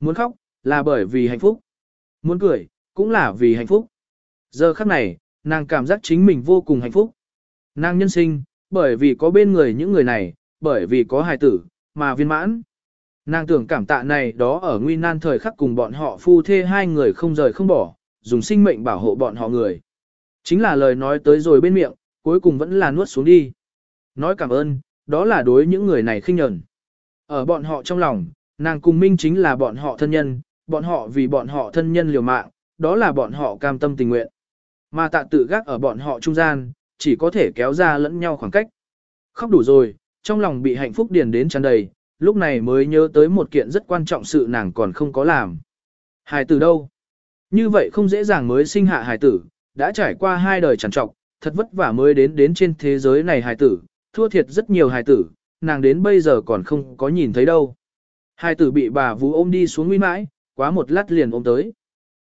Muốn khóc, là bởi vì hạnh phúc. Muốn cười, cũng là vì hạnh phúc. Giờ khắc này, nàng cảm giác chính mình vô cùng hạnh phúc. Nàng nhân sinh, bởi vì có bên người những người này, bởi vì có hài tử, mà viên mãn. Nàng tưởng cảm tạ này đó ở nguy nan thời khắc cùng bọn họ phu thê hai người không rời không bỏ, dùng sinh mệnh bảo hộ bọn họ người. Chính là lời nói tới rồi bên miệng, cuối cùng vẫn là nuốt xuống đi. Nói cảm ơn, đó là đối những người này khinh nhẫn. Ở bọn họ trong lòng, nàng cùng Minh chính là bọn họ thân nhân, bọn họ vì bọn họ thân nhân liều mạng, đó là bọn họ cam tâm tình nguyện. Mà tạ tự gác ở bọn họ trung gian, chỉ có thể kéo ra lẫn nhau khoảng cách. Khóc đủ rồi, trong lòng bị hạnh phúc điền đến tràn đầy, lúc này mới nhớ tới một kiện rất quan trọng sự nàng còn không có làm. Hài tử đâu? Như vậy không dễ dàng mới sinh hạ hài tử, đã trải qua hai đời trằn trọc, thật vất vả mới đến đến trên thế giới này hài tử, thua thiệt rất nhiều hài tử, nàng đến bây giờ còn không có nhìn thấy đâu. Hài tử bị bà vú ôm đi xuống nguy mãi, quá một lát liền ôm tới.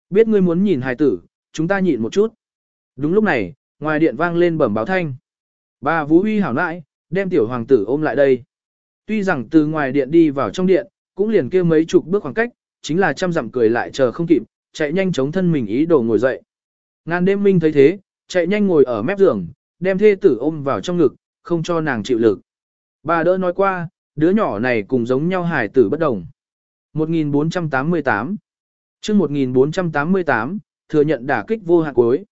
Biết ngươi muốn nhìn hài tử, chúng ta nhịn một chút. Đúng lúc này, ngoài điện vang lên bẩm báo thanh. Bà vú uy hảo nãi, đem tiểu hoàng tử ôm lại đây. Tuy rằng từ ngoài điện đi vào trong điện, cũng liền kia mấy chục bước khoảng cách, chính là trăm dặm cười lại chờ không kịp, chạy nhanh chống thân mình ý đồ ngồi dậy. Ngàn đêm minh thấy thế, chạy nhanh ngồi ở mép giường, đem thê tử ôm vào trong ngực, không cho nàng chịu lực. Bà đỡ nói qua, đứa nhỏ này cùng giống nhau hài tử bất đồng. 1488 chương 1488, thừa nhận đả kích vô hạn cuối.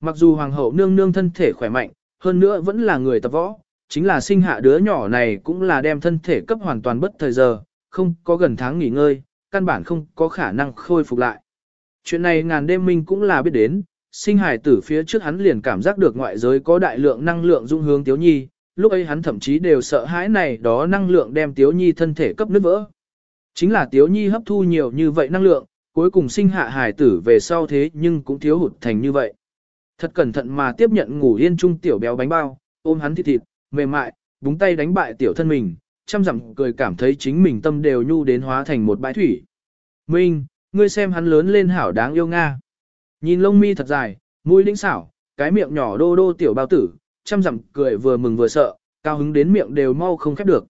Mặc dù hoàng hậu nương nương thân thể khỏe mạnh, hơn nữa vẫn là người tập võ, chính là sinh hạ đứa nhỏ này cũng là đem thân thể cấp hoàn toàn bất thời giờ, không có gần tháng nghỉ ngơi, căn bản không có khả năng khôi phục lại. Chuyện này ngàn đêm minh cũng là biết đến, sinh hài tử phía trước hắn liền cảm giác được ngoại giới có đại lượng năng lượng dung hướng Tiếu Nhi, lúc ấy hắn thậm chí đều sợ hãi này đó năng lượng đem Tiếu Nhi thân thể cấp nứt vỡ. Chính là Tiếu Nhi hấp thu nhiều như vậy năng lượng, cuối cùng sinh hạ hài tử về sau thế nhưng cũng thiếu hụt thành như vậy. Thật cẩn thận mà tiếp nhận ngủ yên trung tiểu béo bánh bao, ôm hắn thịt thịt, mềm mại, búng tay đánh bại tiểu thân mình, chăm dặm cười cảm thấy chính mình tâm đều nhu đến hóa thành một bãi thủy. Minh, ngươi xem hắn lớn lên hảo đáng yêu Nga. Nhìn lông mi thật dài, mũi lĩnh xảo, cái miệng nhỏ đô đô tiểu bao tử, chăm dặm cười vừa mừng vừa sợ, cao hứng đến miệng đều mau không khép được.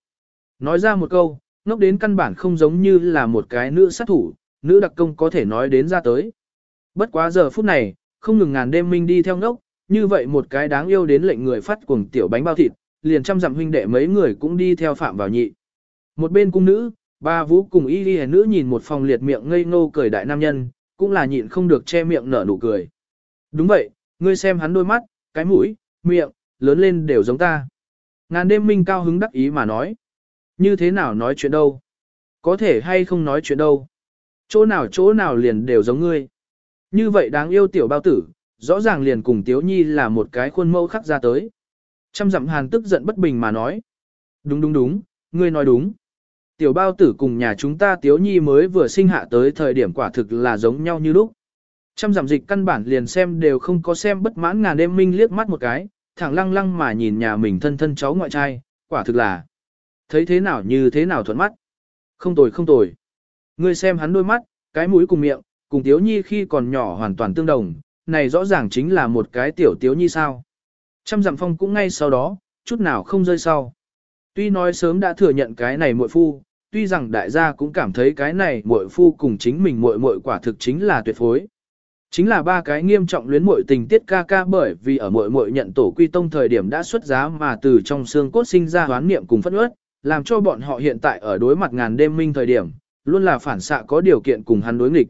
Nói ra một câu, ngốc đến căn bản không giống như là một cái nữ sát thủ, nữ đặc công có thể nói đến ra tới. Bất quá giờ phút này, không ngừng ngàn đêm minh đi theo ngốc, như vậy một cái đáng yêu đến lệnh người phát cuồng tiểu bánh bao thịt, liền trăm dặm huynh đệ mấy người cũng đi theo phạm vào nhị. Một bên cung nữ, ba vũ cùng y đi nữ nhìn một phòng liệt miệng ngây ngô cười đại nam nhân, cũng là nhịn không được che miệng nở nụ cười. Đúng vậy, ngươi xem hắn đôi mắt, cái mũi, miệng, lớn lên đều giống ta. Ngàn đêm minh cao hứng đắc ý mà nói. Như thế nào nói chuyện đâu? Có thể hay không nói chuyện đâu? Chỗ nào chỗ nào liền đều giống ngươi. Như vậy đáng yêu tiểu bao tử, rõ ràng liền cùng Tiếu Nhi là một cái khuôn mẫu khắc ra tới. Trăm dặm hàn tức giận bất bình mà nói. Đúng đúng đúng, ngươi nói đúng. Tiểu bao tử cùng nhà chúng ta Tiếu Nhi mới vừa sinh hạ tới thời điểm quả thực là giống nhau như lúc. Trăm dặm dịch căn bản liền xem đều không có xem bất mãn ngàn đêm minh liếc mắt một cái, thẳng lăng lăng mà nhìn nhà mình thân thân cháu ngoại trai, quả thực là. Thấy thế nào như thế nào thuận mắt. Không tồi không tồi. Ngươi xem hắn đôi mắt, cái mũi cùng miệng, cùng Tiếu Nhi khi còn nhỏ hoàn toàn tương đồng, này rõ ràng chính là một cái tiểu Tiếu Nhi sao. Trăm dặm phong cũng ngay sau đó, chút nào không rơi sau. Tuy nói sớm đã thừa nhận cái này muội phu, tuy rằng đại gia cũng cảm thấy cái này muội phu cùng chính mình muội muội quả thực chính là tuyệt phối. Chính là ba cái nghiêm trọng luyến muội tình tiết ca ca bởi vì ở muội muội nhận tổ quy tông thời điểm đã xuất giá mà từ trong xương cốt sinh ra hoán niệm cùng phẫn uất, làm cho bọn họ hiện tại ở đối mặt ngàn đêm minh thời điểm, Luôn là phản xạ có điều kiện cùng hắn đối nghịch.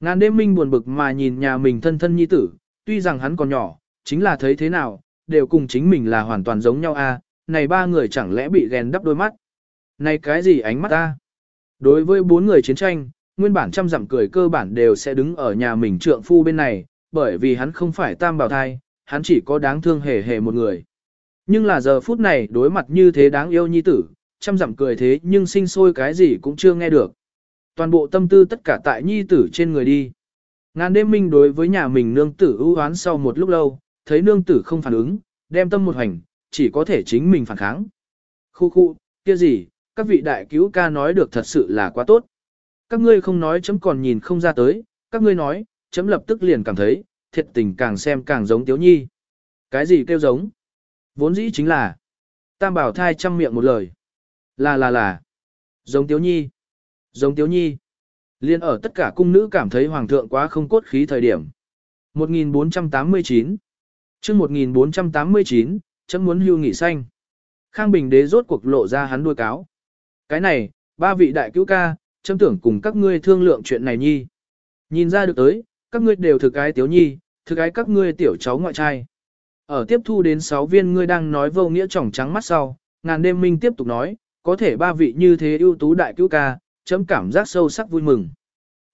Ngàn đêm minh buồn bực mà nhìn nhà mình thân thân nhi tử, tuy rằng hắn còn nhỏ, chính là thấy thế nào, đều cùng chính mình là hoàn toàn giống nhau a. này ba người chẳng lẽ bị ghen đắp đôi mắt. Này cái gì ánh mắt ta? Đối với bốn người chiến tranh, nguyên bản trăm dặm cười cơ bản đều sẽ đứng ở nhà mình trượng phu bên này, bởi vì hắn không phải tam bào thai, hắn chỉ có đáng thương hề hề một người. Nhưng là giờ phút này đối mặt như thế đáng yêu nhi tử, trăm dặm cười thế nhưng sinh sôi cái gì cũng chưa nghe được. Toàn bộ tâm tư tất cả tại nhi tử trên người đi. Ngàn đêm minh đối với nhà mình nương tử ưu hoán sau một lúc lâu, thấy nương tử không phản ứng, đem tâm một hành, chỉ có thể chính mình phản kháng. Khu khu, kia gì, các vị đại cứu ca nói được thật sự là quá tốt. Các ngươi không nói chấm còn nhìn không ra tới, các ngươi nói, chấm lập tức liền cảm thấy, thiệt tình càng xem càng giống Tiếu Nhi. Cái gì kêu giống? Vốn dĩ chính là, tam bảo thai trăm miệng một lời. Là là là, giống Tiếu Nhi, giống Tiếu Nhi. Liên ở tất cả cung nữ cảm thấy hoàng thượng quá không cốt khí thời điểm. 1489 chương 1489, chấm muốn hưu nghỉ xanh. Khang Bình đế rốt cuộc lộ ra hắn đuôi cáo. Cái này, ba vị đại cứu ca, chấm tưởng cùng các ngươi thương lượng chuyện này nhi. Nhìn ra được tới, các ngươi đều thực cái tiếu nhi, thực cái các ngươi tiểu cháu ngoại trai. Ở tiếp thu đến 6 viên ngươi đang nói vô nghĩa trỏng trắng mắt sau, ngàn đêm minh tiếp tục nói, có thể ba vị như thế ưu tú đại cứu ca, chấm cảm giác sâu sắc vui mừng.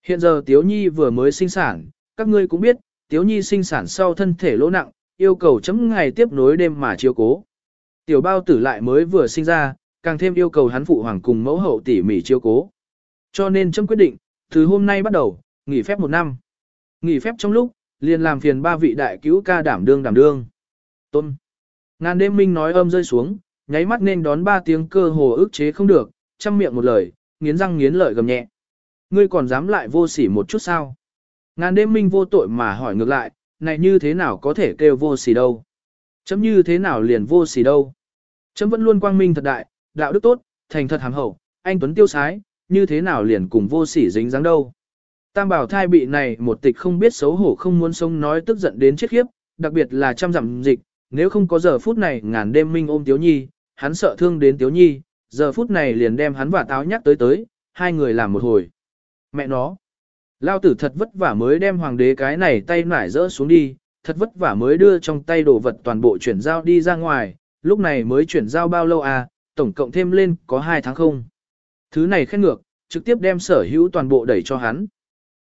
Hiện giờ Tiếu Nhi vừa mới sinh sản, các ngươi cũng biết, Tiếu Nhi sinh sản sau thân thể lỗ nặng, yêu cầu chấm ngày tiếp nối đêm mà chiếu cố. Tiểu bao tử lại mới vừa sinh ra, càng thêm yêu cầu hắn phụ hoàng cùng mẫu hậu tỉ mỉ chiếu cố. Cho nên chấm quyết định, từ hôm nay bắt đầu, nghỉ phép một năm. Nghỉ phép trong lúc, liền làm phiền ba vị đại cứu ca đảm đương đảm đương. Tôn. Ngàn đêm minh nói âm rơi xuống, nháy mắt nên đón ba tiếng cơ hồ ức chế không được, chăm miệng một lời, nghiến răng nghiến lợi gầm nhẹ. Ngươi còn dám lại vô sỉ một chút sao? Ngàn đêm minh vô tội mà hỏi ngược lại, này như thế nào có thể kêu vô sỉ đâu? Chấm như thế nào liền vô sỉ đâu? Chấm vẫn luôn quang minh thật đại, đạo đức tốt, thành thật hàm hậu, anh Tuấn tiêu sái, như thế nào liền cùng vô sỉ dính dáng đâu? Tam bảo thai bị này một tịch không biết xấu hổ không muốn sống nói tức giận đến chết khiếp, đặc biệt là trăm dặm dịch, nếu không có giờ phút này ngàn đêm minh ôm Tiếu Nhi, hắn sợ thương đến Tiếu Nhi, giờ phút này liền đem hắn và táo nhắc tới tới, hai người làm một hồi. Mẹ nó, lao tử thật vất vả mới đem hoàng đế cái này tay nải rỡ xuống đi, thật vất vả mới đưa trong tay đồ vật toàn bộ chuyển giao đi ra ngoài, lúc này mới chuyển giao bao lâu à, tổng cộng thêm lên có hai tháng không. Thứ này khét ngược, trực tiếp đem sở hữu toàn bộ đẩy cho hắn.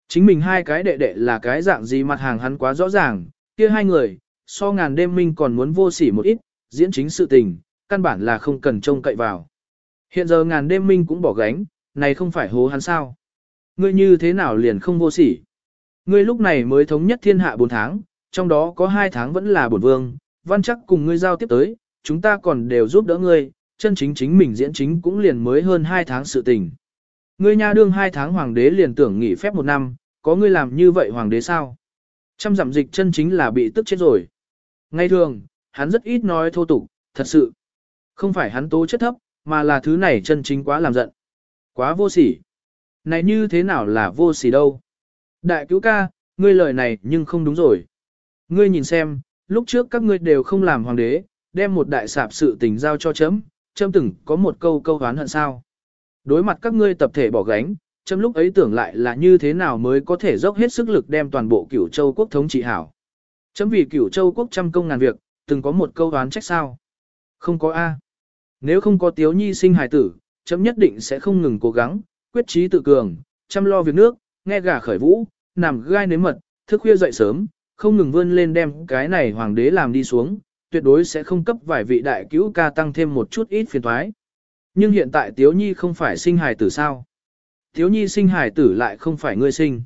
Chính mình hai cái đệ đệ là cái dạng gì mặt hàng hắn quá rõ ràng, kia hai người, so ngàn đêm minh còn muốn vô sỉ một ít, diễn chính sự tình, căn bản là không cần trông cậy vào. Hiện giờ ngàn đêm minh cũng bỏ gánh, này không phải hố hắn sao. Ngươi như thế nào liền không vô sỉ. Ngươi lúc này mới thống nhất thiên hạ 4 tháng, trong đó có 2 tháng vẫn là bổn vương, văn chắc cùng ngươi giao tiếp tới, chúng ta còn đều giúp đỡ ngươi, chân chính chính mình diễn chính cũng liền mới hơn 2 tháng sự tình. Ngươi nha đương 2 tháng hoàng đế liền tưởng nghỉ phép một năm, có ngươi làm như vậy hoàng đế sao? Trăm giảm dịch chân chính là bị tức chết rồi. Ngay thường, hắn rất ít nói thô tục, thật sự. Không phải hắn tố chất thấp, mà là thứ này chân chính quá làm giận. Quá vô sỉ. Này như thế nào là vô sỉ đâu? Đại cứu ca, ngươi lời này nhưng không đúng rồi. Ngươi nhìn xem, lúc trước các ngươi đều không làm hoàng đế, đem một đại sạp sự tình giao cho chấm, chấm từng có một câu câu hán hận sao. Đối mặt các ngươi tập thể bỏ gánh, chấm lúc ấy tưởng lại là như thế nào mới có thể dốc hết sức lực đem toàn bộ cửu châu quốc thống trị hảo. Chấm vì cửu châu quốc trăm công ngàn việc, từng có một câu đoán trách sao. Không có A. Nếu không có tiếu nhi sinh hài tử, chấm nhất định sẽ không ngừng cố gắng, quyết trí tự cường, chăm lo việc nước, nghe gà khởi vũ, nằm gai nếm mật, thức khuya dậy sớm, không ngừng vươn lên đem cái này hoàng đế làm đi xuống, tuyệt đối sẽ không cấp vài vị đại cứu ca tăng thêm một chút ít phiền thoái. Nhưng hiện tại Tiếu Nhi không phải sinh hài tử sao? Tiếu Nhi sinh hài tử lại không phải ngươi sinh.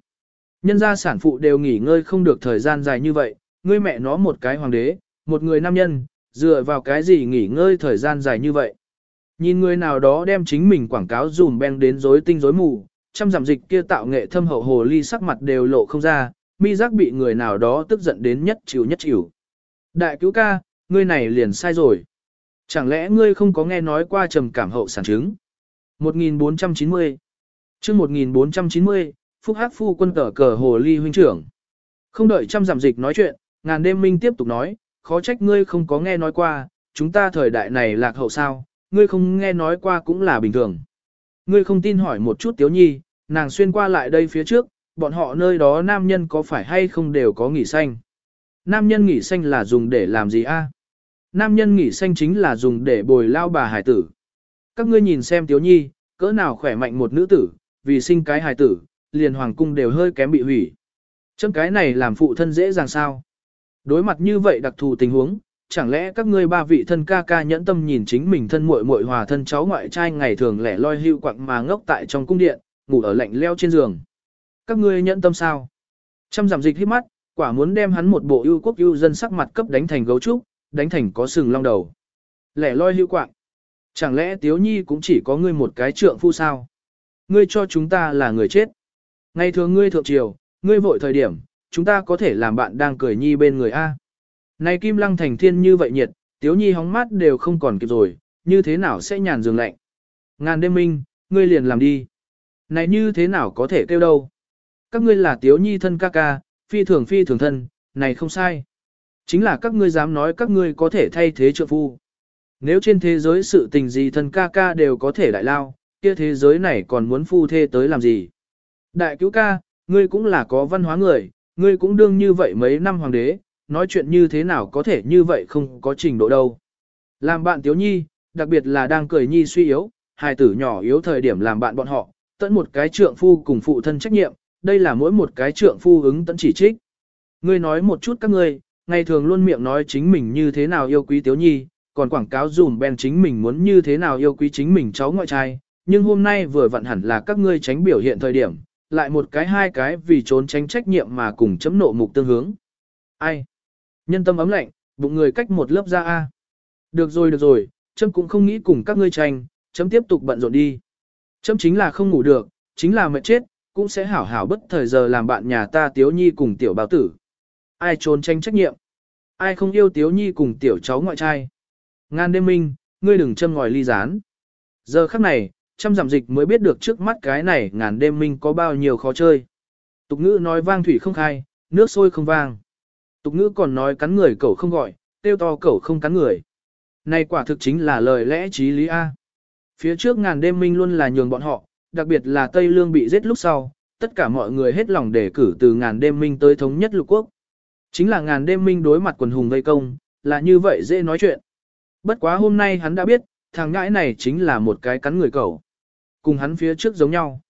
Nhân gia sản phụ đều nghỉ ngơi không được thời gian dài như vậy, ngươi mẹ nó một cái hoàng đế, một người nam nhân, dựa vào cái gì nghỉ ngơi thời gian dài như vậy. Nhìn người nào đó đem chính mình quảng cáo dùm beng đến rối tinh rối mù, trăm giảm dịch kia tạo nghệ thâm hậu hồ ly sắc mặt đều lộ không ra, mi giác bị người nào đó tức giận đến nhất chịu nhất chịu. Đại cứu ca, ngươi này liền sai rồi. Chẳng lẽ ngươi không có nghe nói qua trầm cảm hậu sản chứng? 1490 chương 1490, Phúc Hắc Phu quân cờ cờ hồ ly huynh trưởng. Không đợi trăm giảm dịch nói chuyện, ngàn đêm minh tiếp tục nói, khó trách ngươi không có nghe nói qua, chúng ta thời đại này lạc hậu sao, ngươi không nghe nói qua cũng là bình thường. Ngươi không tin hỏi một chút Tiếu Nhi, nàng xuyên qua lại đây phía trước, bọn họ nơi đó nam nhân có phải hay không đều có nghỉ xanh. Nam nhân nghỉ xanh là dùng để làm gì a? Nam nhân nghỉ xanh chính là dùng để bồi lao bà hải tử. Các ngươi nhìn xem Tiếu Nhi, cỡ nào khỏe mạnh một nữ tử, vì sinh cái hải tử, liền hoàng cung đều hơi kém bị hủy. Chấm cái này làm phụ thân dễ dàng sao? Đối mặt như vậy đặc thù tình huống, chẳng lẽ các ngươi ba vị thân ca ca nhẫn tâm nhìn chính mình thân muội muội hòa thân cháu ngoại trai ngày thường lẻ loi hưu quặng mà ngốc tại trong cung điện, ngủ ở lạnh leo trên giường. Các ngươi nhẫn tâm sao? Trăm giảm dịch hít mắt, quả muốn đem hắn một bộ ưu quốc ưu dân sắc mặt cấp đánh thành gấu trúc, đánh thành có sừng long đầu. Lẻ loi hưu quạng. Chẳng lẽ Tiếu Nhi cũng chỉ có ngươi một cái trượng phu sao? Ngươi cho chúng ta là người chết. Ngày thường ngươi thượng triều, ngươi vội thời điểm, chúng ta có thể làm bạn đang cười nhi bên người A. Này kim lăng thành thiên như vậy nhiệt, tiếu nhi hóng mát đều không còn kịp rồi, như thế nào sẽ nhàn giường lạnh. Ngàn đêm minh, ngươi liền làm đi. Này như thế nào có thể kêu đâu. Các ngươi là tiếu nhi thân ca ca, phi thường phi thường thân, này không sai. Chính là các ngươi dám nói các ngươi có thể thay thế trợ phu. Nếu trên thế giới sự tình gì thân ca ca đều có thể đại lao, kia thế giới này còn muốn phu thê tới làm gì. Đại cứu ca, ngươi cũng là có văn hóa người, ngươi cũng đương như vậy mấy năm hoàng đế, nói chuyện như thế nào có thể như vậy không có trình độ đâu. Làm bạn Tiếu Nhi, đặc biệt là đang cười Nhi suy yếu, hài tử nhỏ yếu thời điểm làm bạn bọn họ, tận một cái trượng phu cùng phụ thân trách nhiệm, đây là mỗi một cái trượng phu ứng tận chỉ trích. Ngươi nói một chút các ngươi, ngày thường luôn miệng nói chính mình như thế nào yêu quý Tiếu Nhi, còn quảng cáo dùm ben chính mình muốn như thế nào yêu quý chính mình cháu ngoại trai, nhưng hôm nay vừa vặn hẳn là các ngươi tránh biểu hiện thời điểm, lại một cái hai cái vì trốn tránh trách nhiệm mà cùng chấm nộ mục tương hướng. Ai? Nhân tâm ấm lạnh, bụng người cách một lớp da A. Được rồi được rồi, chấm cũng không nghĩ cùng các ngươi tranh, chấm tiếp tục bận rộn đi. Chấm chính là không ngủ được, chính là mệt chết, cũng sẽ hảo hảo bất thời giờ làm bạn nhà ta Tiếu Nhi cùng tiểu Bảo tử. Ai trốn tranh trách nhiệm? Ai không yêu Tiếu Nhi cùng tiểu cháu ngoại trai? Ngan đêm minh, ngươi đừng châm ngòi ly rán. Giờ khắc này, trăm giảm dịch mới biết được trước mắt cái này ngàn đêm minh có bao nhiêu khó chơi. Tục ngữ nói vang thủy không khai, nước sôi không vang. Tục ngữ còn nói cắn người cẩu không gọi, tiêu to cẩu không cắn người. Này quả thực chính là lời lẽ trí lý A. Phía trước ngàn đêm minh luôn là nhường bọn họ, đặc biệt là Tây Lương bị giết lúc sau, tất cả mọi người hết lòng để cử từ ngàn đêm minh tới thống nhất lục quốc. Chính là ngàn đêm minh đối mặt quần hùng vây công, là như vậy dễ nói chuyện. Bất quá hôm nay hắn đã biết, thằng ngãi này chính là một cái cắn người cẩu. Cùng hắn phía trước giống nhau.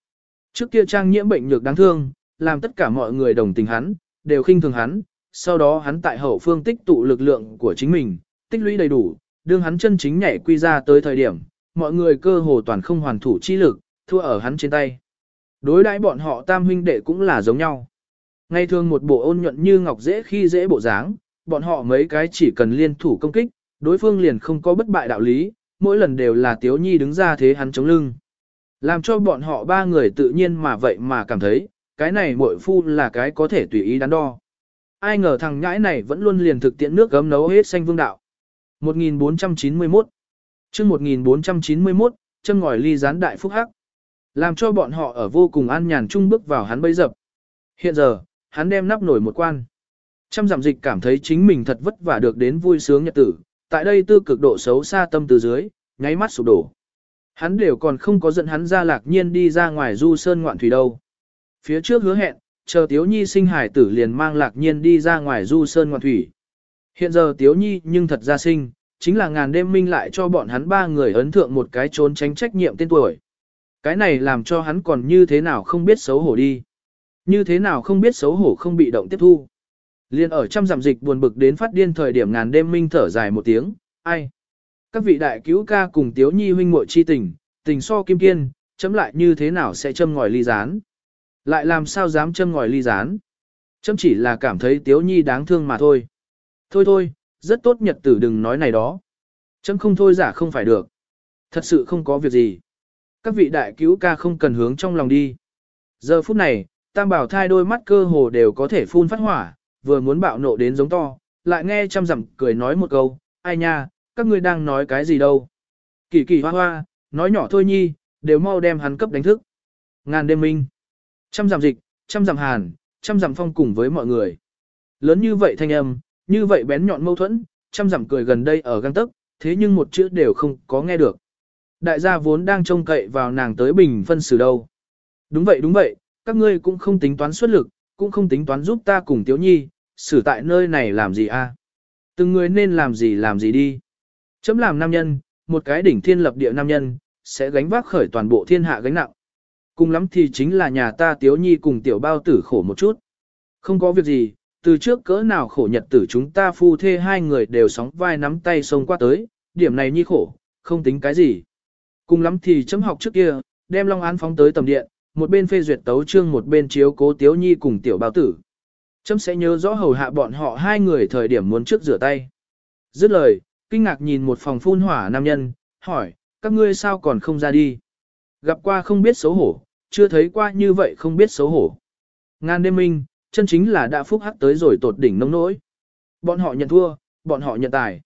Trước kia trang nhiễm bệnh nhược đáng thương, làm tất cả mọi người đồng tình hắn, đều khinh thường hắn, sau đó hắn tại hậu phương tích tụ lực lượng của chính mình, tích lũy đầy đủ, đương hắn chân chính nhảy quy ra tới thời điểm, mọi người cơ hồ toàn không hoàn thủ chi lực, thua ở hắn trên tay. Đối đãi bọn họ tam huynh đệ cũng là giống nhau. Ngày thường một bộ ôn nhuận như ngọc dễ khi dễ bộ dáng, bọn họ mấy cái chỉ cần liên thủ công kích, đối phương liền không có bất bại đạo lý, mỗi lần đều là Tiếu Nhi đứng ra thế hắn chống lưng. Làm cho bọn họ ba người tự nhiên mà vậy mà cảm thấy, cái này muội phu là cái có thể tùy ý đắn đo. Ai ngờ thằng nhãi này vẫn luôn liền thực tiễn nước gấm nấu hết xanh vương đạo. 1491 chương 1491, chân ngòi ly gián đại phúc hắc. Làm cho bọn họ ở vô cùng an nhàn chung bước vào hắn bấy dập. Hiện giờ, hắn đem nắp nổi một quan. Trăm giảm dịch cảm thấy chính mình thật vất vả được đến vui sướng nhật tử, tại đây tư cực độ xấu xa tâm từ dưới, nháy mắt sụp đổ. Hắn đều còn không có dẫn hắn ra lạc nhiên đi ra ngoài du sơn ngoạn thủy đâu. Phía trước hứa hẹn, chờ Tiếu Nhi sinh hải tử liền mang lạc nhiên đi ra ngoài du sơn ngoạn thủy. Hiện giờ Tiếu Nhi nhưng thật ra sinh, chính là ngàn đêm minh lại cho bọn hắn ba người ấn thượng một cái trốn tránh trách nhiệm tên tuổi. Cái này làm cho hắn còn như thế nào không biết xấu hổ đi. Như thế nào không biết xấu hổ không bị động tiếp thu. Liên ở trăm giảm dịch buồn bực đến phát điên thời điểm ngàn đêm minh thở dài một tiếng, ai. Các vị đại cứu ca cùng Tiếu Nhi huynh muội chi tình, tình so kim kiên, chấm lại như thế nào sẽ châm ngòi ly gián. Lại làm sao dám châm ngòi ly gián. châm chỉ là cảm thấy Tiếu Nhi đáng thương mà thôi. Thôi thôi, rất tốt nhật tử đừng nói này đó. Châm không thôi giả không phải được. Thật sự không có việc gì. Các vị đại cứu ca không cần hướng trong lòng đi. Giờ phút này, tam bảo thai đôi mắt cơ hồ đều có thể phun phát hỏa, vừa muốn bạo nộ đến giống to, lại nghe chăm dặm cười nói một câu, ai nha, các ngươi đang nói cái gì đâu. Kỳ kỳ hoa hoa, nói nhỏ thôi nhi, đều mau đem hắn cấp đánh thức. Ngàn đêm minh, trăm giảm dịch, trăm giảm hàn, trăm giảm phong cùng với mọi người. Lớn như vậy thanh âm, như vậy bén nhọn mâu thuẫn, trăm giảm cười gần đây ở găng tức, thế nhưng một chữ đều không có nghe được. Đại gia vốn đang trông cậy vào nàng tới bình phân xử đâu. Đúng vậy đúng vậy, các ngươi cũng không tính toán xuất lực, cũng không tính toán giúp ta cùng Tiếu Nhi, xử tại nơi này làm gì a? À? Từng người nên làm gì làm gì đi. Chấm làm nam nhân, một cái đỉnh thiên lập địa nam nhân, sẽ gánh vác khởi toàn bộ thiên hạ gánh nặng. Cùng lắm thì chính là nhà ta Tiếu Nhi cùng tiểu bao tử khổ một chút. Không có việc gì, từ trước cỡ nào khổ nhật tử chúng ta phu thê hai người đều sóng vai nắm tay xông qua tới, điểm này Nhi khổ, không tính cái gì. Cùng lắm thì chấm học trước kia, đem Long Án phóng tới tầm điện, một bên phê duyệt tấu chương một bên chiếu cố Tiếu Nhi cùng tiểu bao tử. Chấm sẽ nhớ rõ hầu hạ bọn họ hai người thời điểm muốn trước rửa tay. Dứt lời, kinh ngạc nhìn một phòng phun hỏa nam nhân, hỏi, các ngươi sao còn không ra đi? Gặp qua không biết xấu hổ, chưa thấy qua như vậy không biết xấu hổ. Ngàn đêm minh, chân chính là đã phúc hắc tới rồi tột đỉnh nông nỗi. Bọn họ nhận thua, bọn họ nhận tài.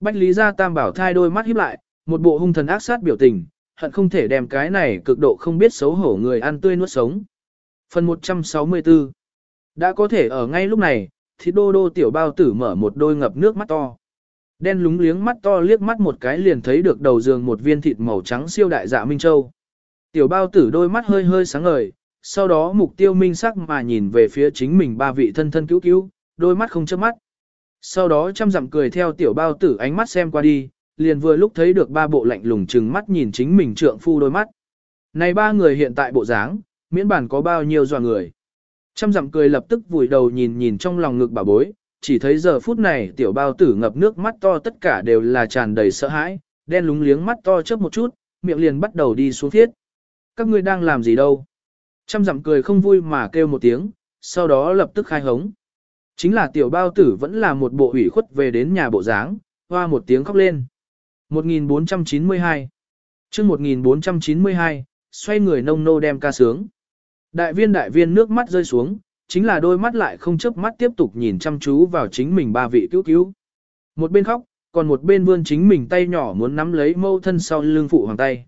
Bách Lý Gia Tam bảo thai đôi mắt híp lại, một bộ hung thần ác sát biểu tình, hận không thể đem cái này cực độ không biết xấu hổ người ăn tươi nuốt sống. Phần 164 Đã có thể ở ngay lúc này, thì đô đô tiểu bao tử mở một đôi ngập nước mắt to. Đen lúng liếng mắt to liếc mắt một cái liền thấy được đầu giường một viên thịt màu trắng siêu đại dạ Minh Châu. Tiểu bao tử đôi mắt hơi hơi sáng ngời, sau đó mục tiêu minh sắc mà nhìn về phía chính mình ba vị thân thân cứu cứu, đôi mắt không chớp mắt. Sau đó chăm dặm cười theo tiểu bao tử ánh mắt xem qua đi, liền vừa lúc thấy được ba bộ lạnh lùng chừng mắt nhìn chính mình trượng phu đôi mắt. Này ba người hiện tại bộ dáng, miễn bản có bao nhiêu dọa người. Chăm dặm cười lập tức vùi đầu nhìn nhìn trong lòng ngực bà bối, chỉ thấy giờ phút này tiểu bao tử ngập nước mắt to tất cả đều là tràn đầy sợ hãi, đen lúng liếng mắt to chớp một chút, miệng liền bắt đầu đi xuống thiết. Các ngươi đang làm gì đâu? Trăm dặm cười không vui mà kêu một tiếng, sau đó lập tức khai hống. Chính là tiểu bao tử vẫn là một bộ ủy khuất về đến nhà bộ dáng, hoa một tiếng khóc lên. 1492 chương 1492, xoay người nông nô đem ca sướng. Đại viên đại viên nước mắt rơi xuống, chính là đôi mắt lại không chớp mắt tiếp tục nhìn chăm chú vào chính mình ba vị cứu cứu. Một bên khóc, còn một bên vươn chính mình tay nhỏ muốn nắm lấy mâu thân sau lưng phụ hoàng tay.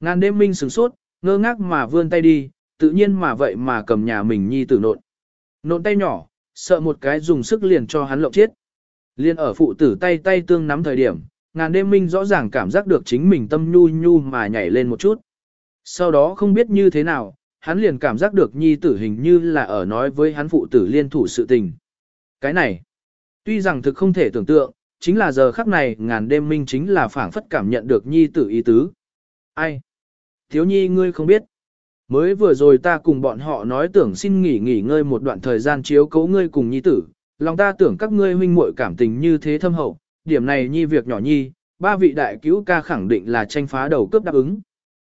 Ngàn đêm minh sửng sốt, ngơ ngác mà vươn tay đi, tự nhiên mà vậy mà cầm nhà mình nhi tử nộn. Nộn tay nhỏ, sợ một cái dùng sức liền cho hắn lộng chết. Liên ở phụ tử tay tay tương nắm thời điểm, ngàn đêm minh rõ ràng cảm giác được chính mình tâm nhu nhu mà nhảy lên một chút. Sau đó không biết như thế nào, hắn liền cảm giác được nhi tử hình như là ở nói với hắn phụ tử liên thủ sự tình. Cái này, tuy rằng thực không thể tưởng tượng, chính là giờ khắc này ngàn đêm minh chính là phảng phất cảm nhận được nhi tử ý tứ. Ai? Thiếu nhi ngươi không biết. Mới vừa rồi ta cùng bọn họ nói tưởng xin nghỉ nghỉ ngơi một đoạn thời gian chiếu cố ngươi cùng nhi tử, lòng ta tưởng các ngươi huynh muội cảm tình như thế thâm hậu, điểm này nhi việc nhỏ nhi, ba vị đại cứu ca khẳng định là tranh phá đầu cướp đáp ứng.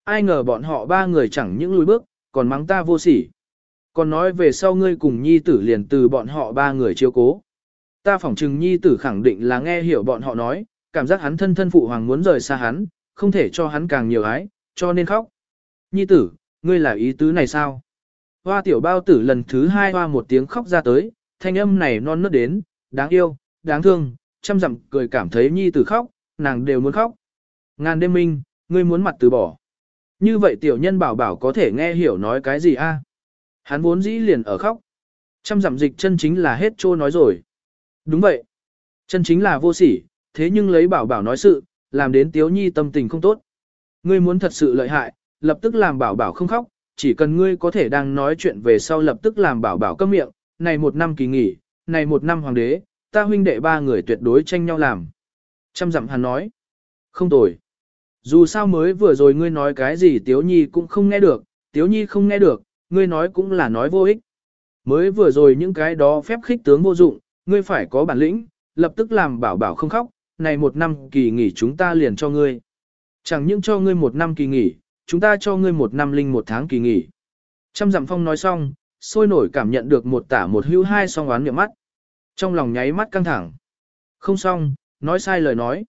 Ai ngờ bọn họ ba người chẳng những lùi bước, còn mắng ta vô sỉ. Còn nói về sau ngươi cùng nhi tử liền từ bọn họ ba người chiếu cố. Ta phỏng chừng nhi tử khẳng định là nghe hiểu bọn họ nói, cảm giác hắn thân thân phụ hoàng muốn rời xa hắn, không thể cho hắn càng nhiều ái, cho nên khóc. Nhi tử, ngươi là ý tứ này sao? Hoa tiểu bao tử lần thứ hai hoa một tiếng khóc ra tới, thanh âm này non nớt đến, đáng yêu, đáng thương, chăm dặm cười cảm thấy nhi tử khóc, nàng đều muốn khóc. Ngàn đêm minh, ngươi muốn mặt từ bỏ. Như vậy tiểu nhân bảo bảo có thể nghe hiểu nói cái gì a? Hắn vốn dĩ liền ở khóc. chăm dặm dịch chân chính là hết trô nói rồi. Đúng vậy. Chân chính là vô sỉ, thế nhưng lấy bảo bảo nói sự, làm đến tiếu nhi tâm tình không tốt. Ngươi muốn thật sự lợi hại, lập tức làm bảo bảo không khóc, chỉ cần ngươi có thể đang nói chuyện về sau lập tức làm bảo bảo câm miệng, này một năm kỳ nghỉ, này một năm hoàng đế, ta huynh đệ ba người tuyệt đối tranh nhau làm. Trăm dặm hắn nói, không tồi. Dù sao mới vừa rồi ngươi nói cái gì Tiếu Nhi cũng không nghe được, Tiếu Nhi không nghe được, ngươi nói cũng là nói vô ích. Mới vừa rồi những cái đó phép khích tướng vô dụng, ngươi phải có bản lĩnh, lập tức làm bảo bảo không khóc, này một năm kỳ nghỉ chúng ta liền cho ngươi. Chẳng những cho ngươi một năm kỳ nghỉ, chúng ta cho ngươi một năm linh một tháng kỳ nghỉ. Trăm dặm phong nói xong, sôi nổi cảm nhận được một tả một hữu hai song oán miệng mắt. Trong lòng nháy mắt căng thẳng. Không xong, nói sai lời nói.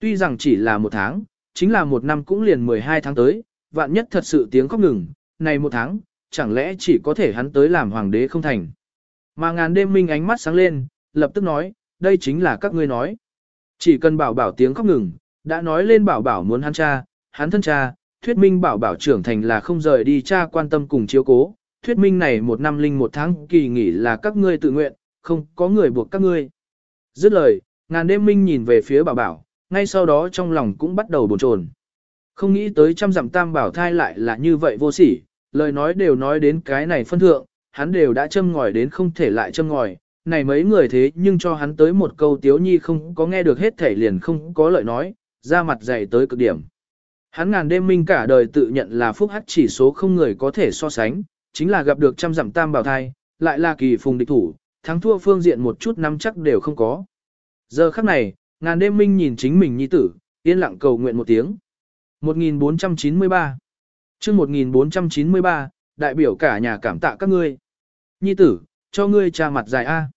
Tuy rằng chỉ là một tháng, chính là một năm cũng liền 12 tháng tới, vạn nhất thật sự tiếng khóc ngừng, này một tháng, chẳng lẽ chỉ có thể hắn tới làm hoàng đế không thành. Mà ngàn đêm minh ánh mắt sáng lên, lập tức nói, đây chính là các ngươi nói. Chỉ cần bảo bảo tiếng khóc ngừng, đã nói lên bảo bảo muốn hắn cha, hắn thân cha, thuyết minh bảo bảo trưởng thành là không rời đi cha quan tâm cùng chiếu cố, thuyết minh này một năm linh một tháng kỳ nghỉ là các ngươi tự nguyện, không có người buộc các ngươi. Dứt lời, ngàn đêm minh nhìn về phía bảo bảo, ngay sau đó trong lòng cũng bắt đầu bồn chồn. Không nghĩ tới trăm dặm tam bảo thai lại là như vậy vô sỉ, lời nói đều nói đến cái này phân thượng, hắn đều đã châm ngòi đến không thể lại châm ngòi, này mấy người thế nhưng cho hắn tới một câu tiếu nhi không có nghe được hết thể liền không có lợi nói, da mặt dày tới cực điểm. Hắn ngàn đêm minh cả đời tự nhận là phúc hắc chỉ số không người có thể so sánh, chính là gặp được trăm dặm tam bảo thai, lại là kỳ phùng địch thủ, thắng thua phương diện một chút nắm chắc đều không có. Giờ khắc này, ngàn đêm minh nhìn chính mình nhi tử, yên lặng cầu nguyện một tiếng. 1493 chương 1493, đại biểu cả nhà cảm tạ các ngươi. Nhi tử, cho ngươi cha mặt dài A.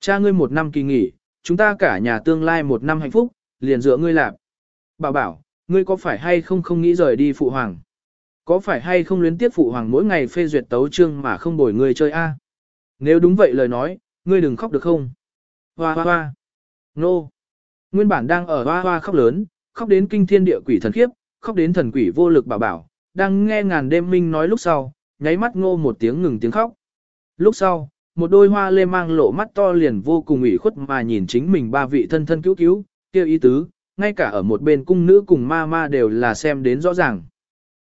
Cha ngươi một năm kỳ nghỉ, chúng ta cả nhà tương lai một năm hạnh phúc, liền dựa ngươi làm. Bảo bảo, ngươi có phải hay không không nghĩ rời đi phụ hoàng? Có phải hay không luyến tiếc phụ hoàng mỗi ngày phê duyệt tấu chương mà không bồi ngươi chơi A? Nếu đúng vậy lời nói, ngươi đừng khóc được không? Hoa hoa hoa. Nô. Nguyên bản đang ở hoa hoa khóc lớn, khóc đến kinh thiên địa quỷ thần khiếp, khóc đến thần quỷ vô lực bảo bảo, đang nghe ngàn đêm minh nói lúc sau, nháy mắt ngô một tiếng ngừng tiếng khóc. Lúc sau, một đôi hoa lê mang lộ mắt to liền vô cùng ủy khuất mà nhìn chính mình ba vị thân thân cứu cứu, kêu ý tứ, ngay cả ở một bên cung nữ cùng ma ma đều là xem đến rõ ràng.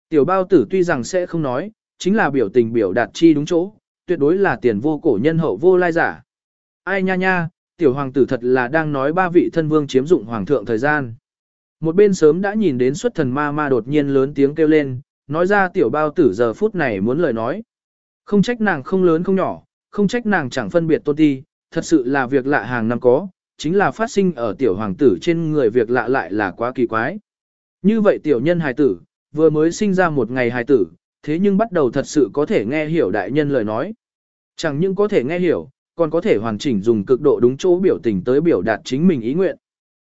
Tiểu bao tử tuy rằng sẽ không nói, chính là biểu tình biểu đạt chi đúng chỗ, tuyệt đối là tiền vô cổ nhân hậu vô lai giả. Ai nha nha, tiểu hoàng tử thật là đang nói ba vị thân vương chiếm dụng hoàng thượng thời gian. Một bên sớm đã nhìn đến xuất thần ma ma đột nhiên lớn tiếng kêu lên, nói ra tiểu bao tử giờ phút này muốn lời nói. Không trách nàng không lớn không nhỏ, không trách nàng chẳng phân biệt tôn ti, thật sự là việc lạ hàng năm có, chính là phát sinh ở tiểu hoàng tử trên người việc lạ lại là quá kỳ quái. Như vậy tiểu nhân hài tử, vừa mới sinh ra một ngày hài tử, thế nhưng bắt đầu thật sự có thể nghe hiểu đại nhân lời nói. Chẳng những có thể nghe hiểu, còn có thể hoàn chỉnh dùng cực độ đúng chỗ biểu tình tới biểu đạt chính mình ý nguyện.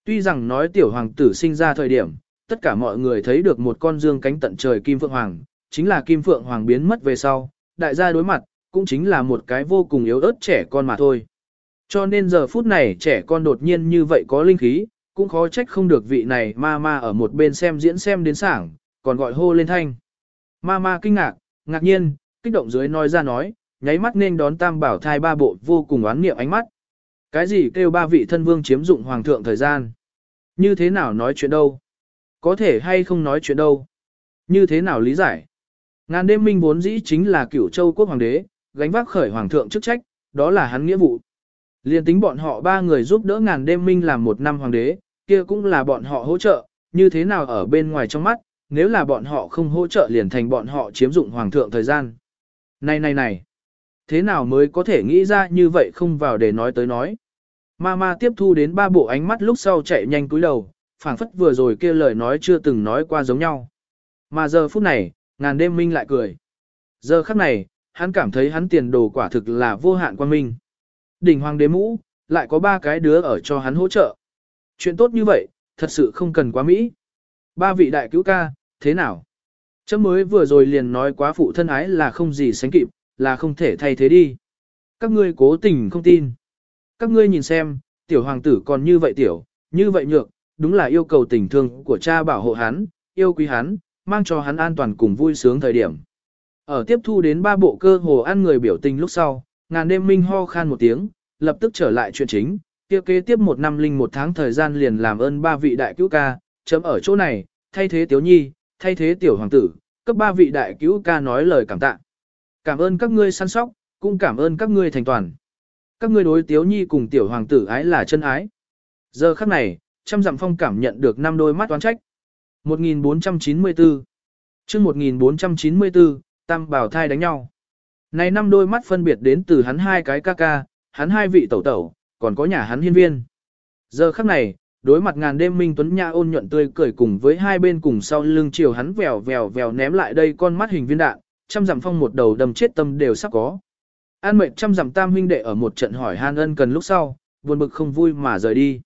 Tuy rằng nói tiểu hoàng tử sinh ra thời điểm, tất cả mọi người thấy được một con dương cánh tận trời kim phượng hoàng, chính là kim phượng hoàng biến mất về sau, đại gia đối mặt, cũng chính là một cái vô cùng yếu ớt trẻ con mà thôi. Cho nên giờ phút này trẻ con đột nhiên như vậy có linh khí, cũng khó trách không được vị này ma ma ở một bên xem diễn xem đến sảng, còn gọi hô lên thanh. Ma ma kinh ngạc, ngạc nhiên, kích động dưới nói ra nói, nháy mắt nên đón tam bảo thai ba bộ vô cùng oán nghiệm ánh mắt. Cái gì kêu ba vị thân vương chiếm dụng hoàng thượng thời gian? Như thế nào nói chuyện đâu? Có thể hay không nói chuyện đâu? Như thế nào lý giải? Ngàn đêm minh vốn dĩ chính là cửu châu quốc hoàng đế, gánh vác khởi hoàng thượng chức trách, đó là hắn nghĩa vụ. Liên tính bọn họ ba người giúp đỡ ngàn đêm minh làm một năm hoàng đế, kia cũng là bọn họ hỗ trợ, như thế nào ở bên ngoài trong mắt, nếu là bọn họ không hỗ trợ liền thành bọn họ chiếm dụng hoàng thượng thời gian. Này này này, thế nào mới có thể nghĩ ra như vậy không vào để nói tới nói. Mama tiếp thu đến ba bộ ánh mắt lúc sau chạy nhanh cúi đầu, phảng phất vừa rồi kia lời nói chưa từng nói qua giống nhau. Mà giờ phút này, ngàn đêm minh lại cười. Giờ khắc này, hắn cảm thấy hắn tiền đồ quả thực là vô hạn quan minh. Đỉnh hoàng đế mũ, lại có ba cái đứa ở cho hắn hỗ trợ. Chuyện tốt như vậy, thật sự không cần quá Mỹ. Ba vị đại cứu ca, thế nào? Chấm mới vừa rồi liền nói quá phụ thân ái là không gì sánh kịp, là không thể thay thế đi. Các ngươi cố tình không tin. Các ngươi nhìn xem, tiểu hoàng tử còn như vậy tiểu, như vậy nhược, đúng là yêu cầu tình thương của cha bảo hộ hắn, yêu quý hắn, mang cho hắn an toàn cùng vui sướng thời điểm. Ở tiếp thu đến ba bộ cơ hồ ăn người biểu tình lúc sau, ngàn đêm minh ho khan một tiếng, lập tức trở lại chuyện chính, kia kế tiếp một năm linh một tháng thời gian liền làm ơn ba vị đại cứu ca, chấm ở chỗ này, thay thế tiểu nhi, thay thế tiểu hoàng tử, cấp ba vị đại cứu ca nói lời cảm tạ. Cảm ơn các ngươi săn sóc, cũng cảm ơn các ngươi thành toàn. Các ngươi đối tiếu nhi cùng tiểu hoàng tử ái là chân ái. Giờ khắc này, trăm dặm phong cảm nhận được năm đôi mắt toán trách. 1494 chương 1494, tam bảo thai đánh nhau. Này năm đôi mắt phân biệt đến từ hắn hai cái ca ca, hắn hai vị tẩu tẩu, còn có nhà hắn hiên viên. Giờ khắc này, đối mặt ngàn đêm minh tuấn nha ôn nhuận tươi cười cùng với hai bên cùng sau lưng chiều hắn vèo vèo vèo ném lại đây con mắt hình viên đạn, trăm dặm phong một đầu đầm chết tâm đều sắp có. An mệnh trăm dặm tam huynh đệ ở một trận hỏi han ân cần lúc sau, buồn bực không vui mà rời đi.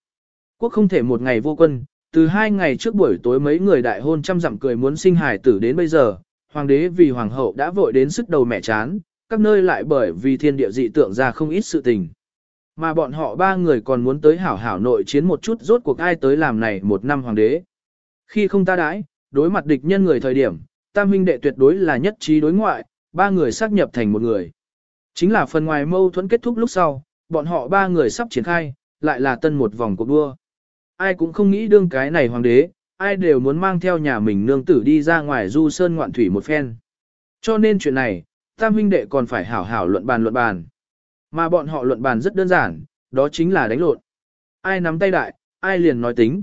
Quốc không thể một ngày vô quân, từ hai ngày trước buổi tối mấy người đại hôn trăm dặm cười muốn sinh hài tử đến bây giờ, hoàng đế vì hoàng hậu đã vội đến sức đầu mẹ chán, các nơi lại bởi vì thiên địa dị tượng ra không ít sự tình. Mà bọn họ ba người còn muốn tới hảo hảo nội chiến một chút rốt cuộc ai tới làm này một năm hoàng đế. Khi không ta đãi, đối mặt địch nhân người thời điểm, tam huynh đệ tuyệt đối là nhất trí đối ngoại, ba người xác nhập thành một người. Chính là phần ngoài mâu thuẫn kết thúc lúc sau, bọn họ ba người sắp triển khai, lại là tân một vòng cuộc đua. Ai cũng không nghĩ đương cái này hoàng đế, ai đều muốn mang theo nhà mình nương tử đi ra ngoài du sơn ngoạn thủy một phen. Cho nên chuyện này, tam huynh đệ còn phải hảo hảo luận bàn luận bàn. Mà bọn họ luận bàn rất đơn giản, đó chính là đánh lộn. Ai nắm tay đại, ai liền nói tính.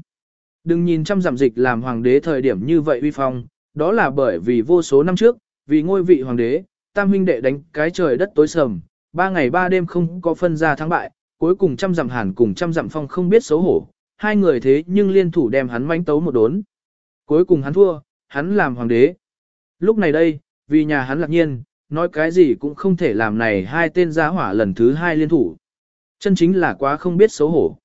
Đừng nhìn trăm giảm dịch làm hoàng đế thời điểm như vậy uy phong, đó là bởi vì vô số năm trước, vì ngôi vị hoàng đế, tam huynh đệ đánh cái trời đất tối sầm, ba ngày ba đêm không có phân ra thắng bại, cuối cùng trăm dặm hàn cùng trăm dặm phong không biết xấu hổ, hai người thế nhưng liên thủ đem hắn manh tấu một đốn. Cuối cùng hắn thua, hắn làm hoàng đế. Lúc này đây, vì nhà hắn lạc nhiên, nói cái gì cũng không thể làm này hai tên giá hỏa lần thứ hai liên thủ. Chân chính là quá không biết xấu hổ.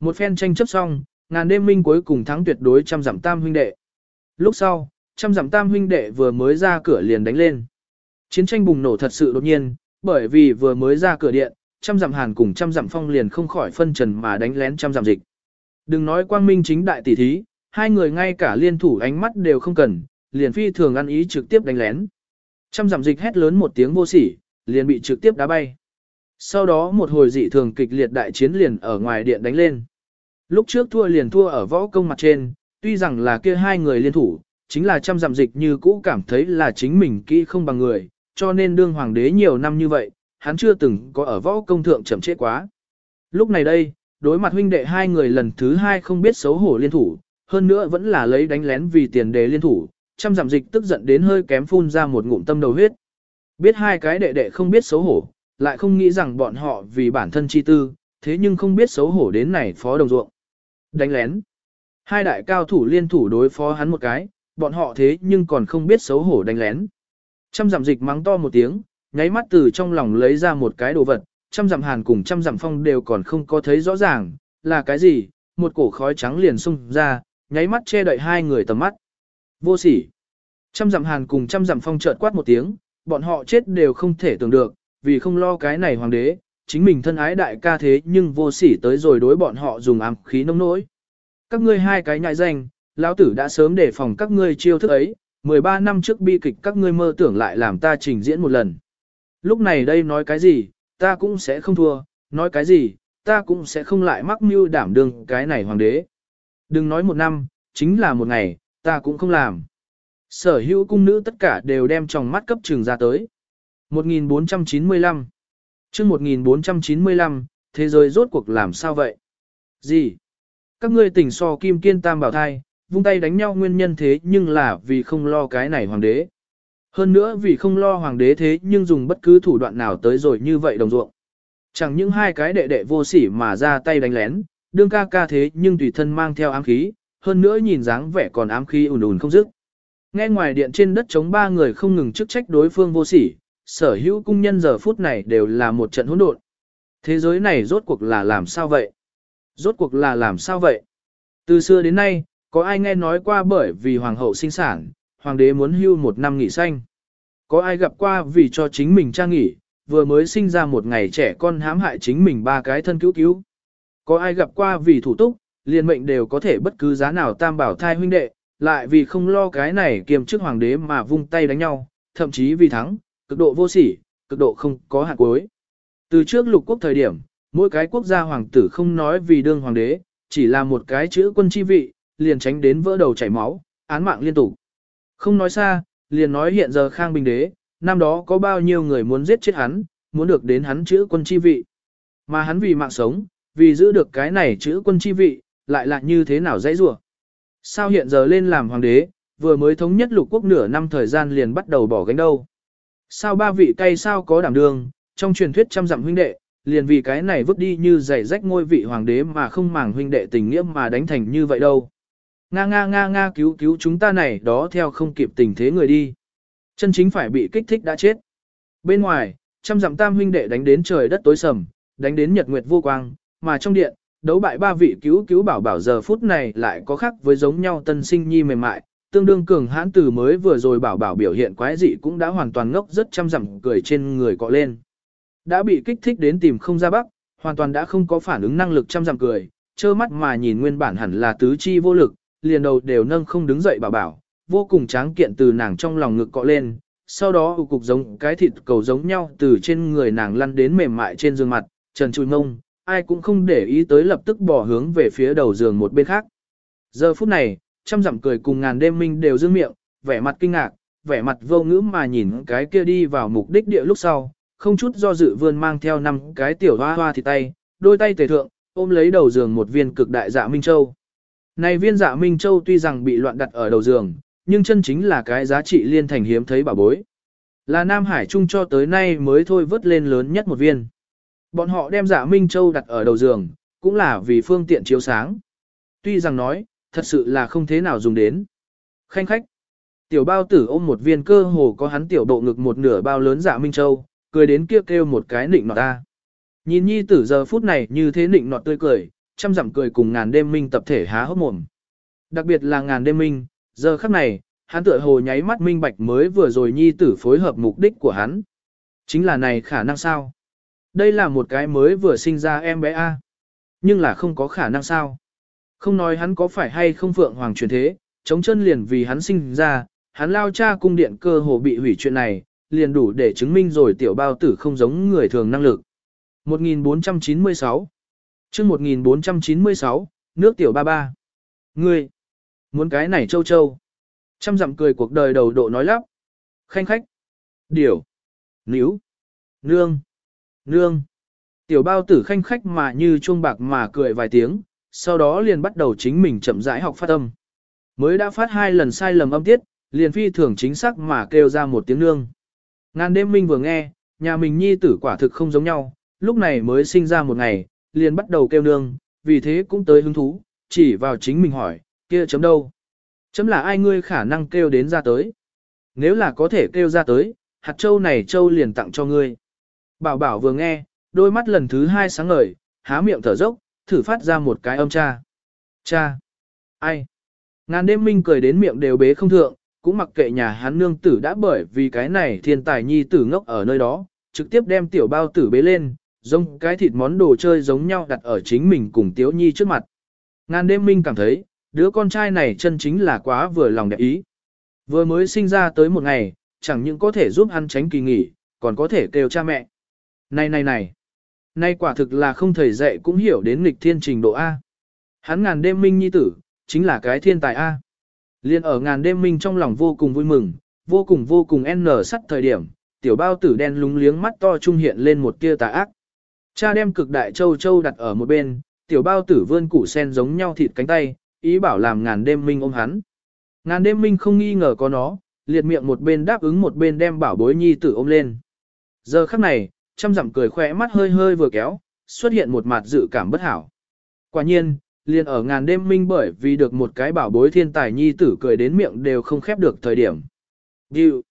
Một phen tranh chấp xong, ngàn đêm minh cuối cùng thắng tuyệt đối trăm giảm tam huynh đệ. Lúc sau, trăm giảm tam huynh đệ vừa mới ra cửa liền đánh lên. Chiến tranh bùng nổ thật sự đột nhiên, bởi vì vừa mới ra cửa điện, trăm giảm hàn cùng trăm giảm phong liền không khỏi phân trần mà đánh lén trăm giảm dịch. Đừng nói quang minh chính đại tỷ thí, hai người ngay cả liên thủ ánh mắt đều không cần, liền phi thường ăn ý trực tiếp đánh lén. Trăm dặm dịch hét lớn một tiếng vô sỉ, liền bị trực tiếp đá bay. Sau đó một hồi dị thường kịch liệt đại chiến liền ở ngoài điện đánh lên. Lúc trước thua liền thua ở võ công mặt trên, tuy rằng là kia hai người liên thủ, chính là trăm dặm dịch như cũ cảm thấy là chính mình kỹ không bằng người, cho nên đương hoàng đế nhiều năm như vậy, hắn chưa từng có ở võ công thượng chậm trễ quá. Lúc này đây, đối mặt huynh đệ hai người lần thứ hai không biết xấu hổ liên thủ, hơn nữa vẫn là lấy đánh lén vì tiền đề liên thủ, trăm giảm dịch tức giận đến hơi kém phun ra một ngụm tâm đầu huyết. Biết hai cái đệ đệ không biết xấu hổ, lại không nghĩ rằng bọn họ vì bản thân chi tư, thế nhưng không biết xấu hổ đến này phó đồng ruộng. Đánh lén. Hai đại cao thủ liên thủ đối phó hắn một cái, bọn họ thế nhưng còn không biết xấu hổ đánh lén. Trăm giảm dịch mắng to một tiếng, nháy mắt từ trong lòng lấy ra một cái đồ vật, trăm dặm hàn cùng trăm dặm phong đều còn không có thấy rõ ràng, là cái gì, một cổ khói trắng liền xung ra, nháy mắt che đậy hai người tầm mắt. Vô sỉ. Trăm dặm hàn cùng trăm dặm phong chợt quát một tiếng, bọn họ chết đều không thể tưởng được, vì không lo cái này hoàng đế, chính mình thân ái đại ca thế nhưng vô sỉ tới rồi đối bọn họ dùng ám khí nông nỗi. Các ngươi hai cái nhại danh, lão tử đã sớm đề phòng các ngươi chiêu thức ấy, 13 năm trước bi kịch các ngươi mơ tưởng lại làm ta trình diễn một lần. Lúc này đây nói cái gì, ta cũng sẽ không thua, nói cái gì, ta cũng sẽ không lại mắc mưu đảm đương cái này hoàng đế. Đừng nói một năm, chính là một ngày, ta cũng không làm. Sở hữu cung nữ tất cả đều đem trong mắt cấp trường ra tới. 1495 chương 1495, thế giới rốt cuộc làm sao vậy? Gì? Các ngươi tỉnh so kim kiên tam bảo thai, vung tay đánh nhau nguyên nhân thế nhưng là vì không lo cái này hoàng đế. Hơn nữa vì không lo hoàng đế thế nhưng dùng bất cứ thủ đoạn nào tới rồi như vậy đồng ruộng. Chẳng những hai cái đệ đệ vô sỉ mà ra tay đánh lén, đương ca ca thế nhưng tùy thân mang theo ám khí, hơn nữa nhìn dáng vẻ còn ám khí ùn ùn không dứt. Nghe ngoài điện trên đất chống ba người không ngừng chức trách đối phương vô sỉ, sở hữu cung nhân giờ phút này đều là một trận hỗn độn. Thế giới này rốt cuộc là làm sao vậy? Rốt cuộc là làm sao vậy? Từ xưa đến nay, có ai nghe nói qua bởi vì hoàng hậu sinh sản, hoàng đế muốn hưu một năm nghỉ xanh. Có ai gặp qua vì cho chính mình trang nghỉ, vừa mới sinh ra một ngày trẻ con hãm hại chính mình ba cái thân cứu cứu. Có ai gặp qua vì thủ túc, liền mệnh đều có thể bất cứ giá nào tam bảo thai huynh đệ, lại vì không lo cái này kiềm trước hoàng đế mà vung tay đánh nhau, thậm chí vì thắng, cực độ vô sỉ, cực độ không có hạn cuối. Từ trước lục quốc thời điểm, mỗi cái quốc gia hoàng tử không nói vì đương hoàng đế, chỉ là một cái chữ quân chi vị, liền tránh đến vỡ đầu chảy máu, án mạng liên tục. Không nói xa, liền nói hiện giờ Khang Bình Đế, năm đó có bao nhiêu người muốn giết chết hắn, muốn được đến hắn chữ quân chi vị. Mà hắn vì mạng sống, vì giữ được cái này chữ quân chi vị, lại là như thế nào dãy rủa Sao hiện giờ lên làm hoàng đế, vừa mới thống nhất lục quốc nửa năm thời gian liền bắt đầu bỏ gánh đâu. Sao ba vị cay sao có đảm đương, trong truyền thuyết trăm dặm huynh đệ, liền vì cái này vứt đi như giày rách ngôi vị hoàng đế mà không màng huynh đệ tình nghĩa mà đánh thành như vậy đâu. Nga nga nga nga cứu cứu chúng ta này đó theo không kịp tình thế người đi. Chân chính phải bị kích thích đã chết. Bên ngoài, trăm dặm tam huynh đệ đánh đến trời đất tối sầm, đánh đến nhật nguyệt vô quang, mà trong điện, đấu bại ba vị cứu cứu bảo bảo giờ phút này lại có khác với giống nhau tân sinh nhi mềm mại, tương đương cường hãn từ mới vừa rồi bảo bảo biểu hiện quái dị cũng đã hoàn toàn ngốc rất chăm dặm cười trên người cọ lên. Đã bị kích thích đến tìm không ra bắc, hoàn toàn đã không có phản ứng năng lực chăm dặm cười, trơ mắt mà nhìn nguyên bản hẳn là tứ chi vô lực, liền đầu đều nâng không đứng dậy bảo bảo, vô cùng tráng kiện từ nàng trong lòng ngực cọ lên, sau đó cục giống cái thịt cầu giống nhau từ trên người nàng lăn đến mềm mại trên giường mặt, trần trụi mông, ai cũng không để ý tới lập tức bỏ hướng về phía đầu giường một bên khác. Giờ phút này, trăm dặm cười cùng ngàn đêm minh đều dương miệng, vẻ mặt kinh ngạc, vẻ mặt vô ngữ mà nhìn cái kia đi vào mục đích địa lúc sau, không chút do dự vươn mang theo năm cái tiểu hoa hoa thịt tay, đôi tay tề thượng, ôm lấy đầu giường một viên cực đại dạ Minh Châu. Này viên dạ Minh Châu tuy rằng bị loạn đặt ở đầu giường, nhưng chân chính là cái giá trị liên thành hiếm thấy bảo bối. Là Nam Hải Trung cho tới nay mới thôi vớt lên lớn nhất một viên. Bọn họ đem dạ Minh Châu đặt ở đầu giường, cũng là vì phương tiện chiếu sáng. Tuy rằng nói, thật sự là không thế nào dùng đến. Khanh khách. Tiểu bao tử ôm một viên cơ hồ có hắn tiểu độ ngực một nửa bao lớn dạ Minh Châu, cười đến kia kêu, kêu một cái nịnh nọt ta. Nhìn nhi tử giờ phút này như thế nịnh nọt tươi cười, trăm dặm cười cùng ngàn đêm minh tập thể há hốc mồm. Đặc biệt là ngàn đêm minh, giờ khắc này, hắn tựa hồ nháy mắt minh bạch mới vừa rồi nhi tử phối hợp mục đích của hắn. Chính là này khả năng sao? Đây là một cái mới vừa sinh ra em bé A. Nhưng là không có khả năng sao? Không nói hắn có phải hay không phượng hoàng truyền thế, chống chân liền vì hắn sinh ra, hắn lao cha cung điện cơ hồ bị hủy chuyện này, liền đủ để chứng minh rồi tiểu bao tử không giống người thường năng lực. 1496 chương 1496, nước tiểu ba ba. Ngươi, muốn cái này châu châu. Trăm dặm cười cuộc đời đầu độ nói lắp. Khanh khách, điểu, níu, nương, nương. Tiểu bao tử khanh khách mà như chuông bạc mà cười vài tiếng, sau đó liền bắt đầu chính mình chậm rãi học phát âm. Mới đã phát hai lần sai lầm âm tiết, liền phi thường chính xác mà kêu ra một tiếng nương. Ngàn đêm minh vừa nghe, nhà mình nhi tử quả thực không giống nhau, lúc này mới sinh ra một ngày, liền bắt đầu kêu nương, vì thế cũng tới hứng thú, chỉ vào chính mình hỏi, kia chấm đâu? Chấm là ai ngươi khả năng kêu đến ra tới? Nếu là có thể kêu ra tới, hạt châu này châu liền tặng cho ngươi. Bảo bảo vừa nghe, đôi mắt lần thứ hai sáng ngời, há miệng thở dốc, thử phát ra một cái âm cha. Cha! Ai? Ngàn đêm minh cười đến miệng đều bế không thượng, cũng mặc kệ nhà hắn nương tử đã bởi vì cái này thiên tài nhi tử ngốc ở nơi đó, trực tiếp đem tiểu bao tử bế lên, giống cái thịt món đồ chơi giống nhau đặt ở chính mình cùng tiếu nhi trước mặt. Ngàn đêm minh cảm thấy, đứa con trai này chân chính là quá vừa lòng đẹp ý. Vừa mới sinh ra tới một ngày, chẳng những có thể giúp ăn tránh kỳ nghỉ, còn có thể kêu cha mẹ. Này này này, nay quả thực là không thầy dạy cũng hiểu đến nghịch thiên trình độ A. Hắn ngàn đêm minh nhi tử, chính là cái thiên tài A. Liên ở ngàn đêm minh trong lòng vô cùng vui mừng, vô cùng vô cùng n sắt thời điểm, tiểu bao tử đen lúng liếng mắt to trung hiện lên một tia tà ác. Cha đem cực đại châu châu đặt ở một bên, tiểu bao tử vươn củ sen giống nhau thịt cánh tay, ý bảo làm ngàn đêm minh ôm hắn. Ngàn đêm minh không nghi ngờ có nó, liệt miệng một bên đáp ứng một bên đem bảo bối nhi tử ôm lên. Giờ khắc này, chăm dặm cười khỏe mắt hơi hơi vừa kéo, xuất hiện một mặt dự cảm bất hảo. Quả nhiên, liền ở ngàn đêm minh bởi vì được một cái bảo bối thiên tài nhi tử cười đến miệng đều không khép được thời điểm. Điều.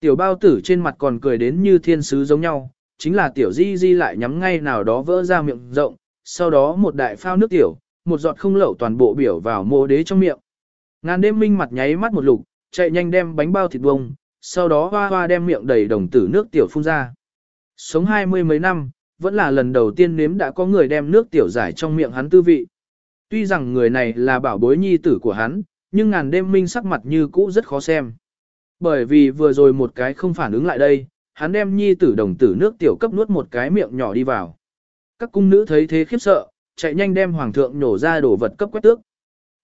Tiểu bao tử trên mặt còn cười đến như thiên sứ giống nhau, chính là tiểu di di lại nhắm ngay nào đó vỡ ra miệng rộng, sau đó một đại phao nước tiểu, một giọt không lẩu toàn bộ biểu vào mô đế trong miệng. Ngàn đêm minh mặt nháy mắt một lục, chạy nhanh đem bánh bao thịt bông, sau đó hoa hoa đem miệng đầy đồng tử nước tiểu phun ra. Sống hai mươi mấy năm, vẫn là lần đầu tiên nếm đã có người đem nước tiểu giải trong miệng hắn tư vị. Tuy rằng người này là bảo bối nhi tử của hắn, nhưng ngàn đêm minh sắc mặt như cũ rất khó xem. Bởi vì vừa rồi một cái không phản ứng lại đây, hắn đem nhi tử đồng tử nước tiểu cấp nuốt một cái miệng nhỏ đi vào. Các cung nữ thấy thế khiếp sợ, chạy nhanh đem hoàng thượng nhổ ra đổ vật cấp quét tước.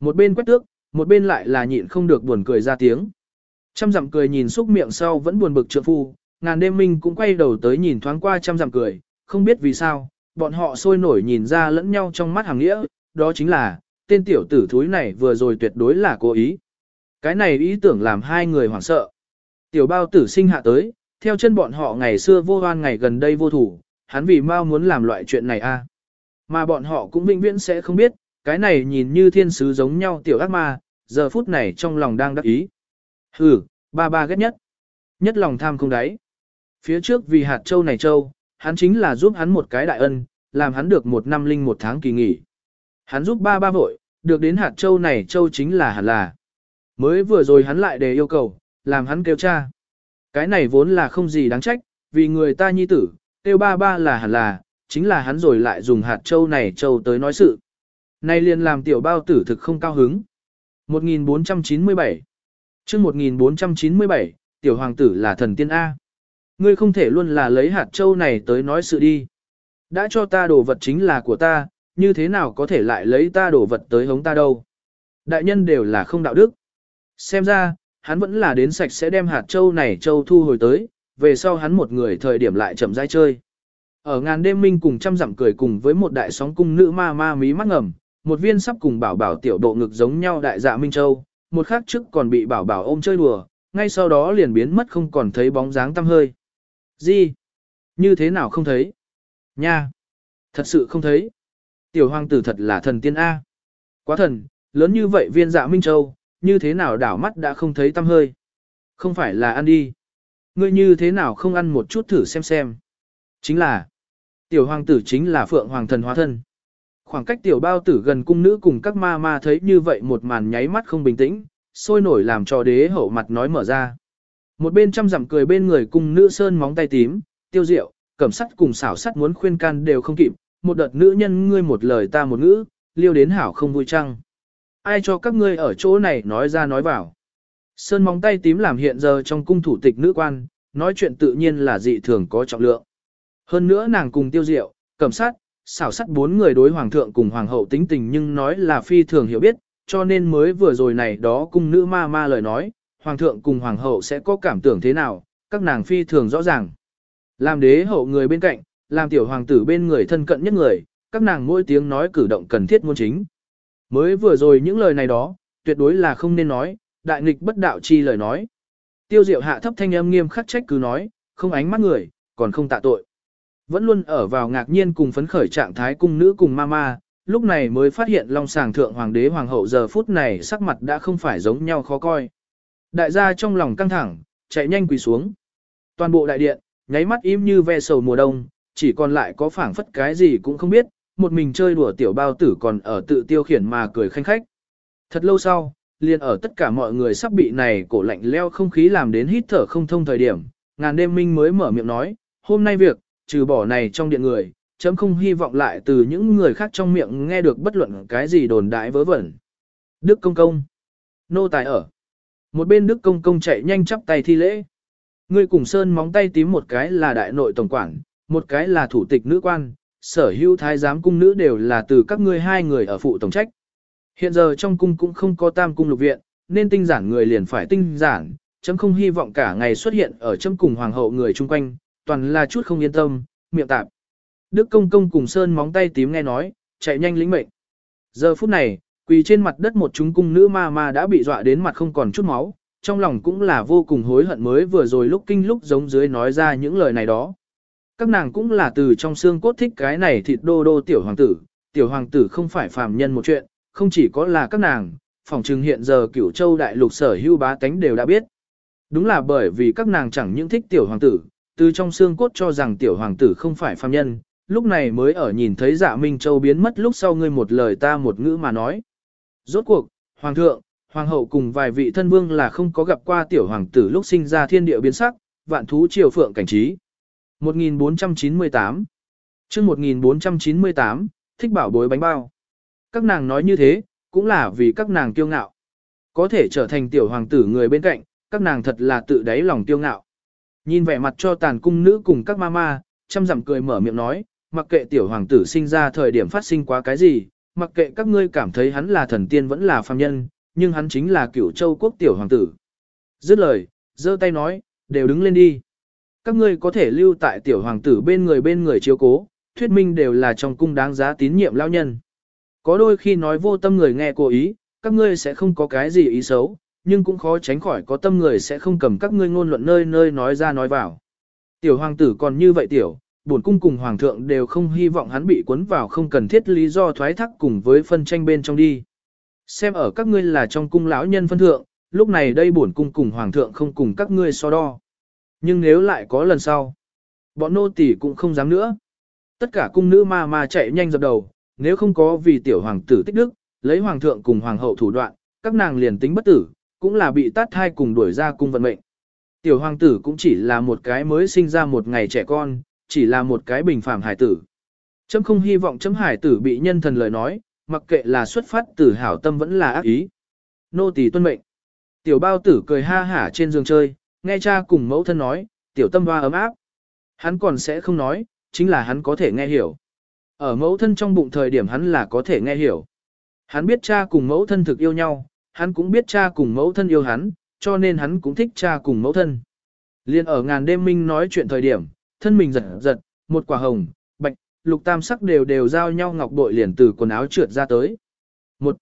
Một bên quét tước, một bên lại là nhịn không được buồn cười ra tiếng. Trăm dặm cười nhìn xúc miệng sau vẫn buồn bực trượng phu, ngàn đêm minh cũng quay đầu tới nhìn thoáng qua trăm dặm cười, không biết vì sao, bọn họ sôi nổi nhìn ra lẫn nhau trong mắt hàng nghĩa, đó chính là, tên tiểu tử thúi này vừa rồi tuyệt đối là cố ý. Cái này ý tưởng làm hai người hoảng sợ. Tiểu bao tử sinh hạ tới, theo chân bọn họ ngày xưa vô hoan ngày gần đây vô thủ, hắn vì mau muốn làm loại chuyện này a. Mà bọn họ cũng vĩnh viễn sẽ không biết, cái này nhìn như thiên sứ giống nhau tiểu ác ma, giờ phút này trong lòng đang đắc ý. Hừ, ba ba ghét nhất. Nhất lòng tham không đáy. Phía trước vì hạt châu này châu, hắn chính là giúp hắn một cái đại ân, làm hắn được một năm linh một tháng kỳ nghỉ. Hắn giúp ba ba vội, được đến hạt châu này châu chính là hẳn là. Mới vừa rồi hắn lại đề yêu cầu, làm hắn kêu cha. Cái này vốn là không gì đáng trách, vì người ta nhi tử, kêu ba ba là hẳn là, chính là hắn rồi lại dùng hạt châu này châu tới nói sự. nay liền làm tiểu bao tử thực không cao hứng. 1497 chương 1497, tiểu hoàng tử là thần tiên A. Ngươi không thể luôn là lấy hạt châu này tới nói sự đi. Đã cho ta đồ vật chính là của ta, như thế nào có thể lại lấy ta đồ vật tới hống ta đâu. Đại nhân đều là không đạo đức. Xem ra, hắn vẫn là đến sạch sẽ đem hạt châu này châu thu hồi tới, về sau hắn một người thời điểm lại chậm rãi chơi. Ở ngàn đêm minh cùng trăm dặm cười cùng với một đại sóng cung nữ ma ma mí mắt ngầm, một viên sắp cùng bảo bảo tiểu độ ngực giống nhau đại dạ Minh Châu, một khắc trước còn bị bảo bảo ôm chơi đùa, ngay sau đó liền biến mất không còn thấy bóng dáng tăm hơi. Gì? Như thế nào không thấy? Nha! Thật sự không thấy. Tiểu hoàng tử thật là thần tiên A. Quá thần, lớn như vậy viên dạ Minh Châu, như thế nào đảo mắt đã không thấy tăm hơi. Không phải là ăn đi. Ngươi như thế nào không ăn một chút thử xem xem. Chính là, tiểu hoàng tử chính là phượng hoàng thần hóa thân. Khoảng cách tiểu bao tử gần cung nữ cùng các ma ma thấy như vậy một màn nháy mắt không bình tĩnh, sôi nổi làm cho đế hậu mặt nói mở ra. Một bên chăm dặm cười bên người cung nữ sơn móng tay tím, tiêu diệu, cẩm sắt cùng xảo sắt muốn khuyên can đều không kịp, một đợt nữ nhân ngươi một lời ta một ngữ, liêu đến hảo không vui trăng. Ai cho các ngươi ở chỗ này nói ra nói vào. Sơn móng tay tím làm hiện giờ trong cung thủ tịch nữ quan, nói chuyện tự nhiên là dị thường có trọng lượng. Hơn nữa nàng cùng tiêu diệu, cẩm sát, xảo sắt bốn người đối hoàng thượng cùng hoàng hậu tính tình nhưng nói là phi thường hiểu biết, cho nên mới vừa rồi này đó cung nữ ma ma lời nói, hoàng thượng cùng hoàng hậu sẽ có cảm tưởng thế nào, các nàng phi thường rõ ràng. Làm đế hậu người bên cạnh, làm tiểu hoàng tử bên người thân cận nhất người, các nàng mỗi tiếng nói cử động cần thiết muôn chính. Mới vừa rồi những lời này đó, tuyệt đối là không nên nói, đại nghịch bất đạo chi lời nói. Tiêu diệu hạ thấp thanh âm nghiêm khắc trách cứ nói, không ánh mắt người, còn không tạ tội. Vẫn luôn ở vào ngạc nhiên cùng phấn khởi trạng thái cung nữ cùng mama, lúc này mới phát hiện long sàng thượng hoàng đế hoàng hậu giờ phút này sắc mặt đã không phải giống nhau khó coi. Đại gia trong lòng căng thẳng, chạy nhanh quỳ xuống. Toàn bộ đại điện, nháy mắt im như ve sầu mùa đông, chỉ còn lại có phảng phất cái gì cũng không biết, một mình chơi đùa tiểu bao tử còn ở tự tiêu khiển mà cười khanh khách. Thật lâu sau, liền ở tất cả mọi người sắp bị này cổ lạnh leo không khí làm đến hít thở không thông thời điểm, ngàn đêm minh mới mở miệng nói, hôm nay việc, trừ bỏ này trong điện người, chấm không hy vọng lại từ những người khác trong miệng nghe được bất luận cái gì đồn đại vớ vẩn. Đức Công Công. Nô tài ở. Một bên Đức Công Công chạy nhanh chắp tay thi lễ. Người cùng Sơn móng tay tím một cái là đại nội tổng quản, một cái là thủ tịch nữ quan, sở hữu thái giám cung nữ đều là từ các ngươi hai người ở phụ tổng trách. Hiện giờ trong cung cũng không có tam cung lục viện, nên tinh giản người liền phải tinh giản, chấm không hy vọng cả ngày xuất hiện ở chấm cùng hoàng hậu người chung quanh, toàn là chút không yên tâm, miệng tạp. Đức công công cùng sơn móng tay tím nghe nói, chạy nhanh lĩnh mệnh. Giờ phút này, quỳ trên mặt đất một chúng cung nữ ma ma đã bị dọa đến mặt không còn chút máu, trong lòng cũng là vô cùng hối hận mới vừa rồi lúc kinh lúc giống dưới nói ra những lời này đó. Các nàng cũng là từ trong xương cốt thích cái này thịt đô đô tiểu hoàng tử, tiểu hoàng tử không phải phàm nhân một chuyện, không chỉ có là các nàng, phòng trừng hiện giờ cửu châu đại lục sở hưu bá tánh đều đã biết. Đúng là bởi vì các nàng chẳng những thích tiểu hoàng tử, từ trong xương cốt cho rằng tiểu hoàng tử không phải phàm nhân, lúc này mới ở nhìn thấy dạ Minh Châu biến mất lúc sau ngươi một lời ta một ngữ mà nói. Rốt cuộc, hoàng thượng, hoàng hậu cùng vài vị thân vương là không có gặp qua tiểu hoàng tử lúc sinh ra thiên địa biến sắc, vạn thú triều phượng cảnh trí. 1498 chương 1498, thích bảo bối bánh bao. Các nàng nói như thế, cũng là vì các nàng kiêu ngạo. Có thể trở thành tiểu hoàng tử người bên cạnh, các nàng thật là tự đáy lòng kiêu ngạo. Nhìn vẻ mặt cho tàn cung nữ cùng các mama, chăm dặm cười mở miệng nói, mặc kệ tiểu hoàng tử sinh ra thời điểm phát sinh quá cái gì, mặc kệ các ngươi cảm thấy hắn là thần tiên vẫn là phàm nhân, nhưng hắn chính là cửu châu quốc tiểu hoàng tử. Dứt lời, giơ tay nói, đều đứng lên đi. Các ngươi có thể lưu tại tiểu hoàng tử bên người bên người chiếu cố, thuyết minh đều là trong cung đáng giá tín nhiệm lao nhân. Có đôi khi nói vô tâm người nghe cố ý, các ngươi sẽ không có cái gì ý xấu, nhưng cũng khó tránh khỏi có tâm người sẽ không cầm các ngươi ngôn luận nơi nơi nói ra nói vào. Tiểu hoàng tử còn như vậy tiểu, bổn cung cùng hoàng thượng đều không hy vọng hắn bị cuốn vào không cần thiết lý do thoái thác cùng với phân tranh bên trong đi. Xem ở các ngươi là trong cung lão nhân phân thượng, lúc này đây bổn cung cùng hoàng thượng không cùng các ngươi so đo. Nhưng nếu lại có lần sau, bọn nô tỳ cũng không dám nữa. Tất cả cung nữ ma ma chạy nhanh dập đầu, nếu không có vì tiểu hoàng tử tích đức, lấy hoàng thượng cùng hoàng hậu thủ đoạn, các nàng liền tính bất tử, cũng là bị tát thai cùng đuổi ra cung vận mệnh. Tiểu hoàng tử cũng chỉ là một cái mới sinh ra một ngày trẻ con, chỉ là một cái bình phàm hải tử. Chấm không hy vọng chấm hải tử bị nhân thần lời nói, mặc kệ là xuất phát từ hảo tâm vẫn là ác ý. Nô tỳ tuân mệnh. Tiểu bao tử cười ha hả trên giường chơi, nghe cha cùng mẫu thân nói, tiểu tâm hoa ấm áp. Hắn còn sẽ không nói, chính là hắn có thể nghe hiểu. Ở mẫu thân trong bụng thời điểm hắn là có thể nghe hiểu. Hắn biết cha cùng mẫu thân thực yêu nhau, hắn cũng biết cha cùng mẫu thân yêu hắn, cho nên hắn cũng thích cha cùng mẫu thân. Liên ở ngàn đêm minh nói chuyện thời điểm, thân mình giật giật, một quả hồng, bạch, lục tam sắc đều đều giao nhau ngọc bội liền từ quần áo trượt ra tới. Một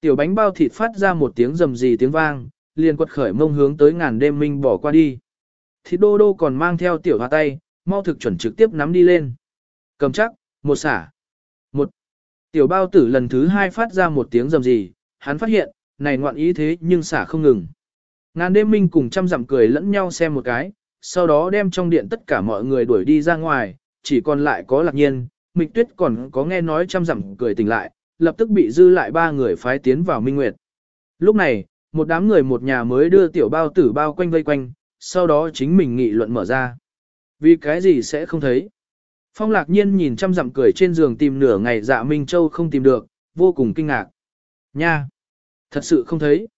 tiểu bánh bao thịt phát ra một tiếng rầm rì tiếng vang, liền quật khởi mông hướng tới ngàn đêm minh bỏ qua đi. Thịt đô đô còn mang theo tiểu hoa tay, mau thực chuẩn trực tiếp nắm đi lên. Cầm chắc, một xả. Một. Tiểu bao tử lần thứ hai phát ra một tiếng rầm rì, hắn phát hiện, này ngoạn ý thế nhưng xả không ngừng. Ngàn đêm minh cùng chăm dặm cười lẫn nhau xem một cái, sau đó đem trong điện tất cả mọi người đuổi đi ra ngoài, chỉ còn lại có lạc nhiên, mịch tuyết còn có nghe nói chăm dặm cười tỉnh lại, lập tức bị dư lại ba người phái tiến vào minh nguyệt. Lúc này, một đám người một nhà mới đưa tiểu bao tử bao quanh vây quanh, sau đó chính mình nghị luận mở ra. Vì cái gì sẽ không thấy? Phong lạc nhiên nhìn chăm dặm cười trên giường tìm nửa ngày dạ Minh Châu không tìm được, vô cùng kinh ngạc. Nha! Thật sự không thấy.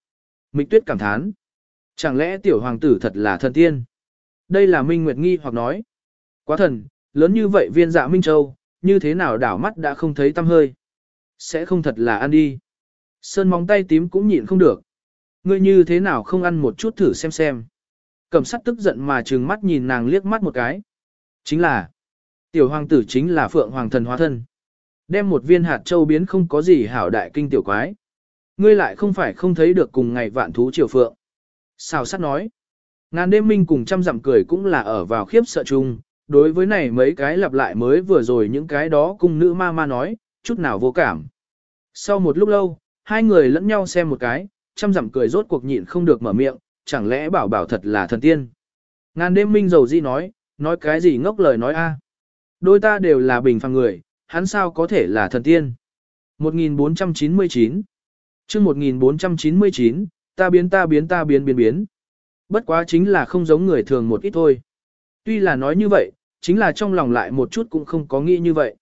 Mịch tuyết cảm thán. Chẳng lẽ tiểu hoàng tử thật là thần tiên? Đây là Minh Nguyệt nghi hoặc nói. Quá thần, lớn như vậy viên dạ Minh Châu, như thế nào đảo mắt đã không thấy tâm hơi. Sẽ không thật là ăn đi. Sơn móng tay tím cũng nhịn không được. Ngươi như thế nào không ăn một chút thử xem xem. Cẩm sắt tức giận mà trừng mắt nhìn nàng liếc mắt một cái. Chính là, tiểu hoàng tử chính là phượng hoàng thần hóa thân. Đem một viên hạt châu biến không có gì hảo đại kinh tiểu quái. Ngươi lại không phải không thấy được cùng ngày vạn thú triều phượng. Xào sắt nói. Ngàn đêm minh cùng trăm dặm cười cũng là ở vào khiếp sợ chung. Đối với này mấy cái lặp lại mới vừa rồi những cái đó cùng nữ ma ma nói, chút nào vô cảm. Sau một lúc lâu, hai người lẫn nhau xem một cái, trăm dặm cười rốt cuộc nhịn không được mở miệng, chẳng lẽ bảo bảo thật là thần tiên. Ngàn đêm minh dầu di nói, nói cái gì ngốc lời nói a? Đôi ta đều là bình phàm người, hắn sao có thể là thần tiên. 1499 chương 1499, ta biến ta biến ta biến biến biến. Bất quá chính là không giống người thường một ít thôi. Tuy là nói như vậy, chính là trong lòng lại một chút cũng không có nghĩ như vậy.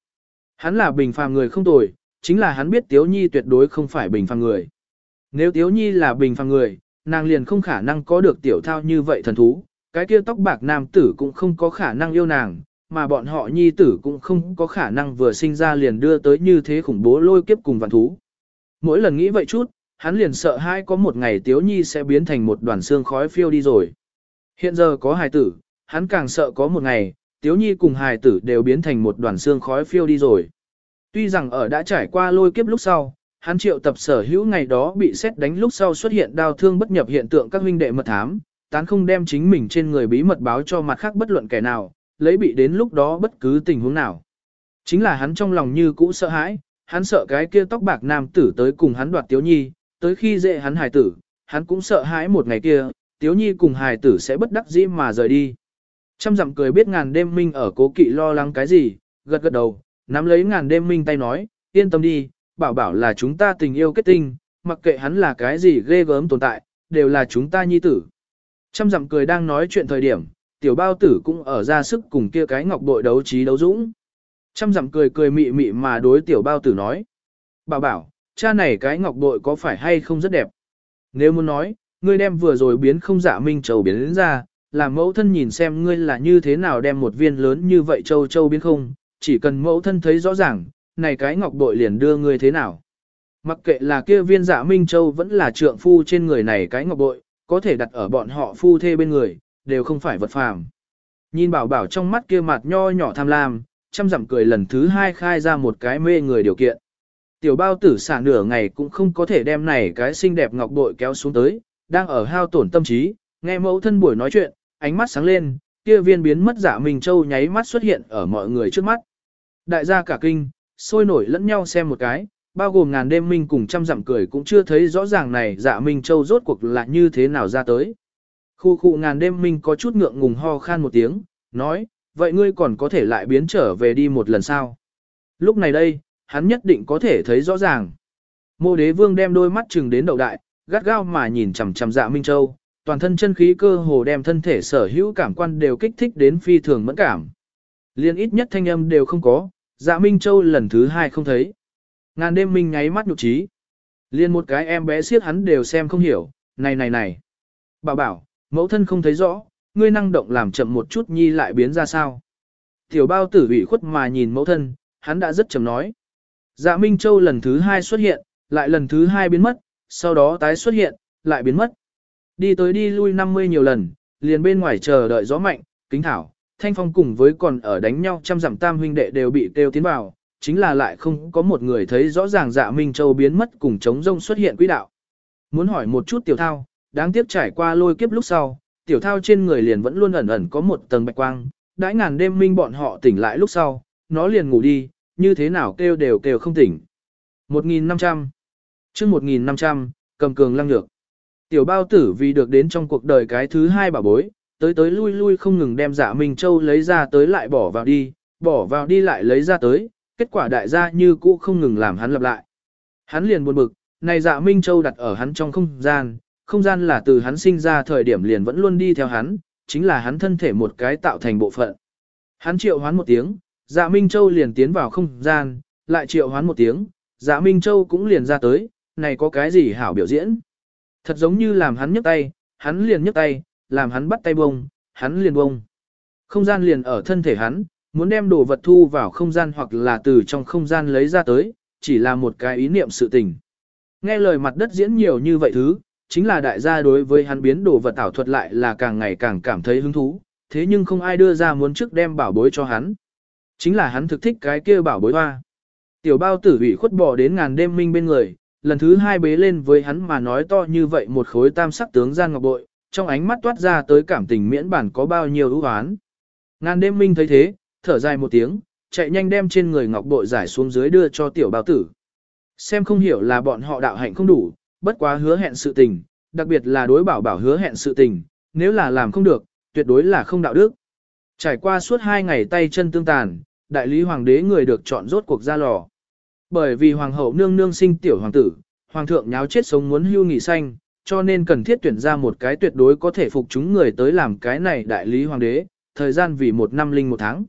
Hắn là bình phàm người không tồi, chính là hắn biết Tiếu Nhi tuyệt đối không phải bình phàm người. Nếu Tiếu Nhi là bình phàm người, nàng liền không khả năng có được tiểu thao như vậy thần thú, cái kia tóc bạc nam tử cũng không có khả năng yêu nàng, mà bọn họ nhi tử cũng không có khả năng vừa sinh ra liền đưa tới như thế khủng bố lôi kiếp cùng vạn thú. Mỗi lần nghĩ vậy chút, hắn liền sợ hai có một ngày Tiếu Nhi sẽ biến thành một đoàn xương khói phiêu đi rồi. Hiện giờ có hài tử, hắn càng sợ có một ngày, Tiếu Nhi cùng hài tử đều biến thành một đoàn xương khói phiêu đi rồi. Tuy rằng ở đã trải qua lôi kiếp lúc sau, hắn triệu tập sở hữu ngày đó bị xét đánh lúc sau xuất hiện đau thương bất nhập hiện tượng các huynh đệ mật thám, tán không đem chính mình trên người bí mật báo cho mặt khác bất luận kẻ nào, lấy bị đến lúc đó bất cứ tình huống nào. Chính là hắn trong lòng như cũ sợ hãi, hắn sợ cái kia tóc bạc nam tử tới cùng hắn đoạt tiếu nhi, tới khi dễ hắn hài tử, hắn cũng sợ hãi một ngày kia, tiếu nhi cùng hài tử sẽ bất đắc dĩ mà rời đi. Trăm dặm cười biết ngàn đêm minh ở cố kỵ lo lắng cái gì, gật gật đầu, nắm lấy ngàn đêm minh tay nói, yên tâm đi, bảo bảo là chúng ta tình yêu kết tinh, mặc kệ hắn là cái gì ghê gớm tồn tại, đều là chúng ta nhi tử. Trăm dặm cười đang nói chuyện thời điểm, tiểu bao tử cũng ở ra sức cùng kia cái ngọc bội đấu trí đấu dũng. Trăm dặm cười cười mị mị mà đối tiểu bao tử nói. Bảo bảo, cha này cái ngọc bội có phải hay không rất đẹp? Nếu muốn nói, ngươi đem vừa rồi biến không dạ minh châu biến đến ra, làm mẫu thân nhìn xem ngươi là như thế nào đem một viên lớn như vậy châu châu biến không, chỉ cần mẫu thân thấy rõ ràng, này cái ngọc bội liền đưa ngươi thế nào. Mặc kệ là kia viên dạ Minh Châu vẫn là trượng phu trên người này cái ngọc bội, có thể đặt ở bọn họ phu thê bên người, đều không phải vật phàm. Nhìn bảo bảo trong mắt kia mặt nho nhỏ tham lam, chăm dặm cười lần thứ hai khai ra một cái mê người điều kiện. Tiểu bao tử xả nửa ngày cũng không có thể đem này cái xinh đẹp ngọc bội kéo xuống tới, đang ở hao tổn tâm trí, nghe mẫu thân buổi nói chuyện, ánh mắt sáng lên, kia viên biến mất dạ giả Minh Châu nháy mắt xuất hiện ở mọi người trước mắt. Đại gia cả kinh, sôi nổi lẫn nhau xem một cái, bao gồm ngàn đêm minh cùng trăm dặm cười cũng chưa thấy rõ ràng này dạ Minh Châu rốt cuộc là như thế nào ra tới. Khu khu ngàn đêm minh có chút ngượng ngùng ho khan một tiếng, nói, vậy ngươi còn có thể lại biến trở về đi một lần sao? Lúc này đây, hắn nhất định có thể thấy rõ ràng. Mô đế vương đem đôi mắt chừng đến đầu đại, gắt gao mà nhìn chằm chằm dạ Minh Châu, toàn thân chân khí cơ hồ đem thân thể sở hữu cảm quan đều kích thích đến phi thường mẫn cảm. Liên ít nhất thanh âm đều không có, dạ Minh Châu lần thứ hai không thấy. Ngàn đêm minh nháy mắt nhục trí. Liên một cái em bé siết hắn đều xem không hiểu, này này này. Bảo bảo, mẫu thân không thấy rõ, ngươi năng động làm chậm một chút nhi lại biến ra sao. Tiểu bao tử ủy khuất mà nhìn mẫu thân, hắn đã rất chậm nói. Dạ Minh Châu lần thứ hai xuất hiện, lại lần thứ hai biến mất, sau đó tái xuất hiện, lại biến mất. Đi tới đi lui 50 nhiều lần, liền bên ngoài chờ đợi gió mạnh, kính thảo, thanh phong cùng với còn ở đánh nhau trăm dặm tam huynh đệ đều bị kêu tiến vào, chính là lại không có một người thấy rõ ràng dạ Minh Châu biến mất cùng chống rông xuất hiện quỹ đạo. Muốn hỏi một chút tiểu thao, đáng tiếc trải qua lôi kiếp lúc sau, tiểu thao trên người liền vẫn luôn ẩn ẩn có một tầng bạch quang, đãi ngàn đêm minh bọn họ tỉnh lại lúc sau, nó liền ngủ đi, như thế nào kêu đều kêu không tỉnh. 1.500 trước 1.500, cầm cường lăng nhược. Tiểu bao tử vì được đến trong cuộc đời cái thứ hai bà bối, tới tới lui lui không ngừng đem dạ Minh Châu lấy ra tới lại bỏ vào đi, bỏ vào đi lại lấy ra tới, kết quả đại gia như cũ không ngừng làm hắn lặp lại. Hắn liền buồn bực, này dạ Minh Châu đặt ở hắn trong không gian, không gian là từ hắn sinh ra thời điểm liền vẫn luôn đi theo hắn, chính là hắn thân thể một cái tạo thành bộ phận. Hắn triệu hoán một tiếng, dạ Minh Châu liền tiến vào không gian, lại triệu hoán một tiếng, dạ Minh Châu cũng liền ra tới, này có cái gì hảo biểu diễn. Thật giống như làm hắn nhấc tay, hắn liền nhấc tay, làm hắn bắt tay bông, hắn liền bông. Không gian liền ở thân thể hắn, muốn đem đồ vật thu vào không gian hoặc là từ trong không gian lấy ra tới, chỉ là một cái ý niệm sự tình. Nghe lời mặt đất diễn nhiều như vậy thứ, chính là đại gia đối với hắn biến đồ vật ảo thuật lại là càng ngày càng cảm thấy hứng thú, thế nhưng không ai đưa ra muốn trước đem bảo bối cho hắn. Chính là hắn thực thích cái kia bảo bối hoa. Tiểu bao tử bị khuất bỏ đến ngàn đêm minh bên người, lần thứ hai bế lên với hắn mà nói to như vậy một khối tam sắc tướng gian ngọc bội, trong ánh mắt toát ra tới cảm tình miễn bản có bao nhiêu ưu hoán. Ngàn đêm minh thấy thế, thở dài một tiếng, chạy nhanh đem trên người ngọc bội giải xuống dưới đưa cho tiểu bao tử. Xem không hiểu là bọn họ đạo hạnh không đủ, bất quá hứa hẹn sự tình, đặc biệt là đối bảo bảo hứa hẹn sự tình, nếu là làm không được, tuyệt đối là không đạo đức. Trải qua suốt hai ngày tay chân tương tàn, đại lý hoàng đế người được chọn rốt cuộc ra lò. Bởi vì hoàng hậu nương nương sinh tiểu hoàng tử, hoàng thượng nháo chết sống muốn hưu nghỉ xanh, cho nên cần thiết tuyển ra một cái tuyệt đối có thể phục chúng người tới làm cái này đại lý hoàng đế, thời gian vì một năm linh một tháng.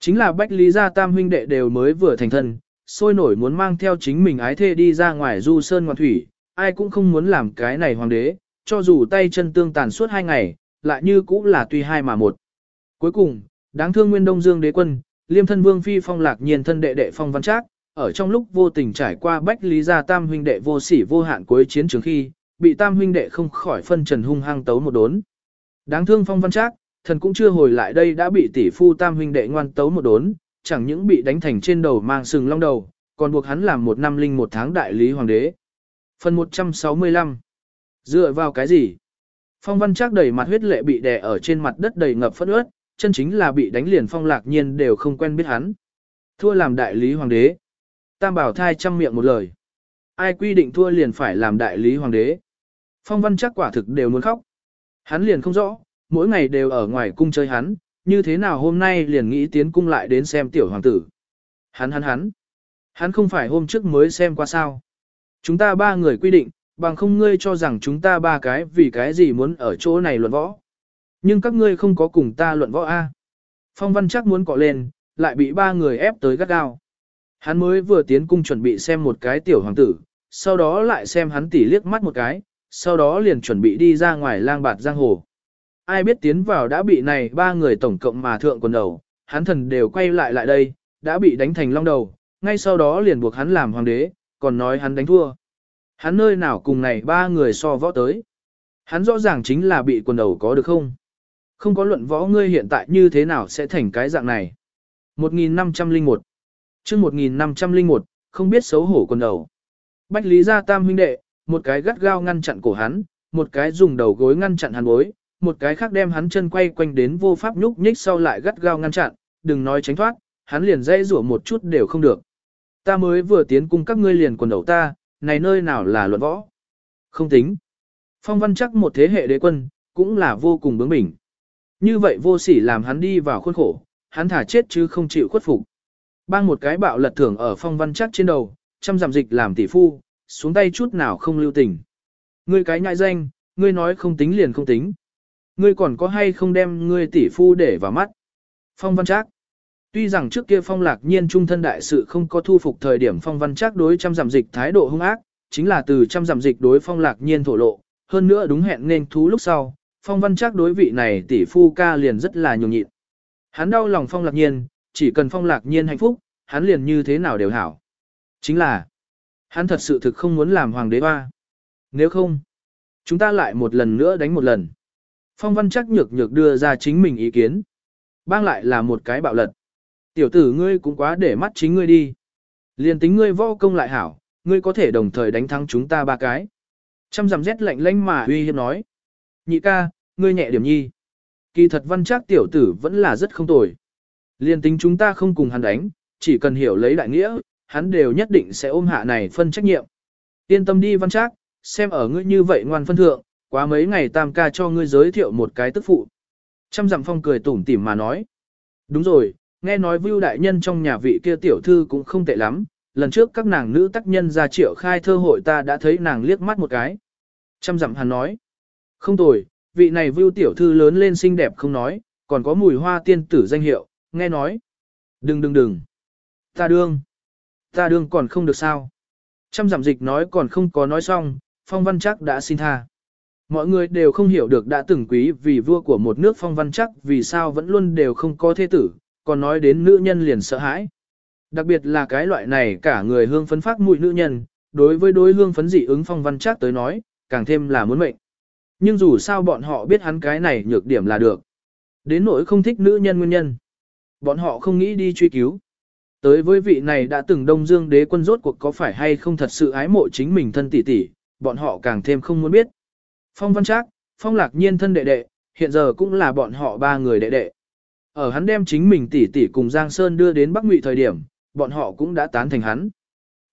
Chính là Bách Lý Gia Tam huynh đệ đều mới vừa thành thân, sôi nổi muốn mang theo chính mình ái thê đi ra ngoài du sơn ngoạn thủy, ai cũng không muốn làm cái này hoàng đế, cho dù tay chân tương tàn suốt hai ngày, lại như cũng là tuy hai mà một. Cuối cùng, đáng thương nguyên đông dương đế quân, liêm thân vương phi phong lạc nhiên thân đệ đệ phong văn trác, ở trong lúc vô tình trải qua bách lý gia tam huynh đệ vô sỉ vô hạn cuối chiến trường khi, bị tam huynh đệ không khỏi phân trần hung hăng tấu một đốn. Đáng thương phong văn trác, thần cũng chưa hồi lại đây đã bị tỷ phu tam huynh đệ ngoan tấu một đốn, chẳng những bị đánh thành trên đầu mang sừng long đầu, còn buộc hắn làm một năm linh một tháng đại lý hoàng đế. Phần 165 Dựa vào cái gì? Phong văn trác đầy mặt huyết lệ bị đè ở trên mặt đất đầy ngập phất ướt, chân chính là bị đánh liền phong lạc nhiên đều không quen biết hắn. Thua làm đại lý hoàng đế. Tam bảo thai trăm miệng một lời. Ai quy định thua liền phải làm đại lý hoàng đế. Phong văn chắc quả thực đều muốn khóc. Hắn liền không rõ, mỗi ngày đều ở ngoài cung chơi hắn, như thế nào hôm nay liền nghĩ tiến cung lại đến xem tiểu hoàng tử. Hắn hắn hắn. Hắn không phải hôm trước mới xem qua sao. Chúng ta ba người quy định, bằng không ngươi cho rằng chúng ta ba cái vì cái gì muốn ở chỗ này luận võ. Nhưng các ngươi không có cùng ta luận võ A. Phong văn chắc muốn cọ lên, lại bị ba người ép tới gắt gao. Hắn mới vừa tiến cung chuẩn bị xem một cái tiểu hoàng tử, sau đó lại xem hắn tỉ liếc mắt một cái, sau đó liền chuẩn bị đi ra ngoài lang bạt giang hồ. Ai biết tiến vào đã bị này ba người tổng cộng mà thượng quần đầu, hắn thần đều quay lại lại đây, đã bị đánh thành long đầu, ngay sau đó liền buộc hắn làm hoàng đế, còn nói hắn đánh thua. Hắn nơi nào cùng này ba người so võ tới. Hắn rõ ràng chính là bị quần đầu có được không? Không có luận võ ngươi hiện tại như thế nào sẽ thành cái dạng này. 1501 chương 1501, không biết xấu hổ quần đầu. Bách Lý gia tam huynh đệ, một cái gắt gao ngăn chặn cổ hắn, một cái dùng đầu gối ngăn chặn hắn bối, một cái khác đem hắn chân quay quanh đến vô pháp nhúc nhích sau lại gắt gao ngăn chặn, đừng nói tránh thoát, hắn liền dây rủa một chút đều không được. Ta mới vừa tiến cung các ngươi liền quần đầu ta, này nơi nào là luận võ. Không tính. Phong văn chắc một thế hệ đế quân, cũng là vô cùng bướng bỉnh. Như vậy vô sỉ làm hắn đi vào khuôn khổ, hắn thả chết chứ không chịu khuất phục. Bang một cái bạo lật thưởng ở phong văn chắc trên đầu, chăm giảm dịch làm tỷ phu, xuống tay chút nào không lưu tình. Ngươi cái nhại danh, ngươi nói không tính liền không tính. Ngươi còn có hay không đem ngươi tỷ phu để vào mắt. Phong văn chắc. Tuy rằng trước kia phong lạc nhiên trung thân đại sự không có thu phục thời điểm phong văn chắc đối trăm giảm dịch thái độ hung ác, chính là từ trăm giảm dịch đối phong lạc nhiên thổ lộ, hơn nữa đúng hẹn nên thú lúc sau, phong văn chắc đối vị này tỷ phu ca liền rất là nhường nhịn. Hắn đau lòng phong lạc nhiên, chỉ cần phong lạc nhiên hạnh phúc, hắn liền như thế nào đều hảo. Chính là, Hắn thật sự thực không muốn làm hoàng đế hoa. Nếu không, chúng ta lại một lần nữa đánh một lần. Phong văn chắc nhược nhược đưa ra chính mình ý kiến. Bang lại là một cái bạo lật. Tiểu tử ngươi cũng quá để mắt chính ngươi đi. Liên tính ngươi võ công lại hảo, ngươi có thể đồng thời đánh thắng chúng ta ba cái. Trăm dặm rét lạnh lanh mà uy hiếp nói. Nhị ca, ngươi nhẹ điểm nhi. Kỳ thật văn chắc tiểu tử vẫn là rất không tồi. Liên tính chúng ta không cùng hắn đánh, chỉ cần hiểu lấy đại nghĩa, hắn đều nhất định sẽ ôm hạ này phân trách nhiệm. Yên tâm đi văn chắc, xem ở ngươi như vậy ngoan phân thượng, quá mấy ngày tam ca cho ngươi giới thiệu một cái tức phụ. Trăm dặm phong cười tủm tỉm mà nói. Đúng rồi, nghe nói vưu đại nhân trong nhà vị kia tiểu thư cũng không tệ lắm, lần trước các nàng nữ tác nhân ra triệu khai thơ hội ta đã thấy nàng liếc mắt một cái. Trăm dặm hắn nói. Không tồi, vị này vưu tiểu thư lớn lên xinh đẹp không nói, còn có mùi hoa tiên tử danh hiệu, nghe nói. Đừng đừng đừng. Ta đương. Ta đương còn không được sao. Trăm giảm dịch nói còn không có nói xong, phong văn chắc đã xin tha. Mọi người đều không hiểu được đã từng quý vì vua của một nước phong văn chắc vì sao vẫn luôn đều không có thế tử, còn nói đến nữ nhân liền sợ hãi. Đặc biệt là cái loại này cả người hương phấn phát mùi nữ nhân, đối với đối hương phấn dị ứng phong văn chắc tới nói, càng thêm là muốn mệnh. Nhưng dù sao bọn họ biết hắn cái này nhược điểm là được. Đến nỗi không thích nữ nhân nguyên nhân. Bọn họ không nghĩ đi truy cứu. Tới với vị này đã từng đông dương đế quân rốt cuộc có phải hay không thật sự ái mộ chính mình thân tỷ tỷ, bọn họ càng thêm không muốn biết. Phong văn trác, phong lạc nhiên thân đệ đệ, hiện giờ cũng là bọn họ ba người đệ đệ. Ở hắn đem chính mình tỷ tỷ cùng Giang Sơn đưa đến Bắc Ngụy thời điểm, bọn họ cũng đã tán thành hắn.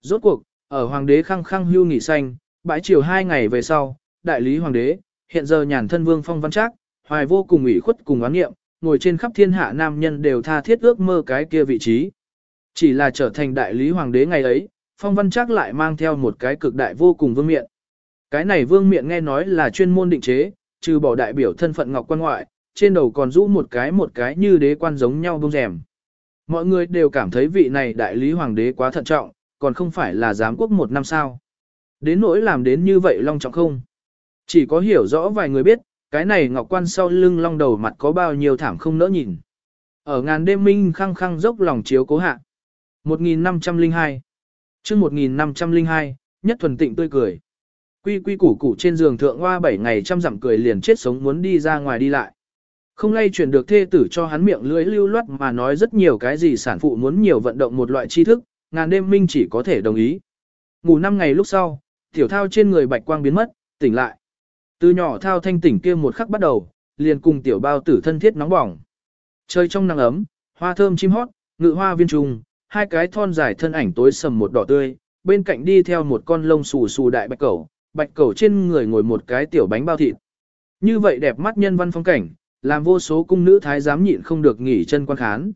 Rốt cuộc, ở hoàng đế khăng khăng hưu nghỉ xanh, bãi chiều hai ngày về sau, đại lý hoàng đế, hiện giờ nhàn thân vương phong văn trác, hoài vô cùng ủy khuất cùng oán nghiệm, ngồi trên khắp thiên hạ nam nhân đều tha thiết ước mơ cái kia vị trí. Chỉ là trở thành đại lý hoàng đế ngày ấy, phong văn trác lại mang theo một cái cực đại vô cùng vương miện. Cái này vương miện nghe nói là chuyên môn định chế, trừ bỏ đại biểu thân phận ngọc quan ngoại, trên đầu còn rũ một cái một cái như đế quan giống nhau bông rèm. Mọi người đều cảm thấy vị này đại lý hoàng đế quá thận trọng, còn không phải là giám quốc một năm sao. Đến nỗi làm đến như vậy long trọng không. Chỉ có hiểu rõ vài người biết, cái này ngọc quan sau lưng long đầu mặt có bao nhiêu thảm không nỡ nhìn. Ở ngàn đêm minh khăng khăng dốc lòng chiếu cố hạ. 1502 chương 1502, nhất thuần tịnh tươi cười. Quy quy củ củ trên giường thượng hoa 7 ngày trăm dặm cười liền chết sống muốn đi ra ngoài đi lại. Không lay chuyển được thê tử cho hắn miệng lưỡi lưu loát mà nói rất nhiều cái gì sản phụ muốn nhiều vận động một loại tri thức, ngàn đêm minh chỉ có thể đồng ý. Ngủ 5 ngày lúc sau, tiểu thao trên người bạch quang biến mất, tỉnh lại. Từ nhỏ thao thanh tỉnh kia một khắc bắt đầu, liền cùng tiểu bao tử thân thiết nóng bỏng. trời trong nắng ấm, hoa thơm chim hót, ngự hoa viên trùng, hai cái thon dài thân ảnh tối sầm một đỏ tươi, bên cạnh đi theo một con lông xù xù đại bạch cẩu, bạch cẩu trên người ngồi một cái tiểu bánh bao thịt. Như vậy đẹp mắt nhân văn phong cảnh, làm vô số cung nữ thái giám nhịn không được nghỉ chân quan khán.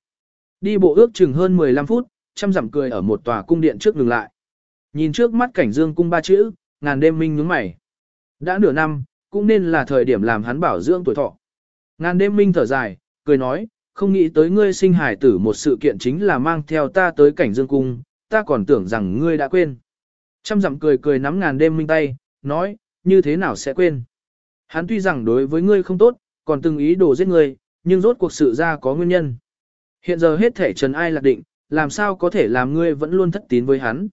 Đi bộ ước chừng hơn 15 phút, chăm dặm cười ở một tòa cung điện trước ngừng lại. Nhìn trước mắt cảnh dương cung ba chữ, ngàn đêm minh nhướng mày. Đã nửa năm, cũng nên là thời điểm làm hắn bảo dưỡng tuổi thọ. Ngàn đêm minh thở dài, cười nói, không nghĩ tới ngươi sinh hải tử một sự kiện chính là mang theo ta tới cảnh dương cung, ta còn tưởng rằng ngươi đã quên. Trăm dặm cười cười nắm ngàn đêm minh tay, nói, như thế nào sẽ quên. Hắn tuy rằng đối với ngươi không tốt, còn từng ý đồ giết ngươi, nhưng rốt cuộc sự ra có nguyên nhân. Hiện giờ hết thể trần ai lạc định, làm sao có thể làm ngươi vẫn luôn thất tín với hắn.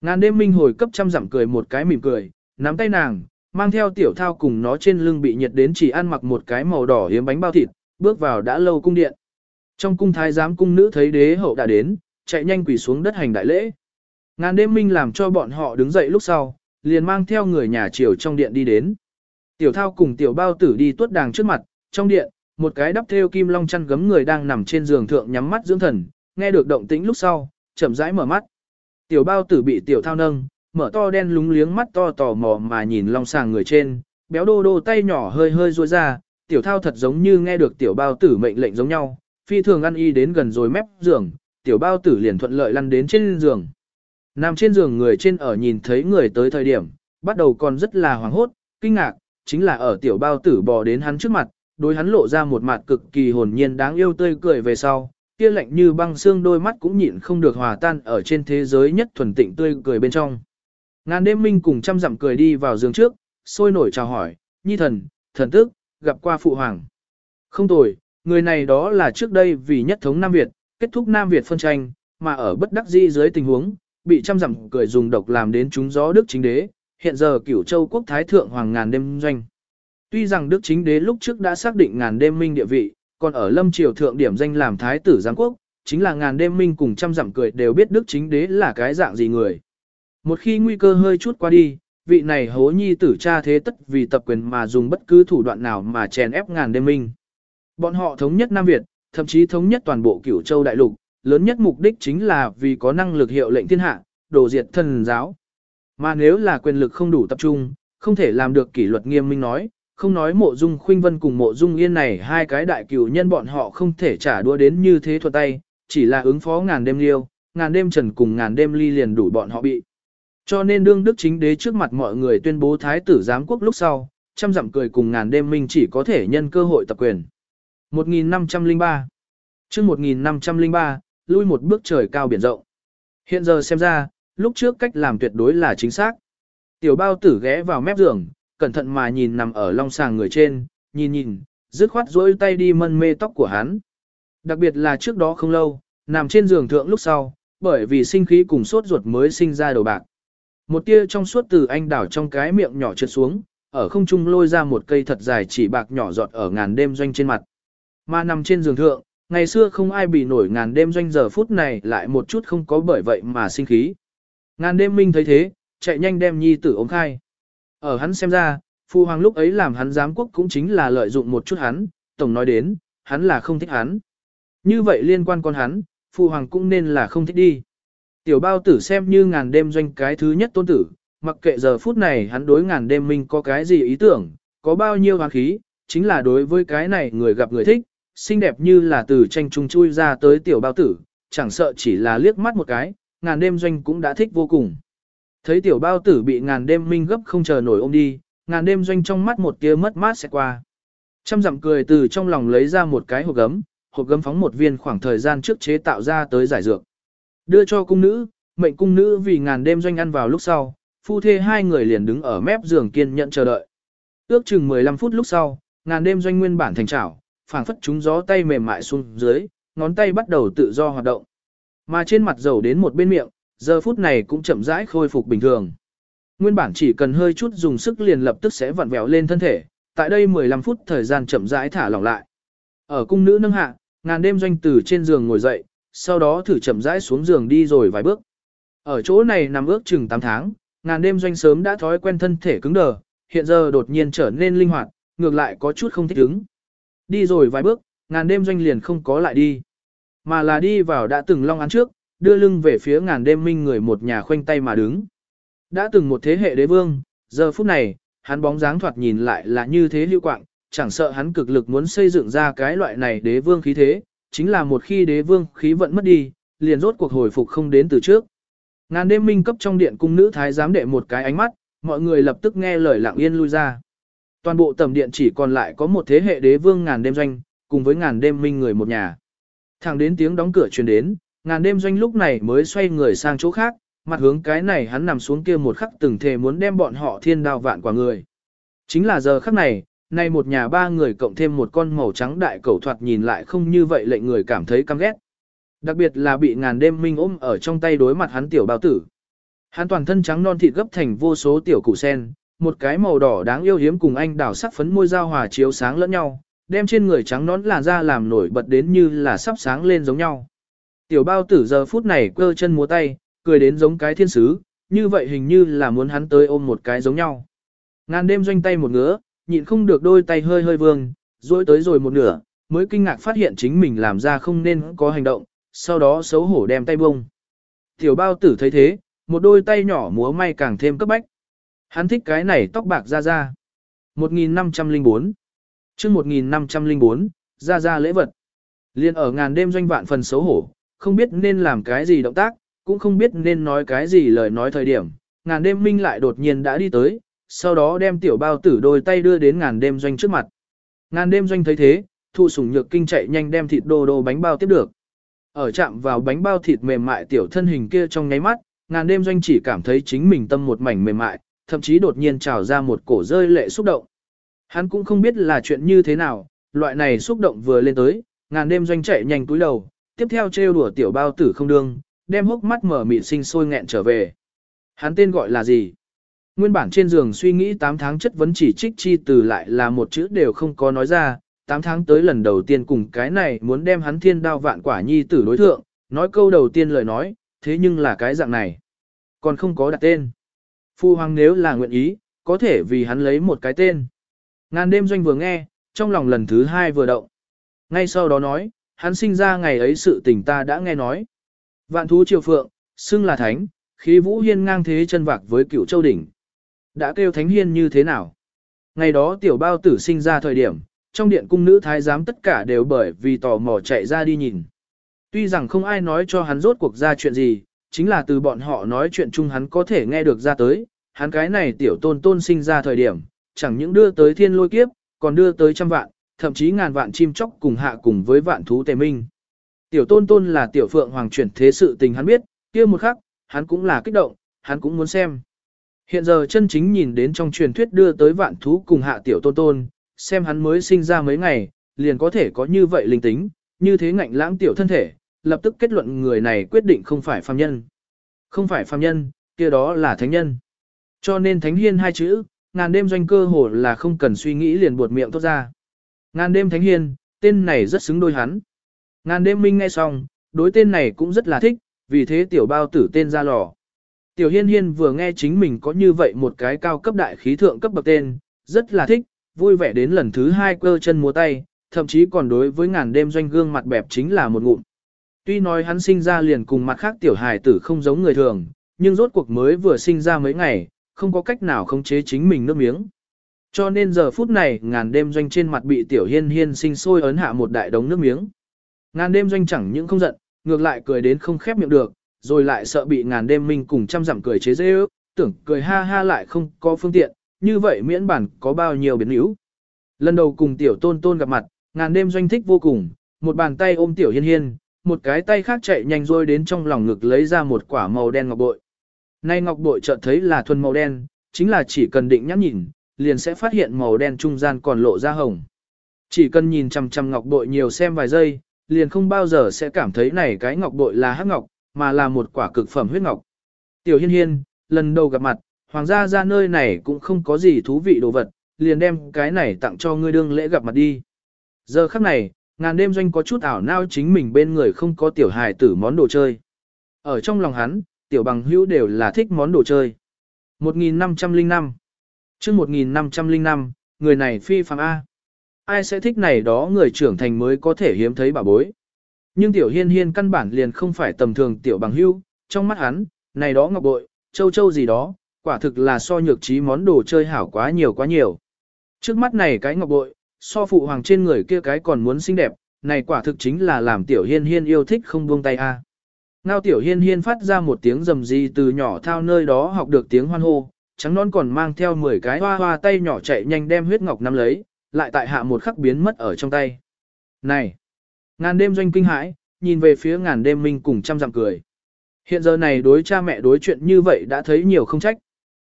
Ngàn đêm minh hồi cấp trăm dặm cười một cái mỉm cười, nắm tay nàng, mang theo tiểu thao cùng nó trên lưng bị nhiệt đến chỉ ăn mặc một cái màu đỏ hiếm bánh bao thịt, bước vào đã lâu cung điện. Trong cung thái giám cung nữ thấy đế hậu đã đến, chạy nhanh quỳ xuống đất hành đại lễ. Ngàn đêm minh làm cho bọn họ đứng dậy lúc sau, liền mang theo người nhà triều trong điện đi đến. Tiểu thao cùng tiểu bao tử đi tuốt đàng trước mặt, trong điện, một cái đắp theo kim long chăn gấm người đang nằm trên giường thượng nhắm mắt dưỡng thần, nghe được động tĩnh lúc sau, chậm rãi mở mắt. Tiểu bao tử bị tiểu thao nâng, mở to đen lúng liếng mắt to tò mò mà nhìn long sàng người trên, béo đô đô tay nhỏ hơi hơi ruôi ra, tiểu thao thật giống như nghe được tiểu bao tử mệnh lệnh giống nhau, phi thường ăn y đến gần rồi mép giường, tiểu bao tử liền thuận lợi lăn đến trên giường. Nằm trên giường người trên ở nhìn thấy người tới thời điểm, bắt đầu còn rất là hoảng hốt, kinh ngạc, chính là ở tiểu bao tử bò đến hắn trước mặt, đối hắn lộ ra một mặt cực kỳ hồn nhiên đáng yêu tươi cười về sau, kia lạnh như băng xương đôi mắt cũng nhịn không được hòa tan ở trên thế giới nhất thuần tịnh tươi cười bên trong. Ngàn đêm minh cùng trăm dặm cười đi vào giường trước, sôi nổi chào hỏi, nhi thần, thần tức, gặp qua phụ hoàng. Không tồi, người này đó là trước đây vì nhất thống Nam Việt, kết thúc Nam Việt phân tranh, mà ở bất đắc dĩ dưới tình huống, bị trăm dặm cười dùng độc làm đến chúng gió đức chính đế, hiện giờ cửu châu quốc thái thượng hoàng ngàn đêm doanh. Tuy rằng đức chính đế lúc trước đã xác định ngàn đêm minh địa vị, còn ở lâm triều thượng điểm danh làm thái tử giám quốc, chính là ngàn đêm minh cùng trăm dặm cười đều biết đức chính đế là cái dạng gì người. Một khi nguy cơ hơi chút qua đi, vị này hố nhi tử cha thế tất vì tập quyền mà dùng bất cứ thủ đoạn nào mà chèn ép ngàn đêm minh. Bọn họ thống nhất Nam Việt, thậm chí thống nhất toàn bộ cửu châu đại lục, lớn nhất mục đích chính là vì có năng lực hiệu lệnh thiên hạ, đổ diệt thần giáo. Mà nếu là quyền lực không đủ tập trung, không thể làm được kỷ luật nghiêm minh nói, không nói mộ dung khuynh vân cùng mộ dung yên này hai cái đại cửu nhân bọn họ không thể trả đua đến như thế thuật tay, chỉ là ứng phó ngàn đêm liêu, ngàn đêm trần cùng ngàn đêm ly liền đủ bọn họ bị. Cho nên đương đức chính đế trước mặt mọi người tuyên bố thái tử giám quốc lúc sau, trăm dặm cười cùng ngàn đêm minh chỉ có thể nhân cơ hội tập quyền. 1503 chương 1503, lui một bước trời cao biển rộng. Hiện giờ xem ra, lúc trước cách làm tuyệt đối là chính xác. Tiểu bao tử ghé vào mép giường, cẩn thận mà nhìn nằm ở long sàng người trên, nhìn nhìn, dứt khoát rỗi tay đi mân mê tóc của hắn. Đặc biệt là trước đó không lâu, nằm trên giường thượng lúc sau, bởi vì sinh khí cùng sốt ruột mới sinh ra đầu bạc. Một tia trong suốt từ anh đảo trong cái miệng nhỏ trượt xuống, ở không trung lôi ra một cây thật dài chỉ bạc nhỏ giọt ở ngàn đêm doanh trên mặt. Mà nằm trên giường thượng, ngày xưa không ai bị nổi ngàn đêm doanh giờ phút này lại một chút không có bởi vậy mà sinh khí. Ngàn đêm minh thấy thế, chạy nhanh đem nhi tử ống khai. Ở hắn xem ra, phu hoàng lúc ấy làm hắn giám quốc cũng chính là lợi dụng một chút hắn, tổng nói đến, hắn là không thích hắn. Như vậy liên quan con hắn, phu hoàng cũng nên là không thích đi. Tiểu bao tử xem như ngàn đêm doanh cái thứ nhất tôn tử, mặc kệ giờ phút này hắn đối ngàn đêm minh có cái gì ý tưởng, có bao nhiêu hoàng khí, chính là đối với cái này người gặp người thích, xinh đẹp như là từ tranh trung chui ra tới tiểu bao tử, chẳng sợ chỉ là liếc mắt một cái, ngàn đêm doanh cũng đã thích vô cùng. Thấy tiểu bao tử bị ngàn đêm minh gấp không chờ nổi ôm đi, ngàn đêm doanh trong mắt một tia mất mát sẽ qua. Trăm dặm cười từ trong lòng lấy ra một cái hộp gấm, hộp gấm phóng một viên khoảng thời gian trước chế tạo ra tới giải dược. Đưa cho cung nữ, mệnh cung nữ vì ngàn đêm doanh ăn vào lúc sau, phu thê hai người liền đứng ở mép giường kiên nhận chờ đợi. Ước chừng 15 phút lúc sau, ngàn đêm doanh nguyên bản thành trảo, phảng phất chúng gió tay mềm mại xuống dưới, ngón tay bắt đầu tự do hoạt động. Mà trên mặt dầu đến một bên miệng, giờ phút này cũng chậm rãi khôi phục bình thường. Nguyên bản chỉ cần hơi chút dùng sức liền lập tức sẽ vặn vẹo lên thân thể, tại đây 15 phút thời gian chậm rãi thả lỏng lại. Ở cung nữ nâng hạ, ngàn đêm doanh từ trên giường ngồi dậy, sau đó thử chậm rãi xuống giường đi rồi vài bước. Ở chỗ này nằm ước chừng 8 tháng, ngàn đêm doanh sớm đã thói quen thân thể cứng đờ, hiện giờ đột nhiên trở nên linh hoạt, ngược lại có chút không thích ứng. Đi rồi vài bước, ngàn đêm doanh liền không có lại đi, mà là đi vào đã từng long án trước, đưa lưng về phía ngàn đêm minh người một nhà khoanh tay mà đứng. Đã từng một thế hệ đế vương, giờ phút này, hắn bóng dáng thoạt nhìn lại là như thế lưu quạng, chẳng sợ hắn cực lực muốn xây dựng ra cái loại này đế vương khí thế, chính là một khi đế vương khí vận mất đi, liền rốt cuộc hồi phục không đến từ trước. Ngàn đêm minh cấp trong điện cung nữ thái giám đệ một cái ánh mắt, mọi người lập tức nghe lời lặng yên lui ra. Toàn bộ tầm điện chỉ còn lại có một thế hệ đế vương ngàn đêm doanh, cùng với ngàn đêm minh người một nhà. Thẳng đến tiếng đóng cửa truyền đến, ngàn đêm doanh lúc này mới xoay người sang chỗ khác, mặt hướng cái này hắn nằm xuống kia một khắc từng thề muốn đem bọn họ thiên đao vạn quả người. Chính là giờ khắc này, nay một nhà ba người cộng thêm một con màu trắng đại cẩu thoạt nhìn lại không như vậy lệnh người cảm thấy căm ghét. Đặc biệt là bị ngàn đêm minh ôm ở trong tay đối mặt hắn tiểu bao tử. Hắn toàn thân trắng non thịt gấp thành vô số tiểu củ sen, một cái màu đỏ đáng yêu hiếm cùng anh đào sắc phấn môi giao hòa chiếu sáng lẫn nhau, đem trên người trắng nón làn da làm nổi bật đến như là sắp sáng lên giống nhau. Tiểu bao tử giờ phút này cơ chân múa tay, cười đến giống cái thiên sứ, như vậy hình như là muốn hắn tới ôm một cái giống nhau. Ngàn đêm doanh tay một ngứa, nhịn không được đôi tay hơi hơi vương, rối tới rồi một nửa, mới kinh ngạc phát hiện chính mình làm ra không nên có hành động, sau đó xấu hổ đem tay bông. Tiểu bao tử thấy thế, một đôi tay nhỏ múa may càng thêm cấp bách. Hắn thích cái này tóc bạc ra ra. 1504 chương 1504, ra ra lễ vật. Liên ở ngàn đêm doanh vạn phần xấu hổ, không biết nên làm cái gì động tác, cũng không biết nên nói cái gì lời nói thời điểm. Ngàn đêm minh lại đột nhiên đã đi tới, sau đó đem tiểu bao tử đôi tay đưa đến ngàn đêm doanh trước mặt. Ngàn đêm doanh thấy thế, thụ sủng nhược kinh chạy nhanh đem thịt đô đô bánh bao tiếp được. Ở chạm vào bánh bao thịt mềm mại tiểu thân hình kia trong nháy mắt, ngàn đêm doanh chỉ cảm thấy chính mình tâm một mảnh mềm mại, thậm chí đột nhiên trào ra một cổ rơi lệ xúc động. Hắn cũng không biết là chuyện như thế nào, loại này xúc động vừa lên tới, ngàn đêm doanh chạy nhanh túi đầu, tiếp theo trêu đùa tiểu bao tử không đương, đem hốc mắt mở mịn sinh sôi nghẹn trở về. Hắn tên gọi là gì? Nguyên bản trên giường suy nghĩ 8 tháng chất vấn chỉ trích chi từ lại là một chữ đều không có nói ra, 8 tháng tới lần đầu tiên cùng cái này muốn đem hắn thiên đao vạn quả nhi tử đối thượng, nói câu đầu tiên lời nói, thế nhưng là cái dạng này. Còn không có đặt tên. Phu hoàng nếu là nguyện ý, có thể vì hắn lấy một cái tên. Ngàn đêm doanh vừa nghe, trong lòng lần thứ hai vừa động. Ngay sau đó nói, hắn sinh ra ngày ấy sự tình ta đã nghe nói. Vạn thú triều phượng, xưng là thánh, khí vũ hiên ngang thế chân vạc với cựu châu đỉnh. Đã kêu thánh hiên như thế nào? Ngày đó tiểu bao tử sinh ra thời điểm, trong điện cung nữ thái giám tất cả đều bởi vì tò mò chạy ra đi nhìn. Tuy rằng không ai nói cho hắn rốt cuộc ra chuyện gì, chính là từ bọn họ nói chuyện chung hắn có thể nghe được ra tới, hắn cái này tiểu tôn tôn sinh ra thời điểm, chẳng những đưa tới thiên lôi kiếp, còn đưa tới trăm vạn, thậm chí ngàn vạn chim chóc cùng hạ cùng với vạn thú tề minh. Tiểu tôn tôn là tiểu phượng hoàng chuyển thế sự tình hắn biết, kia một khắc, hắn cũng là kích động, hắn cũng muốn xem. Hiện giờ chân chính nhìn đến trong truyền thuyết đưa tới vạn thú cùng hạ tiểu tôn tôn, xem hắn mới sinh ra mấy ngày, liền có thể có như vậy linh tính, như thế ngạnh lãng tiểu thân thể, lập tức kết luận người này quyết định không phải phàm nhân. Không phải phàm nhân, kia đó là thánh nhân. Cho nên thánh hiên hai chữ, ngàn đêm doanh cơ hồ là không cần suy nghĩ liền buột miệng tốt ra. Ngàn đêm thánh hiên, tên này rất xứng đôi hắn. Ngàn đêm minh nghe xong, đối tên này cũng rất là thích, vì thế tiểu bao tử tên ra lò. Tiểu hiên hiên vừa nghe chính mình có như vậy một cái cao cấp đại khí thượng cấp bậc tên, rất là thích, vui vẻ đến lần thứ hai cơ chân múa tay, thậm chí còn đối với ngàn đêm doanh gương mặt bẹp chính là một ngụm. Tuy nói hắn sinh ra liền cùng mặt khác tiểu hài tử không giống người thường, nhưng rốt cuộc mới vừa sinh ra mấy ngày, không có cách nào khống chế chính mình nước miếng. Cho nên giờ phút này ngàn đêm doanh trên mặt bị tiểu hiên hiên sinh sôi ấn hạ một đại đống nước miếng. Ngàn đêm doanh chẳng những không giận, ngược lại cười đến không khép miệng được, rồi lại sợ bị ngàn đêm minh cùng trăm dặm cười chế dễ ước, tưởng cười ha ha lại không có phương tiện, như vậy miễn bản có bao nhiêu biến yếu. Lần đầu cùng tiểu tôn tôn gặp mặt, ngàn đêm doanh thích vô cùng, một bàn tay ôm tiểu hiên hiên, một cái tay khác chạy nhanh rôi đến trong lòng ngực lấy ra một quả màu đen ngọc bội. Nay ngọc bội chợt thấy là thuần màu đen, chính là chỉ cần định nhắc nhìn, liền sẽ phát hiện màu đen trung gian còn lộ ra hồng. Chỉ cần nhìn chằm chằm ngọc bội nhiều xem vài giây, liền không bao giờ sẽ cảm thấy này cái ngọc bội là hắc ngọc, mà là một quả cực phẩm huyết ngọc. Tiểu Hiên Hiên, lần đầu gặp mặt, hoàng gia ra nơi này cũng không có gì thú vị đồ vật, liền đem cái này tặng cho ngươi đương lễ gặp mặt đi. Giờ khắc này, ngàn đêm doanh có chút ảo nao chính mình bên người không có tiểu hài tử món đồ chơi. Ở trong lòng hắn, tiểu bằng hữu đều là thích món đồ chơi. 1505 trước 1505, người này phi phàm A. Ai sẽ thích này đó người trưởng thành mới có thể hiếm thấy bà bối. Nhưng tiểu hiên hiên căn bản liền không phải tầm thường tiểu bằng hữu, trong mắt hắn, này đó ngọc bội, châu châu gì đó, quả thực là so nhược trí món đồ chơi hảo quá nhiều quá nhiều. Trước mắt này cái ngọc bội, so phụ hoàng trên người kia cái còn muốn xinh đẹp, này quả thực chính là làm tiểu hiên hiên yêu thích không buông tay a. À. Ngao tiểu hiên hiên phát ra một tiếng rầm rì từ nhỏ thao nơi đó học được tiếng hoan hô, trắng non còn mang theo 10 cái hoa hoa tay nhỏ chạy nhanh đem huyết ngọc nắm lấy, lại tại hạ một khắc biến mất ở trong tay. Này! Ngàn đêm doanh kinh hãi, nhìn về phía ngàn đêm minh cùng trăm dặm cười. Hiện giờ này đối cha mẹ đối chuyện như vậy đã thấy nhiều không trách.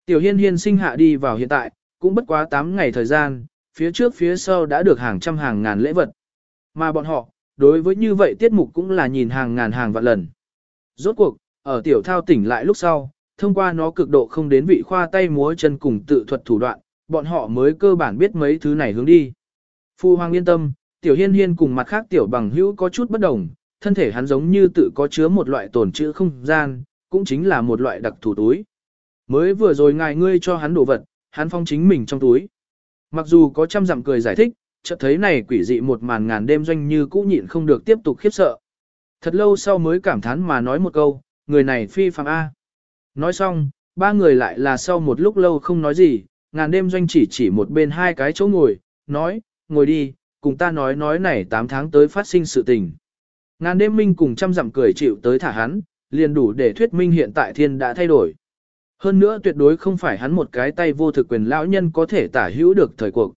Tiểu hiên hiên sinh hạ đi vào hiện tại, cũng bất quá 8 ngày thời gian, phía trước phía sau đã được hàng trăm hàng ngàn lễ vật. Mà bọn họ, đối với như vậy tiết mục cũng là nhìn hàng ngàn hàng vạn lần. Rốt cuộc, ở tiểu thao tỉnh lại lúc sau, thông qua nó cực độ không đến vị khoa tay múa chân cùng tự thuật thủ đoạn, bọn họ mới cơ bản biết mấy thứ này hướng đi. Phu Hoàng yên tâm, tiểu hiên hiên cùng mặt khác tiểu bằng hữu có chút bất đồng, thân thể hắn giống như tự có chứa một loại tồn trữ không gian, cũng chính là một loại đặc thủ túi. Mới vừa rồi ngài ngươi cho hắn đồ vật, hắn phong chính mình trong túi. Mặc dù có trăm dặm cười giải thích, chợt thấy này quỷ dị một màn ngàn đêm doanh như cũ nhịn không được tiếp tục khiếp sợ. Thật lâu sau mới cảm thán mà nói một câu, người này phi phàm A. Nói xong, ba người lại là sau một lúc lâu không nói gì, ngàn đêm doanh chỉ chỉ một bên hai cái chỗ ngồi, nói, ngồi đi, cùng ta nói nói này 8 tháng tới phát sinh sự tình. Ngàn đêm minh cùng trăm dặm cười chịu tới thả hắn, liền đủ để thuyết minh hiện tại thiên đã thay đổi. Hơn nữa tuyệt đối không phải hắn một cái tay vô thực quyền lão nhân có thể tả hữu được thời cuộc.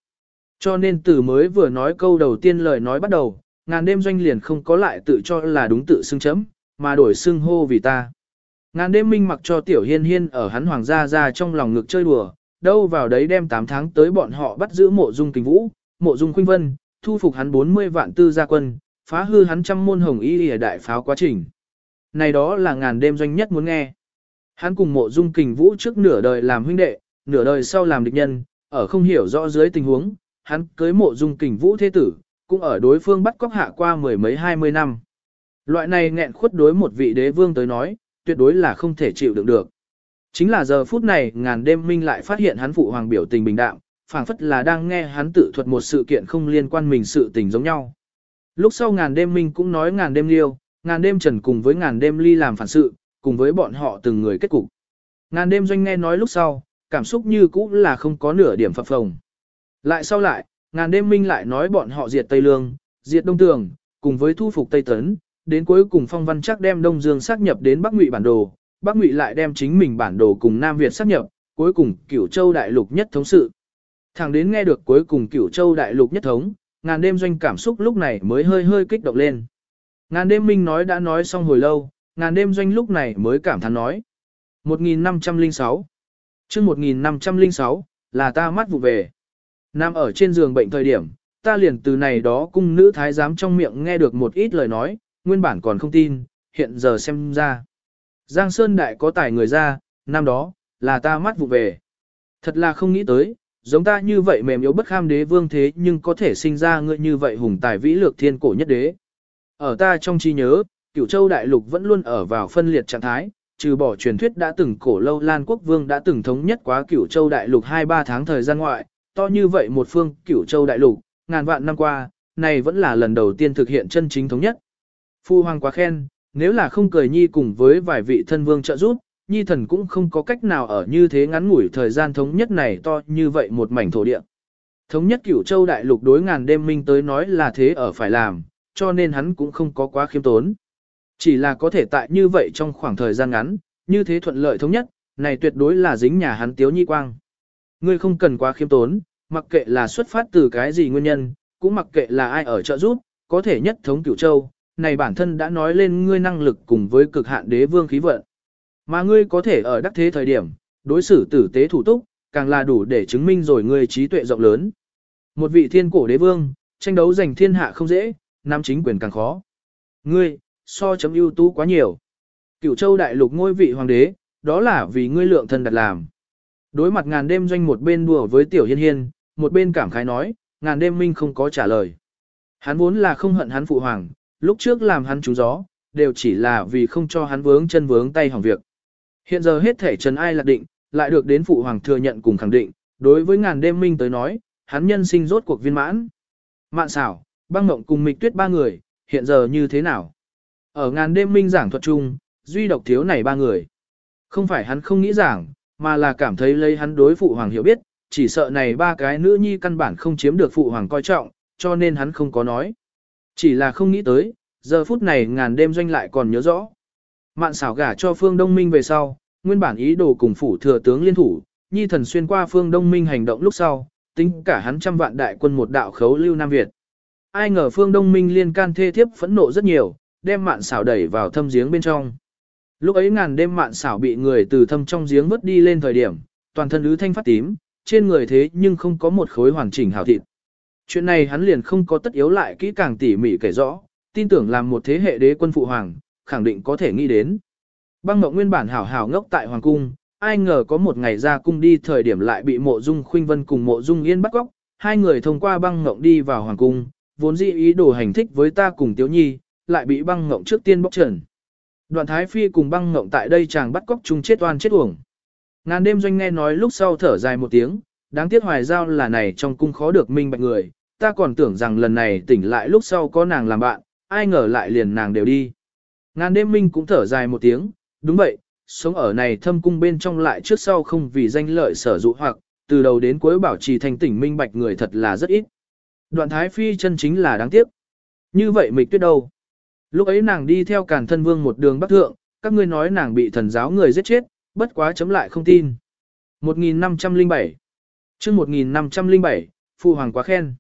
Cho nên từ mới vừa nói câu đầu tiên lời nói bắt đầu, ngàn đêm doanh liền không có lại tự cho là đúng tự xưng chấm, mà đổi xưng hô vì ta. Ngàn đêm minh mặc cho tiểu hiên hiên ở hắn hoàng gia ra trong lòng ngực chơi đùa, đâu vào đấy đem 8 tháng tới bọn họ bắt giữ mộ dung kình vũ, mộ dung khuynh vân, thu phục hắn 40 vạn tư gia quân, phá hư hắn trăm môn hồng y lìa đại pháo quá trình. này đó là ngàn đêm doanh nhất muốn nghe. Hắn cùng mộ dung kình vũ trước nửa đời làm huynh đệ, nửa đời sau làm địch nhân, ở không hiểu rõ dưới tình huống, hắn cưới mộ dung kình vũ thế tử, cũng ở đối phương bắt cóc hạ qua mười mấy hai mươi năm. Loại này nghẹn khuất đối một vị đế vương tới nói, tuyệt đối là không thể chịu đựng được. Chính là giờ phút này ngàn đêm minh lại phát hiện hắn phụ hoàng biểu tình bình đạm, phảng phất là đang nghe hắn tự thuật một sự kiện không liên quan mình sự tình giống nhau. Lúc sau ngàn đêm minh cũng nói ngàn đêm liêu, ngàn đêm trần cùng với ngàn đêm ly làm phản sự, cùng với bọn họ từng người kết cục. Ngàn đêm doanh nghe nói lúc sau, cảm xúc như cũ là không có nửa điểm phập phồng. Lại sau lại, ngàn đêm minh lại nói bọn họ diệt Tây Lương, diệt Đông Tường, cùng với thu phục Tây Tấn, đến cuối cùng phong văn chắc đem Đông Dương xác nhập đến Bắc Ngụy bản đồ, Bắc Ngụy lại đem chính mình bản đồ cùng Nam Việt xác nhập, cuối cùng Cửu Châu đại lục nhất thống sự. Thẳng đến nghe được cuối cùng Cửu Châu đại lục nhất thống, ngàn đêm doanh cảm xúc lúc này mới hơi hơi kích động lên. Ngàn đêm minh nói đã nói xong hồi lâu, ngàn đêm doanh lúc này mới cảm thán nói. 1506 chương 1506, là ta mắt vụ về. Nam ở trên giường bệnh thời điểm, ta liền từ này đó cung nữ thái giám trong miệng nghe được một ít lời nói, nguyên bản còn không tin, hiện giờ xem ra. Giang Sơn Đại có tài người ra, năm đó, là ta mắt vụ về. Thật là không nghĩ tới, giống ta như vậy mềm yếu bất kham đế vương thế nhưng có thể sinh ra ngươi như vậy hùng tài vĩ lược thiên cổ nhất đế. Ở ta trong trí nhớ, cửu châu đại lục vẫn luôn ở vào phân liệt trạng thái, trừ bỏ truyền thuyết đã từng cổ lâu Lan quốc vương đã từng thống nhất quá cửu châu đại lục 2-3 tháng thời gian ngoại, to như vậy một phương cửu châu đại lục, ngàn vạn năm qua, này vẫn là lần đầu tiên thực hiện chân chính thống nhất. Phu hoàng quá khen, nếu là không cười nhi cùng với vài vị thân vương trợ giúp, nhi thần cũng không có cách nào ở như thế ngắn ngủi thời gian thống nhất này to như vậy một mảnh thổ địa. Thống nhất cửu châu đại lục đối ngàn đêm minh tới nói là thế ở phải làm, cho nên hắn cũng không có quá khiêm tốn. Chỉ là có thể tại như vậy trong khoảng thời gian ngắn, như thế thuận lợi thống nhất, này tuyệt đối là dính nhà hắn tiếu nhi quang. Ngươi không cần quá khiêm tốn, mặc kệ là xuất phát từ cái gì nguyên nhân, cũng mặc kệ là ai ở trợ giúp, có thể nhất thống cửu châu, này bản thân đã nói lên ngươi năng lực cùng với cực hạn đế vương khí vận. Mà ngươi có thể ở đắc thế thời điểm, đối xử tử tế thủ túc, càng là đủ để chứng minh rồi ngươi trí tuệ rộng lớn. Một vị thiên cổ đế vương, tranh đấu giành thiên hạ không dễ, nắm chính quyền càng khó. Ngươi, so chấm ưu tú quá nhiều. Cửu châu đại lục ngôi vị hoàng đế, đó là vì ngươi lượng thân đặt làm. Đối mặt ngàn đêm doanh một bên đùa với tiểu hiên hiên, một bên cảm khái nói, ngàn đêm minh không có trả lời. Hắn vốn là không hận hắn phụ hoàng, lúc trước làm hắn trúng gió, đều chỉ là vì không cho hắn vướng chân vướng tay hỏng việc. Hiện giờ hết thể trần ai lạc định, lại được đến phụ hoàng thừa nhận cùng khẳng định, đối với ngàn đêm minh tới nói, hắn nhân sinh rốt cuộc viên mãn. Mạn xảo, băng ngộng cùng mịch tuyết ba người, hiện giờ như thế nào? Ở ngàn đêm minh giảng thuật chung, duy độc thiếu này ba người. Không phải hắn không nghĩ giảng, mà là cảm thấy lấy hắn đối phụ hoàng hiểu biết, chỉ sợ này ba cái nữ nhi căn bản không chiếm được phụ hoàng coi trọng, cho nên hắn không có nói. Chỉ là không nghĩ tới, giờ phút này ngàn đêm doanh lại còn nhớ rõ. Mạn xảo gả cho phương đông minh về sau, nguyên bản ý đồ cùng phủ thừa tướng liên thủ, nhi thần xuyên qua phương đông minh hành động lúc sau, tính cả hắn trăm vạn đại quân một đạo khấu lưu Nam Việt. Ai ngờ phương đông minh liên can thê thiếp phẫn nộ rất nhiều, đem mạn xảo đẩy vào thâm giếng bên trong. Lúc ấy ngàn đêm mạn xảo bị người từ thâm trong giếng vớt đi lên thời điểm, toàn thân ứ thanh phát tím, trên người thế nhưng không có một khối hoàn chỉnh hảo thịt. Chuyện này hắn liền không có tất yếu lại kỹ càng tỉ mỉ kể rõ, tin tưởng làm một thế hệ đế quân phụ hoàng, khẳng định có thể nghĩ đến. Băng ngọc nguyên bản hảo hảo ngốc tại hoàng cung, ai ngờ có một ngày ra cung đi thời điểm lại bị mộ dung khuynh vân cùng mộ dung yên bắt góc, hai người thông qua băng ngọc đi vào hoàng cung, vốn dĩ ý đồ hành thích với ta cùng tiếu nhi, lại bị băng ngọc trước tiên bóc trần. Đoạn thái phi cùng băng ngọc tại đây chàng bắt cóc chung chết oan chết uổng. Ngàn đêm doanh nghe nói lúc sau thở dài một tiếng, đáng tiếc hoài giao là này trong cung khó được minh bạch người, ta còn tưởng rằng lần này tỉnh lại lúc sau có nàng làm bạn, ai ngờ lại liền nàng đều đi. Ngàn đêm minh cũng thở dài một tiếng, đúng vậy, sống ở này thâm cung bên trong lại trước sau không vì danh lợi sở dụ hoặc, từ đầu đến cuối bảo trì thành tỉnh minh bạch người thật là rất ít. Đoạn thái phi chân chính là đáng tiếc. Như vậy mịch tuyết đâu? Lúc ấy nàng đi theo càn thân vương một đường bắc thượng, các ngươi nói nàng bị thần giáo người giết chết, bất quá chấm lại không tin. 1507 chương 1507, Phu Hoàng quá khen.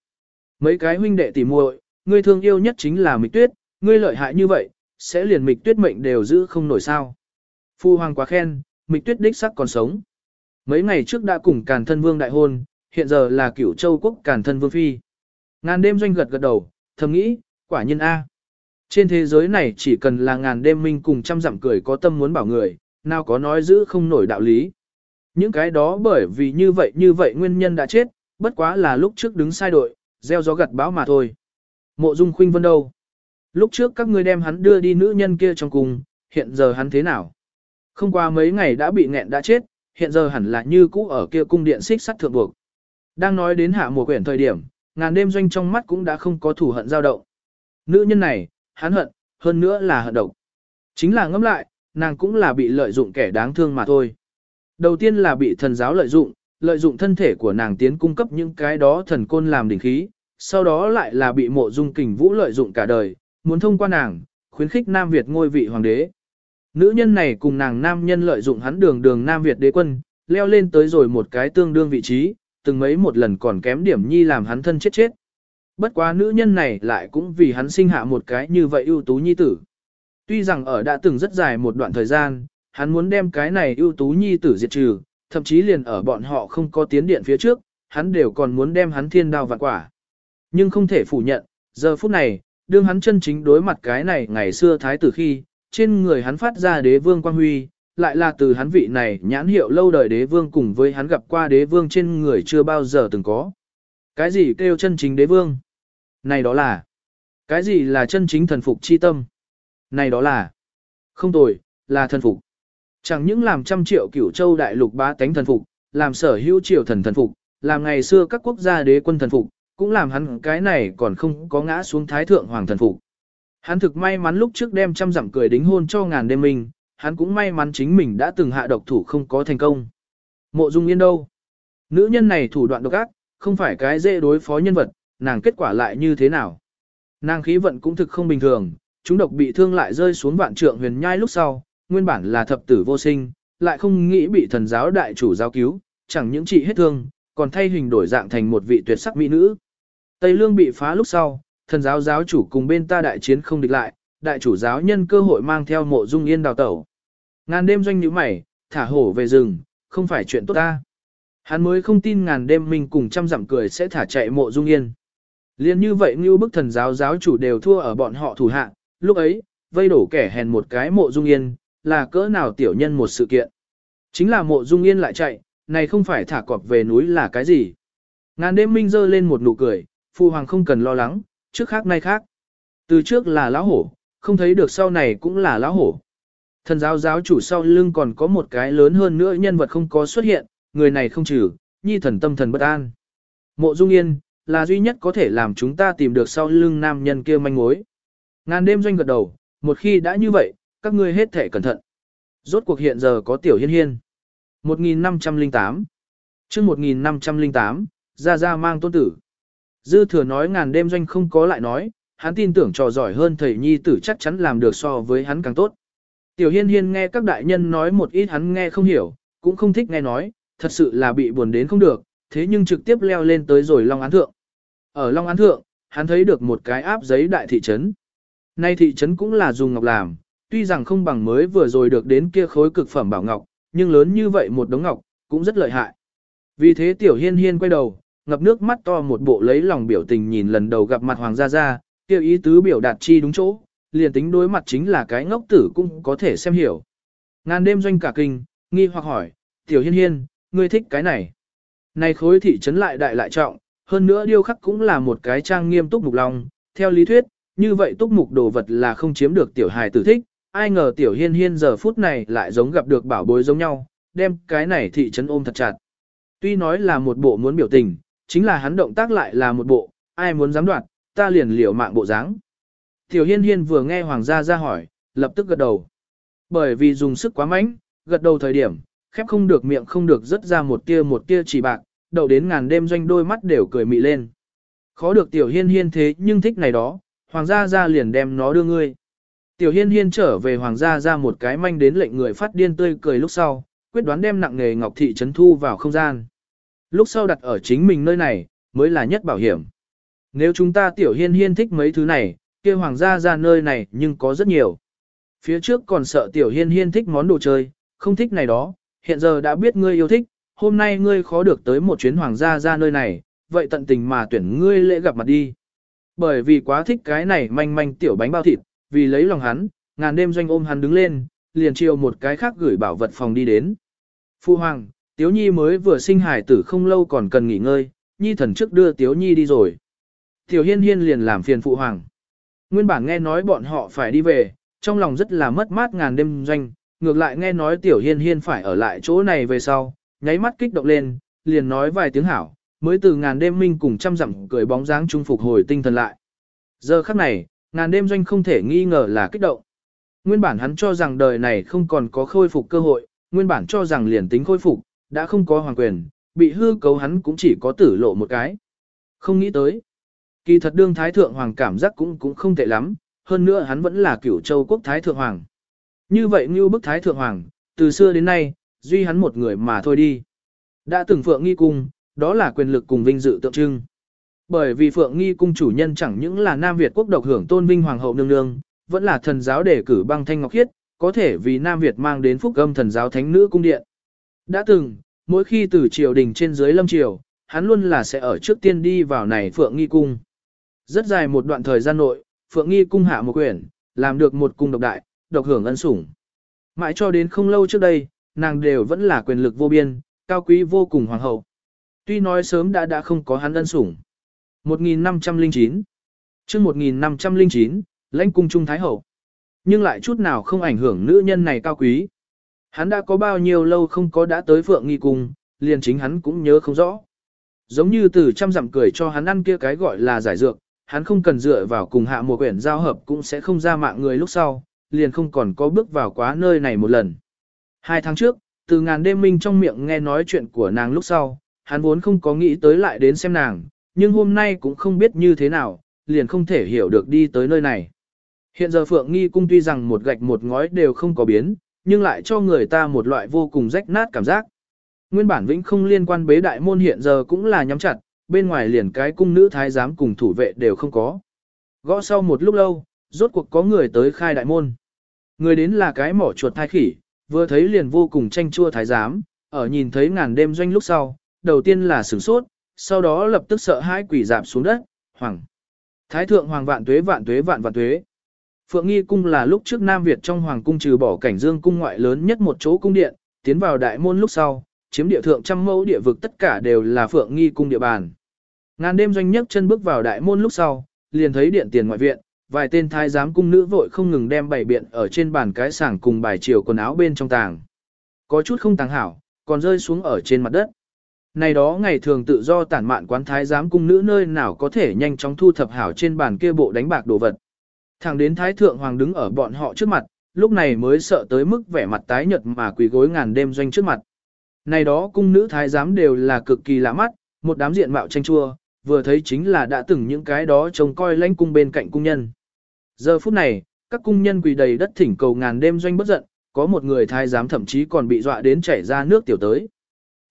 Mấy cái huynh đệ tỉ muội, ngươi thương yêu nhất chính là mịch tuyết, ngươi lợi hại như vậy, sẽ liền mịch tuyết mệnh đều giữ không nổi sao. Phu Hoàng quá khen, mịch tuyết đích sắc còn sống. Mấy ngày trước đã cùng càn thân vương đại hôn, hiện giờ là cửu châu quốc càn thân vương phi. Ngàn đêm doanh gật gật đầu, thầm nghĩ, quả nhiên A. Trên thế giới này chỉ cần là ngàn đêm minh cùng trăm dặm cười có tâm muốn bảo người, nào có nói giữ không nổi đạo lý. Những cái đó bởi vì như vậy như vậy nguyên nhân đã chết, bất quá là lúc trước đứng sai đội, gieo gió gặt bão mà thôi. Mộ Dung Khuynh Vân đâu? Lúc trước các ngươi đem hắn đưa đi nữ nhân kia trong cung, hiện giờ hắn thế nào? Không qua mấy ngày đã bị nghẹn đã chết, hiện giờ hẳn là như cũ ở kia cung điện xích sắt thượng buộc. Đang nói đến hạ mùa quyển thời điểm, ngàn đêm doanh trong mắt cũng đã không có thủ hận dao động. Nữ nhân này, hắn hận, hơn nữa là hận độc. Chính là ngẫm lại, nàng cũng là bị lợi dụng kẻ đáng thương mà thôi. Đầu tiên là bị thần giáo lợi dụng, lợi dụng thân thể của nàng tiến cung cấp những cái đó thần côn làm đỉnh khí, sau đó lại là bị mộ dung kình vũ lợi dụng cả đời, muốn thông qua nàng, khuyến khích Nam Việt ngôi vị hoàng đế. Nữ nhân này cùng nàng nam nhân lợi dụng hắn đường đường Nam Việt đế quân, leo lên tới rồi một cái tương đương vị trí, từng mấy một lần còn kém điểm nhi làm hắn thân chết chết. Bất quá nữ nhân này lại cũng vì hắn sinh hạ một cái như vậy ưu tú nhi tử. Tuy rằng ở đã từng rất dài một đoạn thời gian, hắn muốn đem cái này ưu tú nhi tử diệt trừ, thậm chí liền ở bọn họ không có tiến điện phía trước, hắn đều còn muốn đem hắn thiên đao vạn quả. Nhưng không thể phủ nhận, giờ phút này, đương hắn chân chính đối mặt cái này ngày xưa thái tử khi, trên người hắn phát ra đế vương quang huy, lại là từ hắn vị này nhãn hiệu lâu đời đế vương cùng với hắn gặp qua đế vương trên người chưa bao giờ từng có. Cái gì kêu chân chính đế vương? Này đó là, cái gì là chân chính thần phục chi tâm? Này đó là, không tồi, là thần phục. Chẳng những làm trăm triệu cửu châu đại lục bá tánh thần phục, làm sở hữu triều thần thần phục, làm ngày xưa các quốc gia đế quân thần phục, cũng làm hắn cái này còn không có ngã xuống thái thượng hoàng thần phục. Hắn thực may mắn lúc trước đem trăm dặm cười đính hôn cho ngàn đêm mình, hắn cũng may mắn chính mình đã từng hạ độc thủ không có thành công. Mộ Dung Yên đâu? Nữ nhân này thủ đoạn độc ác, không phải cái dễ đối phó nhân vật, nàng kết quả lại như thế nào? Nàng khí vận cũng thực không bình thường, chúng độc bị thương lại rơi xuống vạn trượng huyền nhai lúc sau, nguyên bản là thập tử vô sinh, lại không nghĩ bị thần giáo đại chủ giáo cứu, chẳng những trị hết thương, còn thay hình đổi dạng thành một vị tuyệt sắc mỹ nữ. Tây Lương bị phá lúc sau, thần giáo giáo chủ cùng bên ta đại chiến không địch lại, đại chủ giáo nhân cơ hội mang theo mộ dung yên đào tẩu. Ngàn đêm doanh nhíu mày, thả hổ về rừng, không phải chuyện tốt ta. Hắn mới không tin ngàn đêm mình cùng trăm dặm cười sẽ thả chạy mộ dung yên. Liên như vậy như bức thần giáo giáo chủ đều thua ở bọn họ thủ hạ, lúc ấy, vây đổ kẻ hèn một cái mộ dung yên, là cỡ nào tiểu nhân một sự kiện. Chính là mộ dung yên lại chạy, này không phải thả cọp về núi là cái gì. Ngàn đêm minh dơ lên một nụ cười, phu hoàng không cần lo lắng, trước khác nay khác. Từ trước là lão hổ, không thấy được sau này cũng là lão hổ. Thần giáo giáo chủ sau lưng còn có một cái lớn hơn nữa nhân vật không có xuất hiện, người này không trừ, nhi thần tâm thần bất an. Mộ Dung Yên, là duy nhất có thể làm chúng ta tìm được sau lưng nam nhân kia manh mối. Ngàn đêm doanh gật đầu, một khi đã như vậy, các ngươi hết thể cẩn thận. Rốt cuộc hiện giờ có tiểu hiên hiên. 1508 chương 1508, ra ra mang tôn tử. Dư thừa nói ngàn đêm doanh không có lại nói, hắn tin tưởng trò giỏi hơn thầy nhi tử chắc chắn làm được so với hắn càng tốt. Tiểu hiên hiên nghe các đại nhân nói một ít hắn nghe không hiểu, cũng không thích nghe nói, thật sự là bị buồn đến không được, thế nhưng trực tiếp leo lên tới rồi Long Án Thượng. Ở Long Án Thượng, hắn thấy được một cái áp giấy đại thị trấn. Nay thị trấn cũng là dùng ngọc làm, tuy rằng không bằng mới vừa rồi được đến kia khối cực phẩm bảo ngọc, nhưng lớn như vậy một đống ngọc, cũng rất lợi hại. Vì thế Tiểu Hiên Hiên quay đầu, ngập nước mắt to một bộ lấy lòng biểu tình nhìn lần đầu gặp mặt Hoàng gia gia, kêu ý tứ biểu đạt chi đúng chỗ, liền tính đối mặt chính là cái ngốc tử cũng có thể xem hiểu. Ngàn đêm doanh cả kinh, nghi hoặc hỏi, Tiểu Hiên Hiên, ngươi thích cái này. Này khối thị trấn lại đại lại trọng, hơn nữa điêu khắc cũng là một cái trang nghiêm túc mục lòng, theo lý thuyết, như vậy túc mục đồ vật là không chiếm được tiểu hài tử thích, ai ngờ tiểu hiên hiên giờ phút này lại giống gặp được bảo bối giống nhau, đem cái này thị trấn ôm thật chặt. Tuy nói là một bộ muốn biểu tình, chính là hắn động tác lại là một bộ, ai muốn dám đoạt, ta liền liều mạng bộ dáng. Tiểu hiên hiên vừa nghe hoàng gia ra hỏi, lập tức gật đầu. Bởi vì dùng sức quá mạnh, gật đầu thời điểm, khép không được miệng không được rớt ra một tia một tia chỉ bạc, đậu đến ngàn đêm doanh đôi mắt đều cười mị lên. Khó được tiểu hiên hiên thế nhưng thích này đó, hoàng gia ra liền đem nó đưa ngươi. Tiểu hiên hiên trở về hoàng gia ra một cái manh đến lệnh người phát điên tươi cười lúc sau, quyết đoán đem nặng nghề ngọc thị trấn thu vào không gian. Lúc sau đặt ở chính mình nơi này, mới là nhất bảo hiểm. Nếu chúng ta tiểu hiên hiên thích mấy thứ này, kia hoàng gia ra nơi này nhưng có rất nhiều. Phía trước còn sợ tiểu hiên hiên thích món đồ chơi, không thích này đó, hiện giờ đã biết ngươi yêu thích, hôm nay ngươi khó được tới một chuyến hoàng gia ra nơi này, vậy tận tình mà tuyển ngươi lễ gặp mặt đi. Bởi vì quá thích cái này manh manh tiểu bánh bao thịt, vì lấy lòng hắn, ngàn đêm doanh ôm hắn đứng lên, liền chiều một cái khác gửi bảo vật phòng đi đến. Phu hoàng, Tiếu Nhi mới vừa sinh hải tử không lâu còn cần nghỉ ngơi, Nhi thần trước đưa Tiếu Nhi đi rồi. Tiểu Hiên Hiên liền làm phiền phụ hoàng. Nguyên bản nghe nói bọn họ phải đi về, trong lòng rất là mất mát ngàn đêm doanh, ngược lại nghe nói Tiểu Hiên Hiên phải ở lại chỗ này về sau, nháy mắt kích động lên, liền nói vài tiếng hảo, mới từ ngàn đêm minh cùng trăm dặm cười bóng dáng trung phục hồi tinh thần lại. Giờ khắc này, ngàn đêm doanh không thể nghi ngờ là kích động. Nguyên bản hắn cho rằng đời này không còn có khôi phục cơ hội, nguyên bản cho rằng liền tính khôi phục, đã không có hoàng quyền, bị hư cấu hắn cũng chỉ có tử lộ một cái. Không nghĩ tới. Kỳ thật đương thái thượng hoàng cảm giác cũng cũng không tệ lắm, hơn nữa hắn vẫn là cửu châu quốc thái thượng hoàng. Như vậy như bức thái thượng hoàng, từ xưa đến nay, duy hắn một người mà thôi đi. Đã từng phượng nghi cung, đó là quyền lực cùng vinh dự tượng trưng. Bởi vì phượng nghi cung chủ nhân chẳng những là Nam Việt quốc độc hưởng tôn vinh hoàng hậu nương nương, vẫn là thần giáo đề cử băng thanh ngọc khiết, có thể vì Nam Việt mang đến phúc âm thần giáo thánh nữ cung điện. Đã từng, mỗi khi từ triều đình trên dưới lâm triều, hắn luôn là sẽ ở trước tiên đi vào này phượng nghi cung. Rất dài một đoạn thời gian nội, phượng nghi cung hạ một quyển, làm được một cung độc đại, độc hưởng ân sủng. Mãi cho đến không lâu trước đây, nàng đều vẫn là quyền lực vô biên, cao quý vô cùng hoàng hậu. Tuy nói sớm đã đã không có hắn ân sủng. 1509 chương 1509, lãnh cung trung thái hậu. Nhưng lại chút nào không ảnh hưởng nữ nhân này cao quý. Hắn đã có bao nhiêu lâu không có đã tới phượng nghi cung, liền chính hắn cũng nhớ không rõ. Giống như từ trăm dặm cười cho hắn ăn kia cái gọi là giải dược, hắn không cần dựa vào cùng hạ một quyển giao hợp cũng sẽ không ra mạng người lúc sau, liền không còn có bước vào quá nơi này một lần. Hai tháng trước, từ ngàn đêm minh trong miệng nghe nói chuyện của nàng lúc sau, hắn vốn không có nghĩ tới lại đến xem nàng, nhưng hôm nay cũng không biết như thế nào, liền không thể hiểu được đi tới nơi này. Hiện giờ Phượng Nghi cung tuy rằng một gạch một ngói đều không có biến, nhưng lại cho người ta một loại vô cùng rách nát cảm giác. Nguyên bản vĩnh không liên quan bế đại môn hiện giờ cũng là nhắm chặt, bên ngoài liền cái cung nữ thái giám cùng thủ vệ đều không có. Gõ sau một lúc lâu, rốt cuộc có người tới khai đại môn. Người đến là cái mỏ chuột thai khỉ, vừa thấy liền vô cùng tranh chua thái giám, ở nhìn thấy ngàn đêm doanh lúc sau, đầu tiên là sửng sốt, sau đó lập tức sợ hãi quỷ dạp xuống đất, hoàng. Thái thượng hoàng vạn tuế vạn tuế vạn vạn tuế. Phượng Nghi cung là lúc trước Nam Việt trong hoàng cung trừ bỏ cảnh dương cung ngoại lớn nhất một chỗ cung điện, tiến vào đại môn lúc sau, chiếm địa thượng trăm mẫu địa vực tất cả đều là Phượng Nghi cung địa bàn. Ngàn đêm doanh nhất chân bước vào đại môn lúc sau, liền thấy điện tiền ngoại viện, vài tên thái giám cung nữ vội không ngừng đem bảy biện ở trên bàn cái sảng cùng bài chiều quần áo bên trong tàng. Có chút không tàng hảo, còn rơi xuống ở trên mặt đất. Này đó ngày thường tự do tản mạn quán thái giám cung nữ nơi nào có thể nhanh chóng thu thập hảo trên bàn kia bộ đánh bạc đồ vật. Thẳng đến thái thượng hoàng đứng ở bọn họ trước mặt, lúc này mới sợ tới mức vẻ mặt tái nhợt mà quỳ gối ngàn đêm doanh trước mặt. Này đó cung nữ thái giám đều là cực kỳ lạ mắt, một đám diện mạo tranh chua, vừa thấy chính là đã từng những cái đó trông coi lãnh cung bên cạnh cung nhân. Giờ phút này, các cung nhân quỳ đầy đất thỉnh cầu ngàn đêm doanh bất giận, có một người thái giám thậm chí còn bị dọa đến chảy ra nước tiểu tới.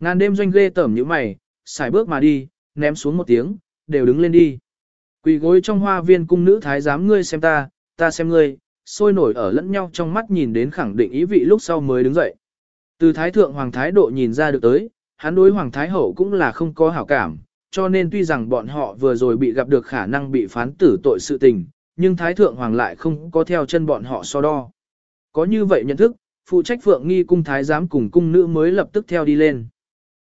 Ngàn đêm doanh ghê tởm như mày, xài bước mà đi, ném xuống một tiếng, đều đứng lên đi. Quỳ gối trong hoa viên cung nữ thái giám ngươi xem ta, ta xem ngươi, sôi nổi ở lẫn nhau trong mắt nhìn đến khẳng định ý vị lúc sau mới đứng dậy. Từ thái thượng hoàng thái độ nhìn ra được tới, hắn đối hoàng thái hậu cũng là không có hảo cảm, cho nên tuy rằng bọn họ vừa rồi bị gặp được khả năng bị phán tử tội sự tình, nhưng thái thượng hoàng lại không có theo chân bọn họ so đo. Có như vậy nhận thức, phụ trách phượng nghi cung thái giám cùng cung nữ mới lập tức theo đi lên.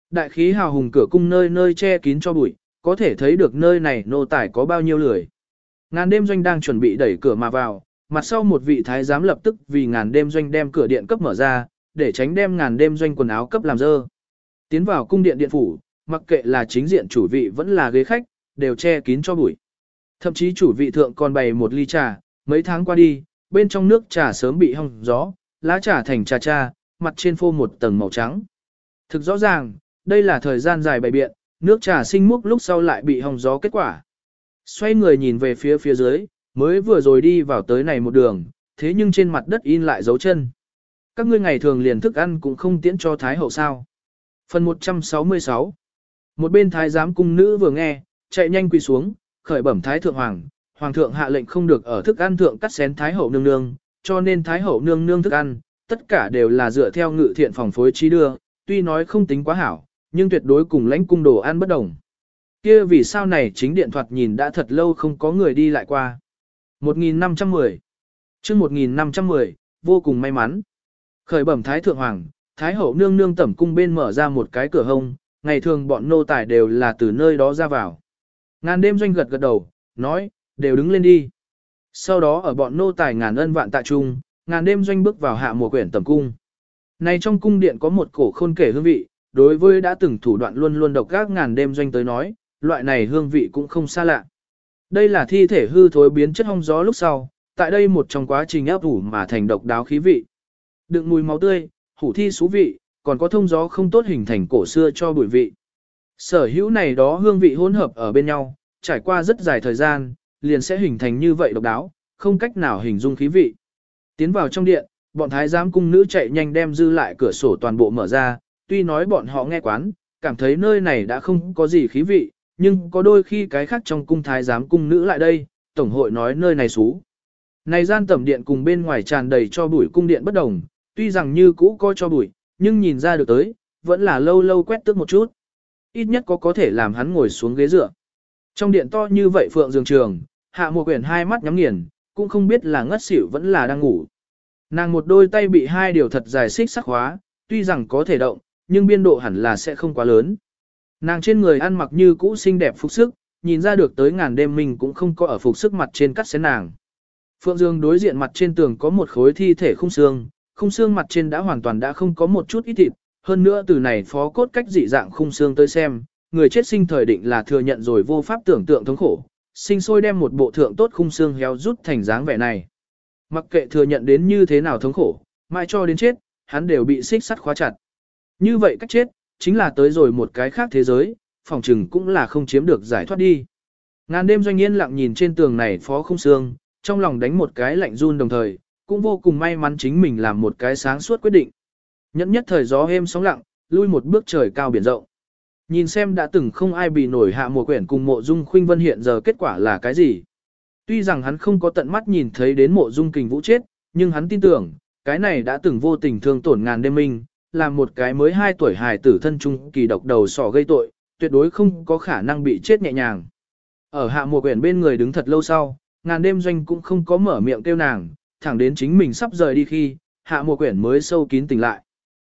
Đại khí hào hùng cửa cung nơi nơi che kín cho bụi, có thể thấy được nơi này nô tài có bao nhiêu lười. Ngàn đêm doanh đang chuẩn bị đẩy cửa mà vào, mặt sau một vị thái giám lập tức vì ngàn đêm doanh đem cửa điện cấp mở ra, để tránh đem ngàn đêm doanh quần áo cấp làm dơ. Tiến vào cung điện điện phủ, mặc kệ là chính diện chủ vị vẫn là ghế khách, đều che kín cho bụi. Thậm chí chủ vị thượng còn bày một ly trà, mấy tháng qua đi, bên trong nước trà sớm bị hong gió, lá trà thành trà cha, mặt trên phô một tầng màu trắng. Thực rõ ràng, đây là thời gian dài bày biện, nước trà sinh múc lúc sau lại bị hong gió kết quả. Xoay người nhìn về phía phía dưới, mới vừa rồi đi vào tới này một đường, thế nhưng trên mặt đất in lại dấu chân. Các ngươi ngày thường liền thức ăn cũng không tiễn cho Thái hậu sao. Phần 166 Một bên Thái giám cung nữ vừa nghe, chạy nhanh quỳ xuống, khởi bẩm Thái thượng hoàng, hoàng thượng hạ lệnh không được ở thức ăn thượng cắt xén Thái hậu nương nương, cho nên Thái hậu nương nương thức ăn, tất cả đều là dựa theo ngự thiện phòng phối trí đưa, tuy nói không tính quá hảo, nhưng tuyệt đối cùng lãnh cung đồ ăn bất đồng. Kia vì sao này chính điện thoạt nhìn đã thật lâu không có người đi lại qua. 1510 chương 1510, vô cùng may mắn. Khởi bẩm Thái Thượng Hoàng, Thái Hậu nương nương tẩm cung bên mở ra một cái cửa hông, ngày thường bọn nô tài đều là từ nơi đó ra vào. Ngàn đêm doanh gật gật đầu, nói, đều đứng lên đi. Sau đó ở bọn nô tài ngàn ân vạn tạ trung, ngàn đêm doanh bước vào hạ mùa quyển tẩm cung. Này trong cung điện có một cổ khôn kể hương vị, đối với đã từng thủ đoạn luôn luôn độc gác ngàn đêm doanh tới nói, loại này hương vị cũng không xa lạ. Đây là thi thể hư thối biến chất hong gió lúc sau, tại đây một trong quá trình áp ủ mà thành độc đáo khí vị. Đựng mùi máu tươi, hủ thi xú vị, còn có thông gió không tốt hình thành cổ xưa cho bụi vị. Sở hữu này đó hương vị hỗn hợp ở bên nhau, trải qua rất dài thời gian, liền sẽ hình thành như vậy độc đáo, không cách nào hình dung khí vị. Tiến vào trong điện, bọn thái giám cung nữ chạy nhanh đem dư lại cửa sổ toàn bộ mở ra, tuy nói bọn họ nghe quán, cảm thấy nơi này đã không có gì khí vị, nhưng có đôi khi cái khác trong cung thái giám cung nữ lại đây, tổng hội nói nơi này xú. Này gian tẩm điện cùng bên ngoài tràn đầy cho bụi cung điện bất đồng, tuy rằng như cũ coi cho bụi, nhưng nhìn ra được tới, vẫn là lâu lâu quét tước một chút. Ít nhất có có thể làm hắn ngồi xuống ghế dựa. Trong điện to như vậy phượng giường trường, hạ một quyển hai mắt nhắm nghiền, cũng không biết là ngất xỉu vẫn là đang ngủ. Nàng một đôi tay bị hai điều thật dài xích sắc hóa, tuy rằng có thể động, nhưng biên độ hẳn là sẽ không quá lớn. Nàng trên người ăn mặc như cũ xinh đẹp phục sức, nhìn ra được tới ngàn đêm mình cũng không có ở phục sức mặt trên cắt xén nàng. Phượng Dương đối diện mặt trên tường có một khối thi thể khung xương, khung xương mặt trên đã hoàn toàn đã không có một chút ít thịt, hơn nữa từ này phó cốt cách dị dạng khung xương tới xem, người chết sinh thời định là thừa nhận rồi vô pháp tưởng tượng thống khổ, sinh sôi đem một bộ thượng tốt khung xương héo rút thành dáng vẻ này. Mặc kệ thừa nhận đến như thế nào thống khổ, mãi cho đến chết, hắn đều bị xích sắt khóa chặt. Như vậy cách chết, chính là tới rồi một cái khác thế giới, phòng trừng cũng là không chiếm được giải thoát đi. Ngàn đêm doanh yên lặng nhìn trên tường này phó không xương, trong lòng đánh một cái lạnh run đồng thời, cũng vô cùng may mắn chính mình làm một cái sáng suốt quyết định. Nhẫn nhất thời gió êm sóng lặng, lui một bước trời cao biển rộng. Nhìn xem đã từng không ai bị nổi hạ mùa quyển cùng mộ dung khuynh vân hiện giờ kết quả là cái gì. Tuy rằng hắn không có tận mắt nhìn thấy đến mộ dung kình vũ chết, nhưng hắn tin tưởng, cái này đã từng vô tình thương tổn ngàn đêm minh, là một cái mới 2 tuổi hài tử thân trung kỳ độc đầu sỏ gây tội, tuyệt đối không có khả năng bị chết nhẹ nhàng. Ở hạ mùa quyển bên người đứng thật lâu sau, ngàn đêm doanh cũng không có mở miệng kêu nàng, thẳng đến chính mình sắp rời đi khi, hạ mùa quyển mới sâu kín tỉnh lại.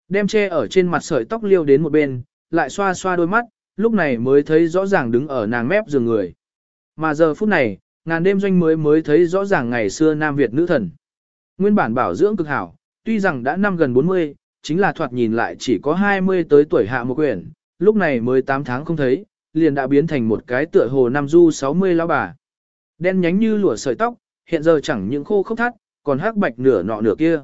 Đem che ở trên mặt sợi tóc liêu đến một bên, lại xoa xoa đôi mắt, lúc này mới thấy rõ ràng đứng ở nàng mép giường người. Mà giờ phút này, ngàn đêm doanh mới mới thấy rõ ràng ngày xưa Nam Việt nữ thần. Nguyên bản bảo dưỡng cực hảo, tuy rằng đã năm gần 40, chính là thoạt nhìn lại chỉ có 20 tới tuổi hạ một quyển, lúc này mới 8 tháng không thấy, liền đã biến thành một cái tựa hồ năm du 60 lão bà. Đen nhánh như lụa sợi tóc, hiện giờ chẳng những khô khốc thắt, còn hắc bạch nửa nọ nửa kia.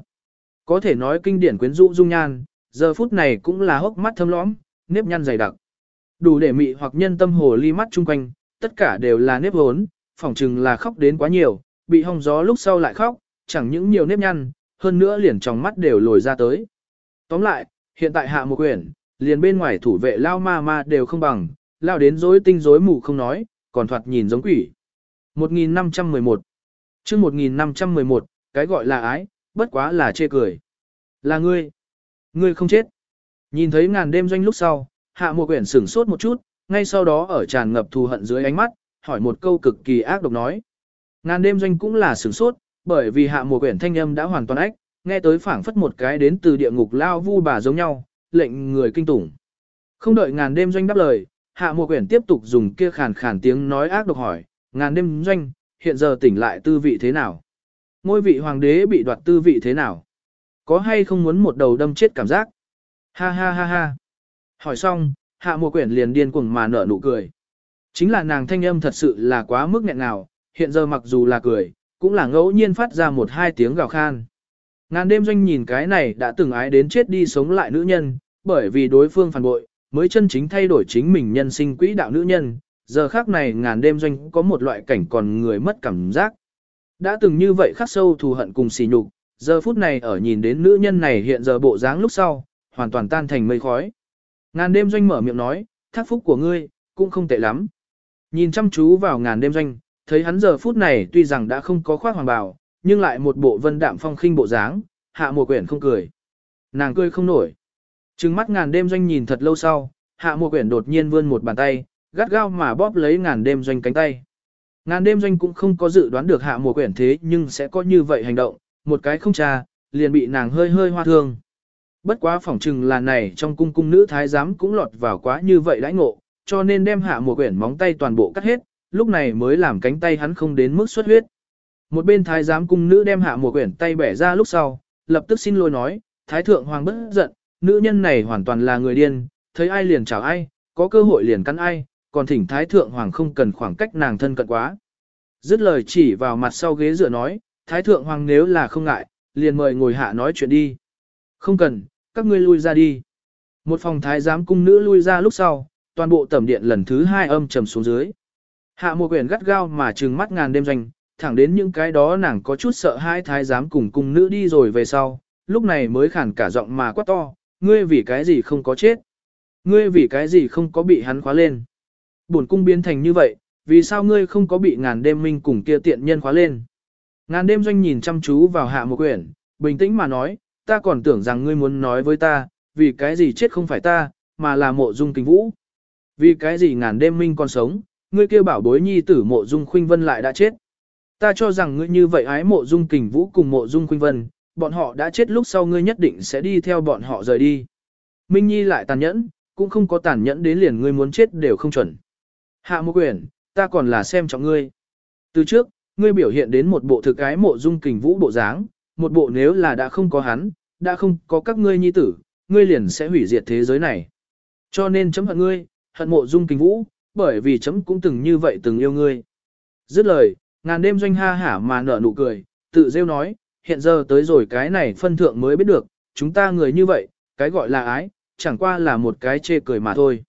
Có thể nói kinh điển quyến rũ dung nhan, giờ phút này cũng là hốc mắt thâm lõm, nếp nhăn dày đặc. Đủ để mị hoặc nhân tâm hồ ly mắt chung quanh, tất cả đều là nếp hốn, phỏng chừng là khóc đến quá nhiều, bị hong gió lúc sau lại khóc, chẳng những nhiều nếp nhăn, hơn nữa liền trong mắt đều lồi ra tới. Tóm lại, hiện tại hạ một quyển, liền bên ngoài thủ vệ lao ma ma đều không bằng, lao đến rối tinh rối mù không nói, còn thoạt nhìn giống quỷ. 1511 chương 1511, cái gọi là ái, bất quá là chê cười. Là ngươi. Ngươi không chết. Nhìn thấy ngàn đêm doanh lúc sau, hạ một quyển sửng sốt một chút, ngay sau đó ở tràn ngập thù hận dưới ánh mắt, hỏi một câu cực kỳ ác độc nói. Ngàn đêm doanh cũng là sửng sốt, bởi vì hạ một quyển thanh âm đã hoàn toàn ách, nghe tới phảng phất một cái đến từ địa ngục lao vu bà giống nhau, lệnh người kinh tủng. Không đợi ngàn đêm doanh đáp lời, hạ mùa quyển tiếp tục dùng kia khàn khàn tiếng nói ác độc hỏi, ngàn đêm doanh, hiện giờ tỉnh lại tư vị thế nào? Ngôi vị hoàng đế bị đoạt tư vị thế nào? Có hay không muốn một đầu đâm chết cảm giác? Ha ha ha ha. Hỏi xong, hạ mùa quyển liền điên cuồng mà nở nụ cười. Chính là nàng thanh âm thật sự là quá mức nghẹn nào, hiện giờ mặc dù là cười, cũng là ngẫu nhiên phát ra một hai tiếng gào khan. Ngàn đêm doanh nhìn cái này đã từng ái đến chết đi sống lại nữ nhân, bởi vì đối phương phản bội, mới chân chính thay đổi chính mình nhân sinh quỹ đạo nữ nhân, giờ khác này ngàn đêm doanh có một loại cảnh còn người mất cảm giác. Đã từng như vậy khắc sâu thù hận cùng xỉ nhục, giờ phút này ở nhìn đến nữ nhân này hiện giờ bộ dáng lúc sau, hoàn toàn tan thành mây khói. Ngàn đêm doanh mở miệng nói, thác phúc của ngươi, cũng không tệ lắm. Nhìn chăm chú vào ngàn đêm doanh, thấy hắn giờ phút này tuy rằng đã không có khoác hoàng bào, nhưng lại một bộ vân đạm phong khinh bộ dáng, hạ mùa quyển không cười. Nàng cười không nổi. Trừng mắt ngàn đêm doanh nhìn thật lâu sau, hạ mùa quyển đột nhiên vươn một bàn tay, gắt gao mà bóp lấy ngàn đêm doanh cánh tay. Ngàn đêm doanh cũng không có dự đoán được hạ mùa quyển thế nhưng sẽ có như vậy hành động, một cái không trà, liền bị nàng hơi hơi hoa thương. Bất quá phỏng chừng là này trong cung cung nữ thái giám cũng lọt vào quá như vậy đãi ngộ, cho nên đem hạ mùa quyển móng tay toàn bộ cắt hết, lúc này mới làm cánh tay hắn không đến mức xuất huyết. Một bên thái giám cung nữ đem hạ mùa quyển tay bẻ ra lúc sau, lập tức xin lỗi nói, thái thượng hoàng bất giận, nữ nhân này hoàn toàn là người điên, thấy ai liền chào ai, có cơ hội liền cắn ai, còn thỉnh thái thượng hoàng không cần khoảng cách nàng thân cận quá. Dứt lời chỉ vào mặt sau ghế dựa nói, thái thượng hoàng nếu là không ngại, liền mời ngồi hạ nói chuyện đi. Không cần, các ngươi lui ra đi. Một phòng thái giám cung nữ lui ra lúc sau, toàn bộ tẩm điện lần thứ hai âm trầm xuống dưới. Hạ một quyển gắt gao mà trừng mắt ngàn đêm doanh, thẳng đến những cái đó nàng có chút sợ hai thái giám cùng cung nữ đi rồi về sau, lúc này mới khản cả giọng mà quát to, ngươi vì cái gì không có chết. Ngươi vì cái gì không có bị hắn khóa lên. Bổn cung biến thành như vậy, vì sao ngươi không có bị ngàn đêm minh cùng kia tiện nhân khóa lên. Ngàn đêm doanh nhìn chăm chú vào hạ một quyển, bình tĩnh mà nói, ta còn tưởng rằng ngươi muốn nói với ta, vì cái gì chết không phải ta, mà là mộ dung kinh vũ. Vì cái gì ngàn đêm minh còn sống, ngươi kêu bảo bối nhi tử mộ dung khuynh vân lại đã chết. Ta cho rằng ngươi như vậy ái mộ dung kình vũ cùng mộ dung khuynh vân, bọn họ đã chết lúc sau ngươi nhất định sẽ đi theo bọn họ rời đi. Minh Nhi lại tàn nhẫn, cũng không có tàn nhẫn đến liền ngươi muốn chết đều không chuẩn. Hạ một quyển, ta còn là xem trọng ngươi. Từ trước, ngươi biểu hiện đến một bộ thực ái mộ dung kình vũ bộ dáng, một bộ nếu là đã không có hắn, đã không có các ngươi nhi tử, ngươi liền sẽ hủy diệt thế giới này. Cho nên chấm hận ngươi, hận mộ dung kình vũ, bởi vì chấm cũng từng như vậy từng yêu ngươi. Dứt lời, ngàn đêm doanh ha hả mà nở nụ cười, tự rêu nói, hiện giờ tới rồi cái này phân thượng mới biết được, chúng ta người như vậy, cái gọi là ái, chẳng qua là một cái chê cười mà thôi.